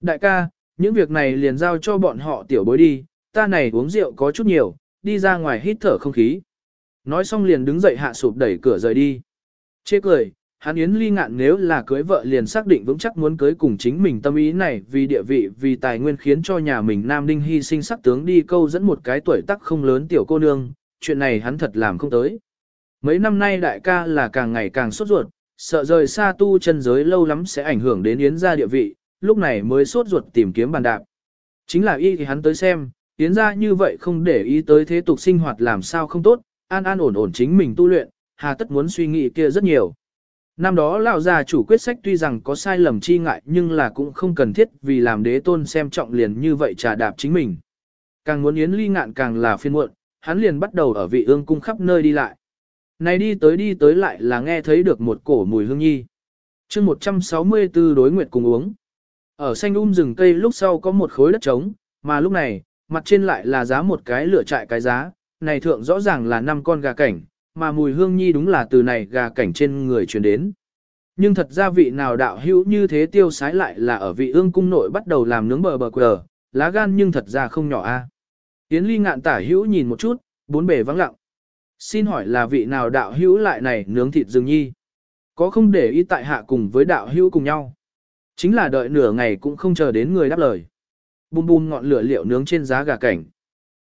Đại ca, những việc này liền giao cho bọn họ tiểu bối đi, ta này uống rượu có chút nhiều, đi ra ngoài hít thở không khí. Nói xong liền đứng dậy hạ sụp đẩy cửa rời đi. Chê cười, hắn Yến Ly ngạn nếu là cưới vợ liền xác định vững chắc muốn cưới cùng chính mình tâm ý này vì địa vị vì tài nguyên khiến cho nhà mình Nam Đinh hy sinh sắc tướng đi câu dẫn một cái tuổi tác không lớn tiểu cô nương, chuyện này hắn thật làm không tới. Mấy năm nay đại ca là càng ngày càng sốt ruột, sợ rời xa tu chân giới lâu lắm sẽ ảnh hưởng đến Yến gia địa vị, lúc này mới sốt ruột tìm kiếm bàn đạp. Chính là y thì hắn tới xem, Yến gia như vậy không để ý tới thế tục sinh hoạt làm sao không tốt, an an ổn ổn chính mình tu luyện, hà tất muốn suy nghĩ kia rất nhiều. Năm đó lão gia chủ quyết sách tuy rằng có sai lầm chi ngại nhưng là cũng không cần thiết vì làm đế tôn xem trọng liền như vậy trà đạp chính mình. Càng muốn yến ly ngạn càng là phiên muộn, hắn liền bắt đầu ở vị ương cung khắp nơi đi lại. Này đi tới đi tới lại là nghe thấy được một cổ mùi hương nhi. chương 164 đối nguyệt cùng uống. Ở xanh um rừng cây lúc sau có một khối đất trống, mà lúc này, mặt trên lại là giá một cái lửa trại cái giá, này thượng rõ ràng là năm con gà cảnh, mà mùi hương nhi đúng là từ này gà cảnh trên người truyền đến. Nhưng thật ra vị nào đạo hữu như thế tiêu sái lại là ở vị ương cung nội bắt đầu làm nướng bờ bờ quờ, lá gan nhưng thật ra không nhỏ a. Yến ly ngạn tả hữu nhìn một chút, bốn bề vắng lặng. Xin hỏi là vị nào đạo hữu lại này nướng thịt rừng nhi? Có không để ý tại hạ cùng với đạo hữu cùng nhau? Chính là đợi nửa ngày cũng không chờ đến người đáp lời. Bùm bùm ngọn lửa liệu nướng trên giá gà cảnh.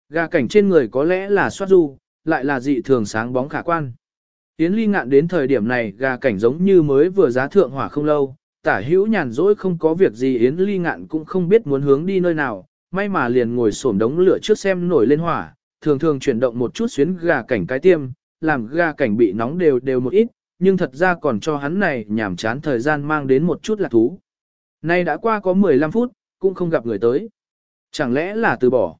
Gà cảnh trên người có lẽ là soát du, lại là dị thường sáng bóng khả quan. Yến ly ngạn đến thời điểm này gà cảnh giống như mới vừa giá thượng hỏa không lâu, tả hữu nhàn rỗi không có việc gì Yến ly ngạn cũng không biết muốn hướng đi nơi nào, may mà liền ngồi xổm đống lửa trước xem nổi lên hỏa, thường thường chuyển động một chút xuyến gà cảnh cái tiêm, làm gà cảnh bị nóng đều đều một ít, nhưng thật ra còn cho hắn này nhảm chán thời gian mang đến một chút lạc thú. Nay đã qua có 15 phút, cũng không gặp người tới. Chẳng lẽ là từ bỏ?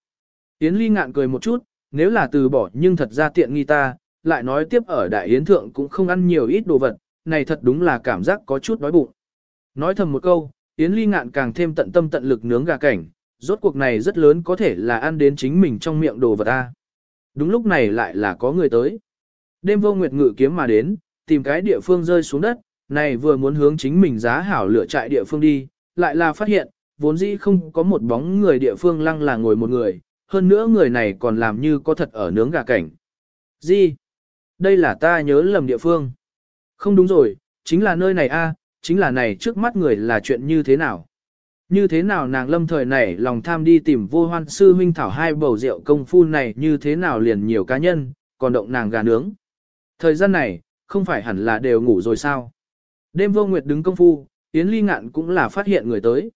Yến Ly ngạn cười một chút, nếu là từ bỏ nhưng thật ra tiện nghi ta, lại nói tiếp ở đại yến thượng cũng không ăn nhiều ít đồ vật, này thật đúng là cảm giác có chút đói bụng. Nói thầm một câu, Yến Ly ngạn càng thêm tận tâm tận lực nướng gà cảnh, rốt cuộc này rất lớn có thể là ăn đến chính mình trong miệng đồ vật ta. Đúng lúc này lại là có người tới. Đêm vô nguyệt ngự kiếm mà đến, tìm cái địa phương rơi xuống đất, này vừa muốn hướng chính mình giá hảo lửa trại địa phương đi, lại là phát hiện, vốn dĩ không có một bóng người địa phương lăng là ngồi một người, hơn nữa người này còn làm như có thật ở nướng gà cảnh. Gì? Đây là ta nhớ lầm địa phương. Không đúng rồi, chính là nơi này a, chính là này trước mắt người là chuyện như thế nào? Như thế nào nàng lâm thời này lòng tham đi tìm vô hoan sư huynh thảo hai bầu rượu công phu này như thế nào liền nhiều cá nhân, còn động nàng gà nướng. Thời gian này, không phải hẳn là đều ngủ rồi sao? Đêm vô nguyệt đứng công phu, Yến Ly Ngạn cũng là phát hiện người tới.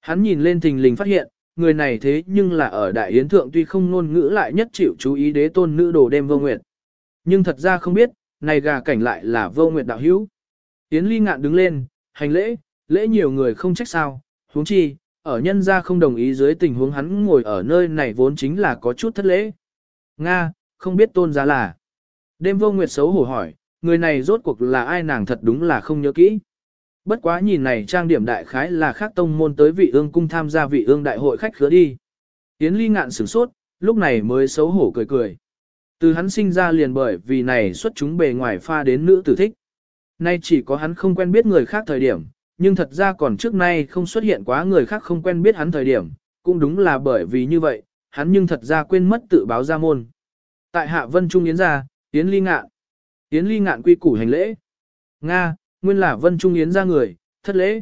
Hắn nhìn lên thình lình phát hiện, người này thế nhưng là ở Đại Yến Thượng tuy không ngôn ngữ lại nhất chịu chú ý đế tôn nữ đồ đêm vô nguyệt. Nhưng thật ra không biết, này gà cảnh lại là vô nguyệt đạo hữu. Yến Ly Ngạn đứng lên, hành lễ, lễ nhiều người không trách sao, huống chi, ở nhân gia không đồng ý dưới tình huống hắn ngồi ở nơi này vốn chính là có chút thất lễ. Nga, không biết tôn giá là. Đêm vô nguyệt xấu hổ hỏi, người này rốt cuộc là ai nàng thật đúng là không nhớ kỹ. Bất quá nhìn này trang điểm đại khái là khác tông môn tới vị ương cung tham gia vị ương đại hội khách khứa đi. Yến ly ngạn sửng sốt, lúc này mới xấu hổ cười cười. Từ hắn sinh ra liền bởi vì này xuất chúng bề ngoài pha đến nữ tử thích. Nay chỉ có hắn không quen biết người khác thời điểm, nhưng thật ra còn trước nay không xuất hiện quá người khác không quen biết hắn thời điểm, cũng đúng là bởi vì như vậy, hắn nhưng thật ra quên mất tự báo ra môn. Tại hạ vân trung yến gia, yến ly ngạn. Yến ly ngạn quy củ hành lễ. Nga, nguyên là vân trung yến ra người, thất lễ.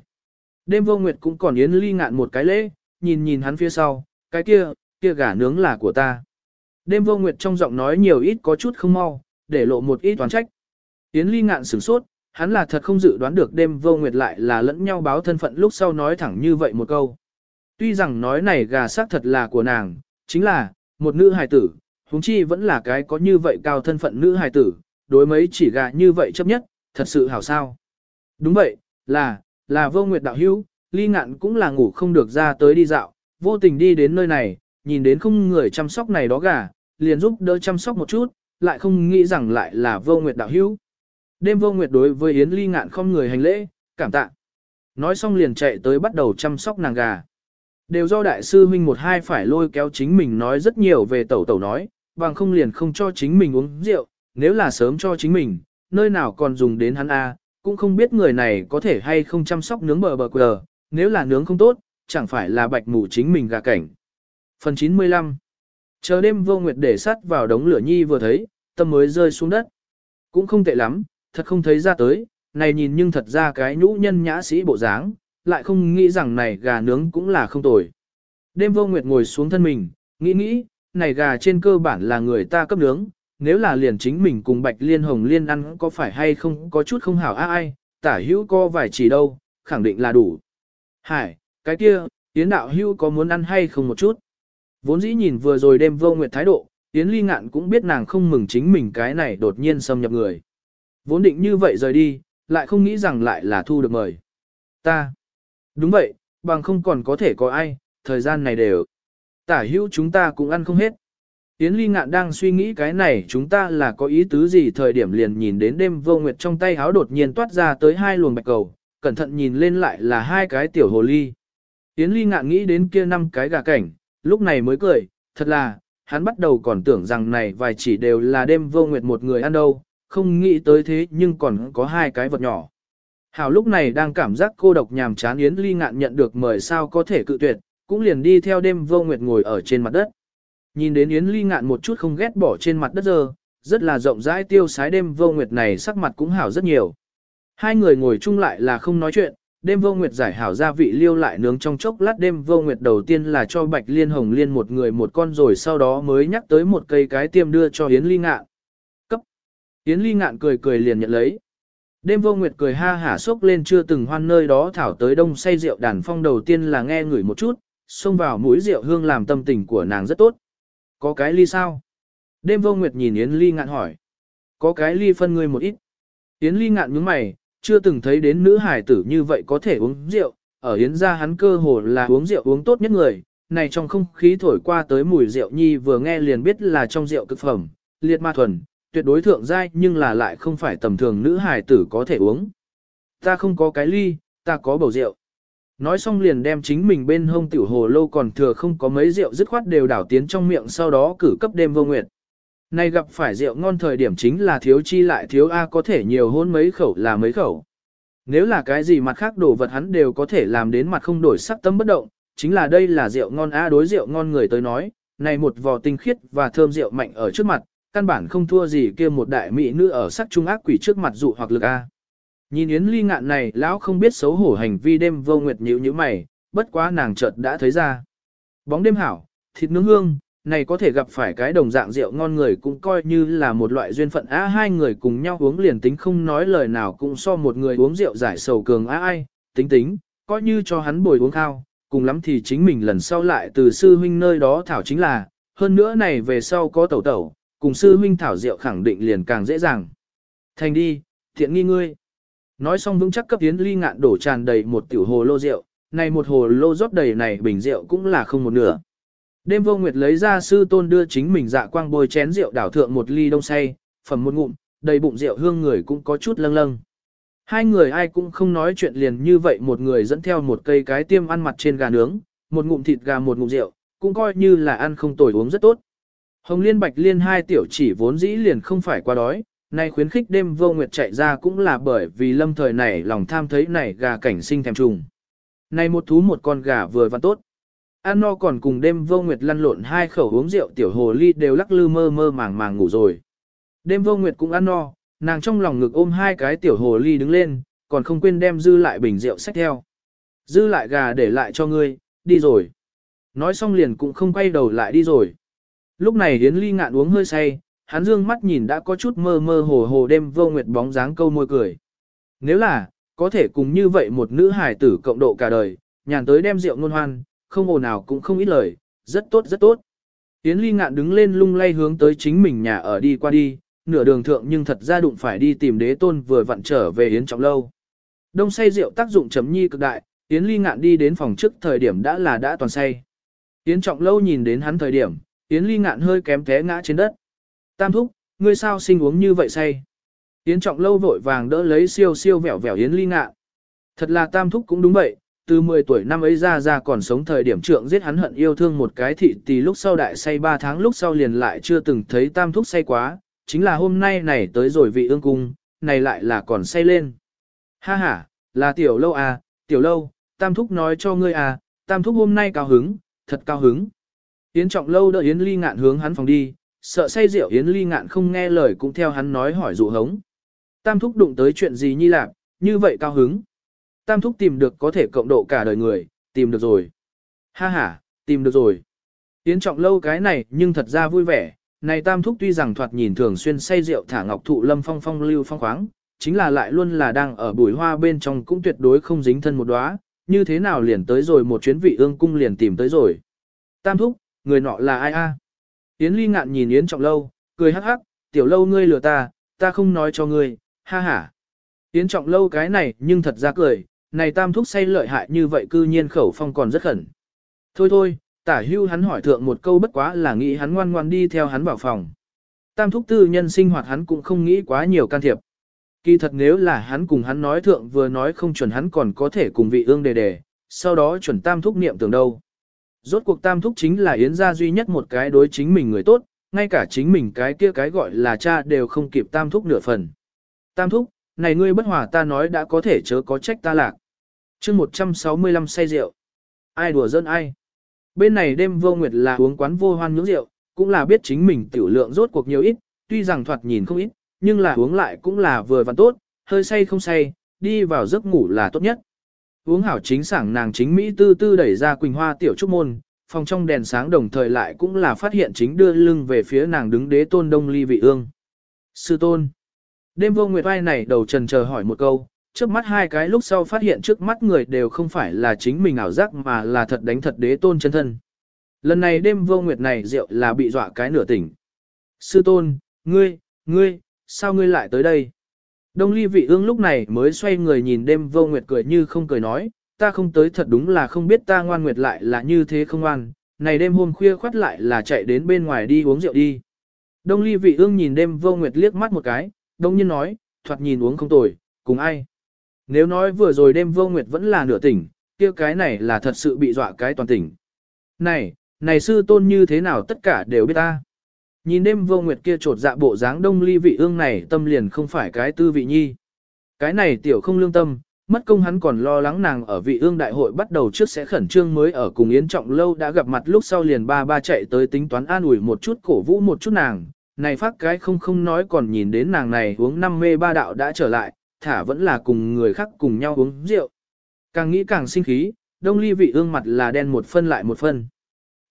Đêm vô nguyệt cũng còn yến ly ngạn một cái lễ, nhìn nhìn hắn phía sau, cái kia, kia gà nướng là của ta. Đêm vô nguyệt trong giọng nói nhiều ít có chút không mau, để lộ một ít toán trách. Yến ly ngạn sửng sốt, hắn là thật không dự đoán được đêm vô nguyệt lại là lẫn nhau báo thân phận lúc sau nói thẳng như vậy một câu. Tuy rằng nói này gà xác thật là của nàng, chính là, một nữ hài tử, huống chi vẫn là cái có như vậy cao thân phận nữ hài tử, đối mấy chỉ gà như vậy chấp nhất, thật sự hảo sao. Đúng vậy, là, là vô nguyệt đạo hữu, ly ngạn cũng là ngủ không được ra tới đi dạo, vô tình đi đến nơi này, nhìn đến không người chăm sóc này đó gà, liền giúp đỡ chăm sóc một chút, lại không nghĩ rằng lại là vô nguyệt đạo hữu. Đêm vô nguyệt đối với Yến ly ngạn không người hành lễ, cảm tạ. Nói xong liền chạy tới bắt đầu chăm sóc nàng gà. Đều do đại sư huynh một hai phải lôi kéo chính mình nói rất nhiều về tẩu tẩu nói, bằng không liền không cho chính mình uống rượu, nếu là sớm cho chính mình, nơi nào còn dùng đến hắn a, cũng không biết người này có thể hay không chăm sóc nướng bờ bờ quờ, nếu là nướng không tốt, chẳng phải là bạch mù chính mình gà cảnh. Phần 95 Chờ đêm vô nguyệt để sắt vào đống lửa nhi vừa thấy, tâm mới rơi xuống đất. Cũng không tệ lắm, thật không thấy ra tới, này nhìn nhưng thật ra cái nhũ nhân nhã sĩ bộ dáng, lại không nghĩ rằng này gà nướng cũng là không tồi. Đêm vô nguyệt ngồi xuống thân mình, nghĩ nghĩ, này gà trên cơ bản là người ta cấp nướng, nếu là liền chính mình cùng bạch liên hồng liên ăn có phải hay không có chút không hảo a ai, tả hữu có vài chỉ đâu, khẳng định là đủ. Hải, cái kia, Yến đạo hữu có muốn ăn hay không một chút? Vốn dĩ nhìn vừa rồi đêm vô nguyệt thái độ, Yến ly ngạn cũng biết nàng không mừng chính mình cái này đột nhiên xâm nhập người. Vốn định như vậy rời đi, lại không nghĩ rằng lại là thu được mời. Ta. Đúng vậy, bằng không còn có thể có ai, thời gian này đều. Tả hữu chúng ta cũng ăn không hết. Yến Ly Ngạn đang suy nghĩ cái này chúng ta là có ý tứ gì thời điểm liền nhìn đến đêm vô nguyệt trong tay háo đột nhiên toát ra tới hai luồng bạch cầu, cẩn thận nhìn lên lại là hai cái tiểu hồ ly. Yến Ly Ngạn nghĩ đến kia năm cái gà cảnh, lúc này mới cười, thật là, hắn bắt đầu còn tưởng rằng này vài chỉ đều là đêm vô nguyệt một người ăn đâu, không nghĩ tới thế nhưng còn có hai cái vật nhỏ. Hảo lúc này đang cảm giác cô độc nhàm chán Yến Ly Ngạn nhận được mời sao có thể cự tuyệt, cũng liền đi theo đêm vô nguyệt ngồi ở trên mặt đất. Nhìn đến Yến Ly Ngạn một chút không ghét bỏ trên mặt đất giờ, rất là rộng rãi tiêu sái đêm vô nguyệt này sắc mặt cũng hảo rất nhiều. Hai người ngồi chung lại là không nói chuyện, đêm vô nguyệt giải hảo gia vị liêu lại nướng trong chốc lát đêm vô nguyệt đầu tiên là cho bạch liên hồng liên một người một con rồi sau đó mới nhắc tới một cây cái tiêm đưa cho Yến Ly Ngạn. Yến Ly Ngạn cười cười liền nhận lấy. Đêm vô nguyệt cười ha hả sốc lên chưa từng hoan nơi đó thảo tới đông say rượu đàn phong đầu tiên là nghe ngửi một chút, xông vào mũi rượu hương làm tâm tình của nàng rất tốt. Có cái ly sao? Đêm vô nguyệt nhìn Yến Ly ngạn hỏi. Có cái ly phân ngươi một ít. Yến Ly ngạn nhướng mày, chưa từng thấy đến nữ hải tử như vậy có thể uống rượu, ở Yến gia hắn cơ hồ là uống rượu uống tốt nhất người, này trong không khí thổi qua tới mùi rượu nhi vừa nghe liền biết là trong rượu cực phẩm, liệt ma thuần, tuyệt đối thượng giai nhưng là lại không phải tầm thường nữ hải tử có thể uống. Ta không có cái ly, ta có bầu rượu. Nói xong liền đem chính mình bên hông tiểu hồ lô còn thừa không có mấy rượu dứt khoát đều đảo tiến trong miệng sau đó cử cấp đêm vô nguyệt. Này gặp phải rượu ngon thời điểm chính là thiếu chi lại thiếu A có thể nhiều hôn mấy khẩu là mấy khẩu. Nếu là cái gì mặt khác đồ vật hắn đều có thể làm đến mặt không đổi sắc tâm bất động, chính là đây là rượu ngon A đối rượu ngon người tới nói, này một vò tinh khiết và thơm rượu mạnh ở trước mặt, căn bản không thua gì kia một đại mỹ nữ ở sắc trung ác quỷ trước mặt dụ hoặc lực A. Nhìn Yến Ly ngạn này lão không biết xấu hổ hành vi đêm vô nguyệt nhíu như mày, bất quá nàng chợt đã thấy ra. Bóng đêm hảo, thịt nướng hương, này có thể gặp phải cái đồng dạng rượu ngon người cũng coi như là một loại duyên phận á hai người cùng nhau uống liền tính không nói lời nào cũng so một người uống rượu giải sầu cường á ai, tính tính, coi như cho hắn bồi uống khao, cùng lắm thì chính mình lần sau lại từ sư huynh nơi đó thảo chính là, hơn nữa này về sau có tẩu tẩu, cùng sư huynh thảo rượu khẳng định liền càng dễ dàng. Thành đi, thiện nghi ngươi. Nói xong vững chắc cấp tiến ly ngạn đổ tràn đầy một tiểu hồ lô rượu, này một hồ lô rót đầy này bình rượu cũng là không một nửa. Đêm vô nguyệt lấy ra sư tôn đưa chính mình dạ quang bôi chén rượu đảo thượng một ly đông say, phẩm một ngụm, đầy bụng rượu hương người cũng có chút lâng lâng. Hai người ai cũng không nói chuyện liền như vậy một người dẫn theo một cây cái tiêm ăn mặt trên gà nướng, một ngụm thịt gà một ngụm rượu, cũng coi như là ăn không tồi uống rất tốt. Hồng Liên Bạch Liên hai tiểu chỉ vốn dĩ liền không phải qua đói, nay khuyến khích đêm vô nguyệt chạy ra cũng là bởi vì lâm thời này lòng tham thấy này gà cảnh sinh thèm trùng. Này một thú một con gà vừa văn tốt. An no còn cùng đêm vô nguyệt lăn lộn hai khẩu uống rượu tiểu hồ ly đều lắc lư mơ mơ màng màng ngủ rồi. Đêm vô nguyệt cũng ăn no, nàng trong lòng ngực ôm hai cái tiểu hồ ly đứng lên, còn không quên đem dư lại bình rượu xách theo. Dư lại gà để lại cho ngươi, đi rồi. Nói xong liền cũng không quay đầu lại đi rồi. Lúc này Yến Ly ngạn uống hơi say, hắn dương mắt nhìn đã có chút mơ mơ hồ hồ đêm vô nguyệt bóng dáng câu môi cười. Nếu là, có thể cùng như vậy một nữ hài tử cộng độ cả đời, nhàn tới đem rượu ngôn hoan, không ồn nào cũng không ít lời, rất tốt rất tốt. Yến Ly ngạn đứng lên lung lay hướng tới chính mình nhà ở đi qua đi, nửa đường thượng nhưng thật ra đụng phải đi tìm đế tôn vừa vặn trở về Yến Trọng Lâu. Đông say rượu tác dụng chấm nhi cực đại, Yến Ly ngạn đi đến phòng trước thời điểm đã là đã toàn say. Yến Trọng Lâu nhìn đến hắn thời điểm, Yến Ly ngạn hơi kém té ngã trên đất. Tam thúc, ngươi sao sinh uống như vậy say? Yến Trọng Lâu vội vàng đỡ lấy siêu siêu vẻo vẻo Yến Ly ngạn. Thật là Tam thúc cũng đúng vậy, từ 10 tuổi năm ấy ra ra còn sống thời điểm trượng giết hắn hận yêu thương một cái thị tỷ lúc sau đại say 3 tháng lúc sau liền lại chưa từng thấy Tam thúc say quá, chính là hôm nay này tới rồi vị ương cung, này lại là còn say lên. Ha ha, là tiểu lâu à, tiểu lâu, Tam thúc nói cho ngươi à, Tam thúc hôm nay cao hứng, thật cao hứng. Yến trọng lâu đợi Yến ly ngạn hướng hắn phòng đi, sợ say rượu Yến ly ngạn không nghe lời cũng theo hắn nói hỏi dụ hống. Tam thúc đụng tới chuyện gì nhi lạc, như vậy cao hứng. Tam thúc tìm được có thể cộng độ cả đời người, tìm được rồi. Ha ha, tìm được rồi. Yến trọng lâu cái này nhưng thật ra vui vẻ, này tam thúc tuy rằng thoạt nhìn thường xuyên say rượu thả ngọc thụ lâm phong phong lưu phong khoáng, chính là lại luôn là đang ở bùi hoa bên trong cũng tuyệt đối không dính thân một đóa, như thế nào liền tới rồi một chuyến vị ương cung liền tìm tới rồi. Tam thúc, người nọ là ai a? Yến Ly ngạn nhìn Yến Trọng Lâu, cười hắc hắc, tiểu lâu ngươi lừa ta, ta không nói cho ngươi, ha ha. Yến Trọng Lâu cái này nhưng thật ra cười, này tam thúc say lợi hại như vậy cư nhiên khẩu phong còn rất khẩn. Thôi thôi, tả hưu hắn hỏi thượng một câu bất quá là nghĩ hắn ngoan ngoan đi theo hắn vào phòng. Tam thúc tư nhân sinh hoạt hắn cũng không nghĩ quá nhiều can thiệp. Kỳ thật nếu là hắn cùng hắn nói thượng vừa nói không chuẩn hắn còn có thể cùng vị ương đề đề, sau đó chuẩn tam thúc niệm tưởng đâu. Rốt cuộc tam thúc chính là Yến gia duy nhất một cái đối chính mình người tốt, ngay cả chính mình cái kia cái gọi là cha đều không kịp tam thúc nửa phần. Tam thúc, này ngươi bất hòa ta nói đã có thể chớ có trách ta lạc. chương 165 say rượu. Ai đùa dân ai? Bên này đêm vô nguyệt là uống quán vô hoan nhưỡng rượu, cũng là biết chính mình tiểu lượng rốt cuộc nhiều ít, tuy rằng thoạt nhìn không ít, nhưng là uống lại cũng là vừa và tốt, hơi say không say, đi vào giấc ngủ là tốt nhất. Uống hảo chính sảng nàng chính Mỹ tư tư đẩy ra Quỳnh Hoa tiểu trúc môn, phòng trong đèn sáng đồng thời lại cũng là phát hiện chính đưa lưng về phía nàng đứng đế tôn đông ly vị ương. Sư tôn. Đêm vô nguyệt vai này đầu trần chờ hỏi một câu, trước mắt hai cái lúc sau phát hiện trước mắt người đều không phải là chính mình ảo giác mà là thật đánh thật đế tôn chân thân. Lần này đêm vô nguyệt này rượu là bị dọa cái nửa tỉnh. Sư tôn, ngươi, ngươi, sao ngươi lại tới đây? Đông ly vị ương lúc này mới xoay người nhìn đêm vô nguyệt cười như không cười nói, ta không tới thật đúng là không biết ta ngoan nguyệt lại là như thế không ngoan, này đêm hôm khuya khoát lại là chạy đến bên ngoài đi uống rượu đi. Đông ly vị ương nhìn đêm vô nguyệt liếc mắt một cái, đông nhiên nói, thoạt nhìn uống không tồi, cùng ai? Nếu nói vừa rồi đêm vô nguyệt vẫn là nửa tỉnh, kia cái này là thật sự bị dọa cái toàn tỉnh. Này, này sư tôn như thế nào tất cả đều biết ta. Nhìn đêm vô nguyệt kia trột dạ bộ dáng đông ly vị ương này tâm liền không phải cái tư vị nhi. Cái này tiểu không lương tâm, mất công hắn còn lo lắng nàng ở vị ương đại hội bắt đầu trước sẽ khẩn trương mới ở cùng Yến Trọng Lâu đã gặp mặt lúc sau liền ba ba chạy tới tính toán an ủi một chút cổ vũ một chút nàng. Này phát cái không không nói còn nhìn đến nàng này uống năm mê ba đạo đã trở lại, thả vẫn là cùng người khác cùng nhau uống rượu. Càng nghĩ càng sinh khí, đông ly vị ương mặt là đen một phân lại một phân.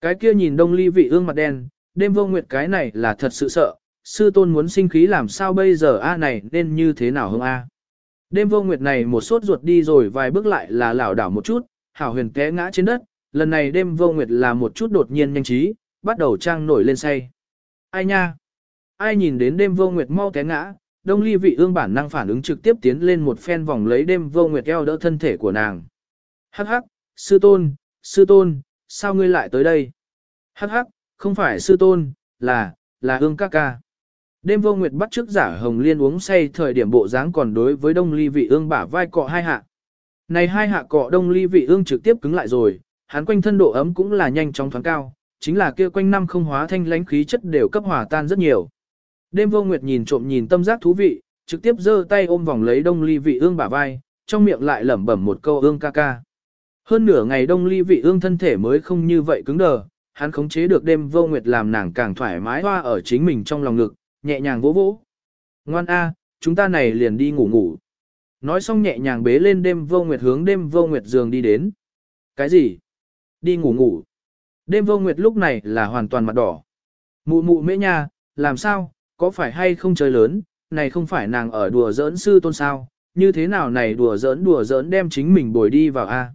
Cái kia nhìn đông ly vị ương mặt đen, đêm vô nguyệt cái này là thật sự sợ, sư tôn muốn sinh khí làm sao bây giờ a này nên như thế nào hông a. Đêm vô nguyệt này một sốt ruột đi rồi vài bước lại là lảo đảo một chút, hảo huyền té ngã trên đất, lần này đêm vô nguyệt là một chút đột nhiên nhanh trí, bắt đầu trang nổi lên say. Ai nha? Ai nhìn đến đêm vô nguyệt mau té ngã, đông ly vị ương bản năng phản ứng trực tiếp tiến lên một phen vòng lấy đêm vô nguyệt eo đỡ thân thể của nàng. Hắc hắc, sư tôn, sư tôn, sao ngươi lại tới đây? Hắc hắc, không phải sư tôn, là, là ương ca ca. Đêm vô nguyệt bắt trước giả hồng liên uống say thời điểm bộ dáng còn đối với đông ly vị ương bả vai cọ hai hạ. Này hai hạ cọ đông ly vị ương trực tiếp cứng lại rồi, hắn quanh thân độ ấm cũng là nhanh chóng thoáng cao, chính là kia quanh năm không hóa thanh lãnh khí chất đều cấp hòa tan rất nhiều. Đêm vô nguyệt nhìn trộm nhìn tâm giác thú vị, trực tiếp giơ tay ôm vòng lấy đông ly vị ương bả vai, trong miệng lại lẩm bẩm một câu ương ca ca. Hơn nửa ngày đông ly vị ương thân thể mới không như vậy cứng đờ, hắn khống chế được đêm vô nguyệt làm nàng càng thoải mái hoa ở chính mình trong lòng ngực, nhẹ nhàng vỗ vỗ. Ngoan A, chúng ta này liền đi ngủ ngủ. nói xong nhẹ nhàng bế lên đêm vô nguyệt hướng đêm vô nguyệt giường đi đến. Cái gì? Đi ngủ ngủ. Đêm vô nguyệt lúc này là hoàn toàn mặt đỏ. Mụ mụ mễ nha, làm sao, có phải hay không chơi lớn, này không phải nàng ở đùa giỡn sư tôn sao, như thế nào này đùa giỡn đùa giỡn đem chính mình bồi đi vào a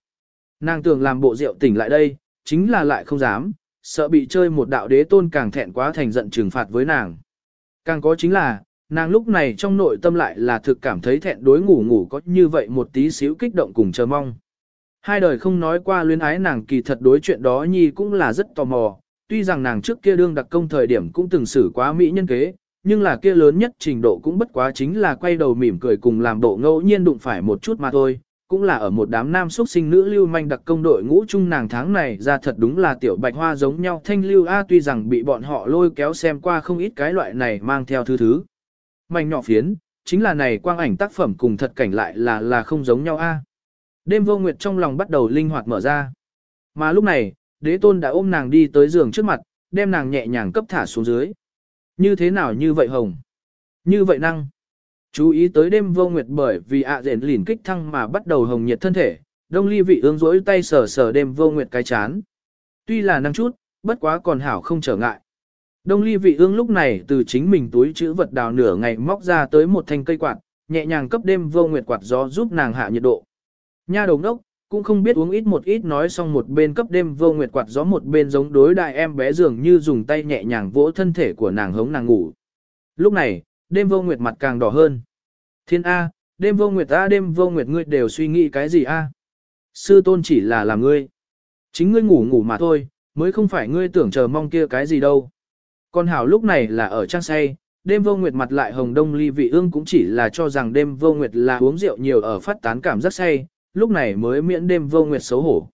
Nàng tưởng làm bộ rượu tỉnh lại đây, chính là lại không dám, sợ bị chơi một đạo đế tôn càng thẹn quá thành giận trừng phạt với nàng. Càng có chính là, nàng lúc này trong nội tâm lại là thực cảm thấy thẹn đối ngủ ngủ có như vậy một tí xíu kích động cùng chờ mong. Hai đời không nói qua luyến ái nàng kỳ thật đối chuyện đó nhi cũng là rất tò mò, tuy rằng nàng trước kia đương đặc công thời điểm cũng từng xử quá mỹ nhân kế, nhưng là kia lớn nhất trình độ cũng bất quá chính là quay đầu mỉm cười cùng làm bộ ngẫu nhiên đụng phải một chút mà thôi, cũng là ở một đám nam xuất sinh nữ lưu manh đặc công đội ngũ chung nàng tháng này ra thật đúng là tiểu bạch hoa giống nhau thanh lưu A tuy rằng bị bọn họ lôi kéo xem qua không ít cái loại này mang theo thứ thứ. Mảnh nhỏ phiến, chính là này quang ảnh tác phẩm cùng thật cảnh lại là là không giống nhau A. Đêm vô nguyệt trong lòng bắt đầu linh hoạt mở ra. Mà lúc này, đế tôn đã ôm nàng đi tới giường trước mặt, đem nàng nhẹ nhàng cấp thả xuống dưới. Như thế nào như vậy hồng? Như vậy năng? Chú ý tới đêm vô nguyệt bởi vì ạ à lìn kích thăng mà bắt đầu hồng nhiệt thân thể, đông ly vị ương rỗi tay sờ sờ đêm vô nguyệt cái chán. Tuy là năng chút, bất quá còn hảo không trở ngại. Đông ly vị ương lúc này từ chính mình túi chữ vật đào nửa ngày móc ra tới một thanh cây quạt, nhẹ nhàng cấp đêm vô nguyệt quạt gió giúp nàng hạ nhiệt độ. Nha đồng đốc, cũng không biết uống ít một ít nói xong một bên cấp đêm vô nguyệt quạt gió một bên giống đối đại em bé dường như dùng tay nhẹ nhàng vỗ thân thể của nàng hống nàng ngủ. Lúc này, đêm vô nguyệt mặt càng đỏ hơn. Thiên A, đêm vô nguyệt A đêm vô nguyệt ngươi đều suy nghĩ cái gì A. Sư tôn chỉ là làm ngươi. Chính ngươi ngủ ngủ mà thôi, mới không phải ngươi tưởng chờ mong kia cái gì đâu. Con hảo lúc này là ở trang say, đêm vô nguyệt mặt lại hồng đông ly vị ương cũng chỉ là cho rằng đêm vô nguyệt là uống rượu nhiều ở phát tán cảm giác say, lúc này mới miễn đêm vô nguyệt xấu hổ.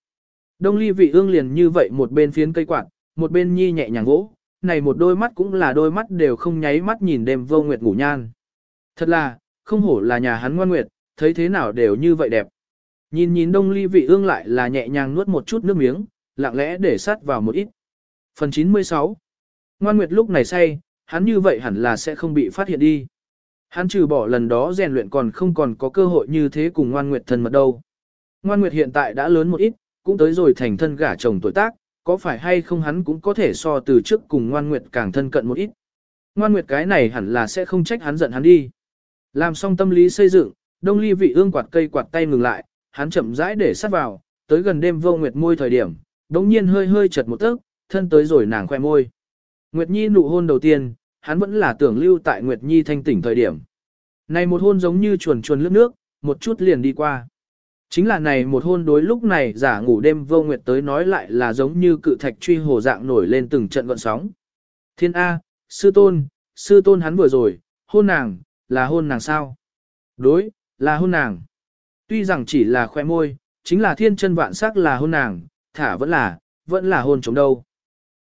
Đông ly vị ương liền như vậy một bên phiến cây quạt, một bên nhi nhẹ nhàng gỗ, này một đôi mắt cũng là đôi mắt đều không nháy mắt nhìn đêm vô nguyệt ngủ nhan. Thật là, không hổ là nhà hắn ngoan nguyệt, thấy thế nào đều như vậy đẹp. Nhìn nhìn đông ly vị ương lại là nhẹ nhàng nuốt một chút nước miếng, lặng lẽ để sát vào một ít. Phần 96 Ngoan nguyệt lúc này say, hắn như vậy hẳn là sẽ không bị phát hiện đi. Hắn trừ bỏ lần đó rèn luyện còn không còn có cơ hội như thế cùng ngoan nguyệt thân mật đâu. Ngoan nguyệt hiện tại đã lớn một ít, cũng tới rồi thành thân gả chồng tuổi tác, có phải hay không hắn cũng có thể so từ trước cùng ngoan nguyệt càng thân cận một ít. Ngoan nguyệt cái này hẳn là sẽ không trách hắn giận hắn đi. Làm xong tâm lý xây dựng, đông ly vị ương quạt cây quạt tay ngừng lại, hắn chậm rãi để sát vào, tới gần đêm vô nguyệt môi thời điểm, đống nhiên hơi hơi chật một tấc, thân tới rồi nàng khoe môi. Nguyệt Nhi nụ hôn đầu tiên, hắn vẫn là tưởng lưu tại Nguyệt Nhi thanh tỉnh thời điểm. Này một hôn giống như chuồn chuồn lướt nước, một chút liền đi qua. Chính là này một hôn đối lúc này giả ngủ đêm vô nguyệt tới nói lại là giống như cự thạch truy hồ dạng nổi lên từng trận gọn sóng. Thiên A, sư tôn, sư tôn hắn vừa rồi, hôn nàng, là hôn nàng sao? Đối, là hôn nàng. Tuy rằng chỉ là khoe môi, chính là thiên chân vạn sắc là hôn nàng, thả vẫn là, vẫn là hôn chống đâu.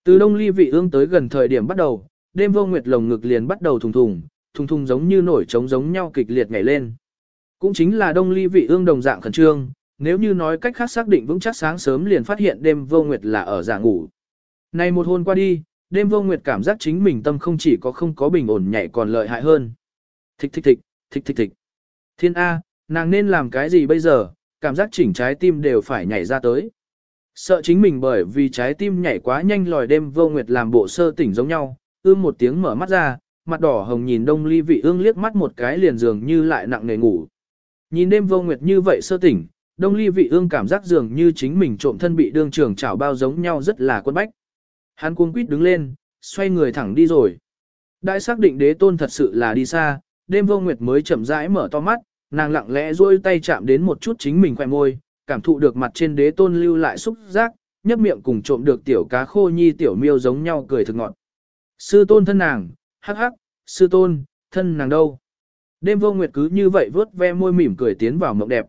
Từ đông ly vị ương tới gần thời điểm bắt đầu, đêm vô nguyệt lồng ngực liền bắt đầu thùng thùng, thùng thùng giống như nổi trống giống nhau kịch liệt nhảy lên. Cũng chính là đông ly vị ương đồng dạng khẩn trương, nếu như nói cách khác xác định vững chắc sáng sớm liền phát hiện đêm vô nguyệt là ở giả ngủ. Này một hôn qua đi, đêm vô nguyệt cảm giác chính mình tâm không chỉ có không có bình ổn nhảy còn lợi hại hơn. thịch thịch thịch thịch thịch thịch Thiên A, nàng nên làm cái gì bây giờ, cảm giác chỉnh trái tim đều phải nhảy ra tới. Sợ chính mình bởi vì trái tim nhảy quá nhanh lòi đêm vô nguyệt làm bộ sơ tỉnh giống nhau, ưm một tiếng mở mắt ra, mặt đỏ hồng nhìn đông ly vị ương liếc mắt một cái liền dường như lại nặng nề ngủ. Nhìn đêm vô nguyệt như vậy sơ tỉnh, đông ly vị ương cảm giác dường như chính mình trộm thân bị đương trường chảo bao giống nhau rất là quân bách. Hắn cuống quýt đứng lên, xoay người thẳng đi rồi. Đại xác định đế tôn thật sự là đi xa, đêm vô nguyệt mới chậm rãi mở to mắt, nàng lặng lẽ duỗi tay chạm đến một chút chính mình khỏe môi, cảm thụ được mặt trên đế tôn lưu lại xúc giác, nhấp miệng cùng trộm được tiểu cá khô nhi tiểu miêu giống nhau cười thực ngọt. Sư tôn thân nàng, hắc hắc, sư tôn, thân nàng đâu? Đêm vô nguyệt cứ như vậy vớt ve môi mỉm cười tiến vào mộng đẹp.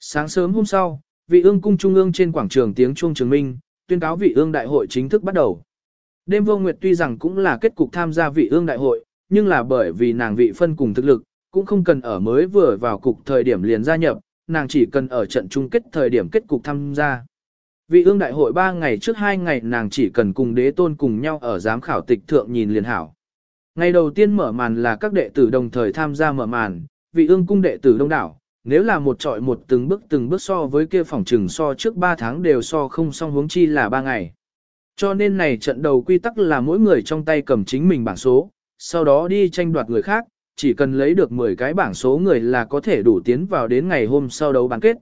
Sáng sớm hôm sau, vị ương cung trung ương trên quảng trường tiếng chuông trường minh, tuyên cáo vị ương đại hội chính thức bắt đầu. Đêm vô nguyệt tuy rằng cũng là kết cục tham gia vị ương đại hội, nhưng là bởi vì nàng vị phân cùng thực lực, cũng không cần ở mới vừa vào cục thời điểm liền gia nhập, nàng chỉ cần ở trận chung kết thời điểm kết cục tham gia. Vị ương đại hội 3 ngày trước 2 ngày nàng chỉ cần cùng đế tôn cùng nhau ở giám khảo tịch thượng nhìn liền hảo. Ngày đầu tiên mở màn là các đệ tử đồng thời tham gia mở màn, vị ương cung đệ tử đông đảo, nếu là một trọi một từng bước từng bước so với kia phòng trừng so trước 3 tháng đều so không song hướng chi là 3 ngày. Cho nên này trận đầu quy tắc là mỗi người trong tay cầm chính mình bảng số, sau đó đi tranh đoạt người khác, chỉ cần lấy được 10 cái bảng số người là có thể đủ tiến vào đến ngày hôm sau đấu bán kết.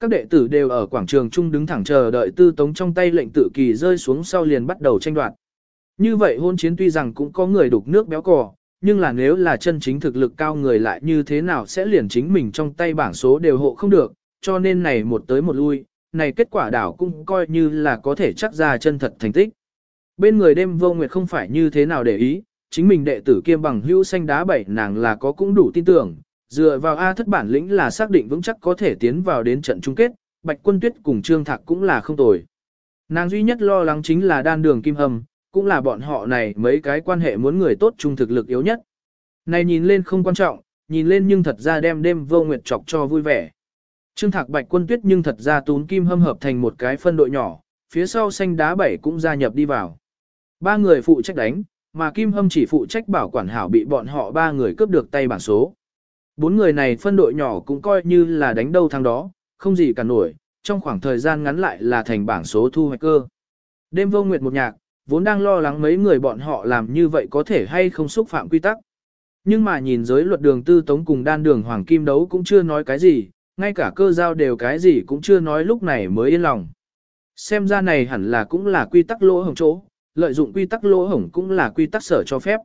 Các đệ tử đều ở quảng trường trung đứng thẳng chờ đợi tư tống trong tay lệnh tự kỳ rơi xuống sau liền bắt đầu tranh đoạt. Như vậy hôn chiến tuy rằng cũng có người đục nước béo cò, nhưng là nếu là chân chính thực lực cao người lại như thế nào sẽ liền chính mình trong tay bảng số đều hộ không được, cho nên này một tới một lui, này kết quả đảo cũng coi như là có thể chắc ra chân thật thành tích. Bên người đêm vô nguyệt không phải như thế nào để ý, chính mình đệ tử kiêm bằng hữu xanh đá bảy nàng là có cũng đủ tin tưởng, dựa vào A thất bản lĩnh là xác định vững chắc có thể tiến vào đến trận chung kết, bạch quân tuyết cùng trương thạc cũng là không tồi. Nàng duy nhất lo lắng chính là đan đường kim hầm, cũng là bọn họ này mấy cái quan hệ muốn người tốt chung thực lực yếu nhất. Này nhìn lên không quan trọng, nhìn lên nhưng thật ra đem đêm vô nguyệt chọc cho vui vẻ. Trương Thạc Bạch Quân Tuyết nhưng thật ra tún kim hâm hợp thành một cái phân đội nhỏ, phía sau xanh đá bảy cũng gia nhập đi vào. Ba người phụ trách đánh, mà kim hâm chỉ phụ trách bảo quản hảo bị bọn họ ba người cướp được tay bảng số. Bốn người này phân đội nhỏ cũng coi như là đánh đâu thắng đó, không gì cả nổi, trong khoảng thời gian ngắn lại là thành bảng số thu hoạch cơ. Đêm vô nguyệt một nhạc, vốn đang lo lắng mấy người bọn họ làm như vậy có thể hay không xúc phạm quy tắc. Nhưng mà nhìn giới luật đường tư tống cùng đan đường hoàng kim đấu cũng chưa nói cái gì, ngay cả cơ giao đều cái gì cũng chưa nói lúc này mới yên lòng. Xem ra này hẳn là cũng là quy tắc lỗ hổng chỗ, lợi dụng quy tắc lỗ hổng cũng là quy tắc sở cho phép.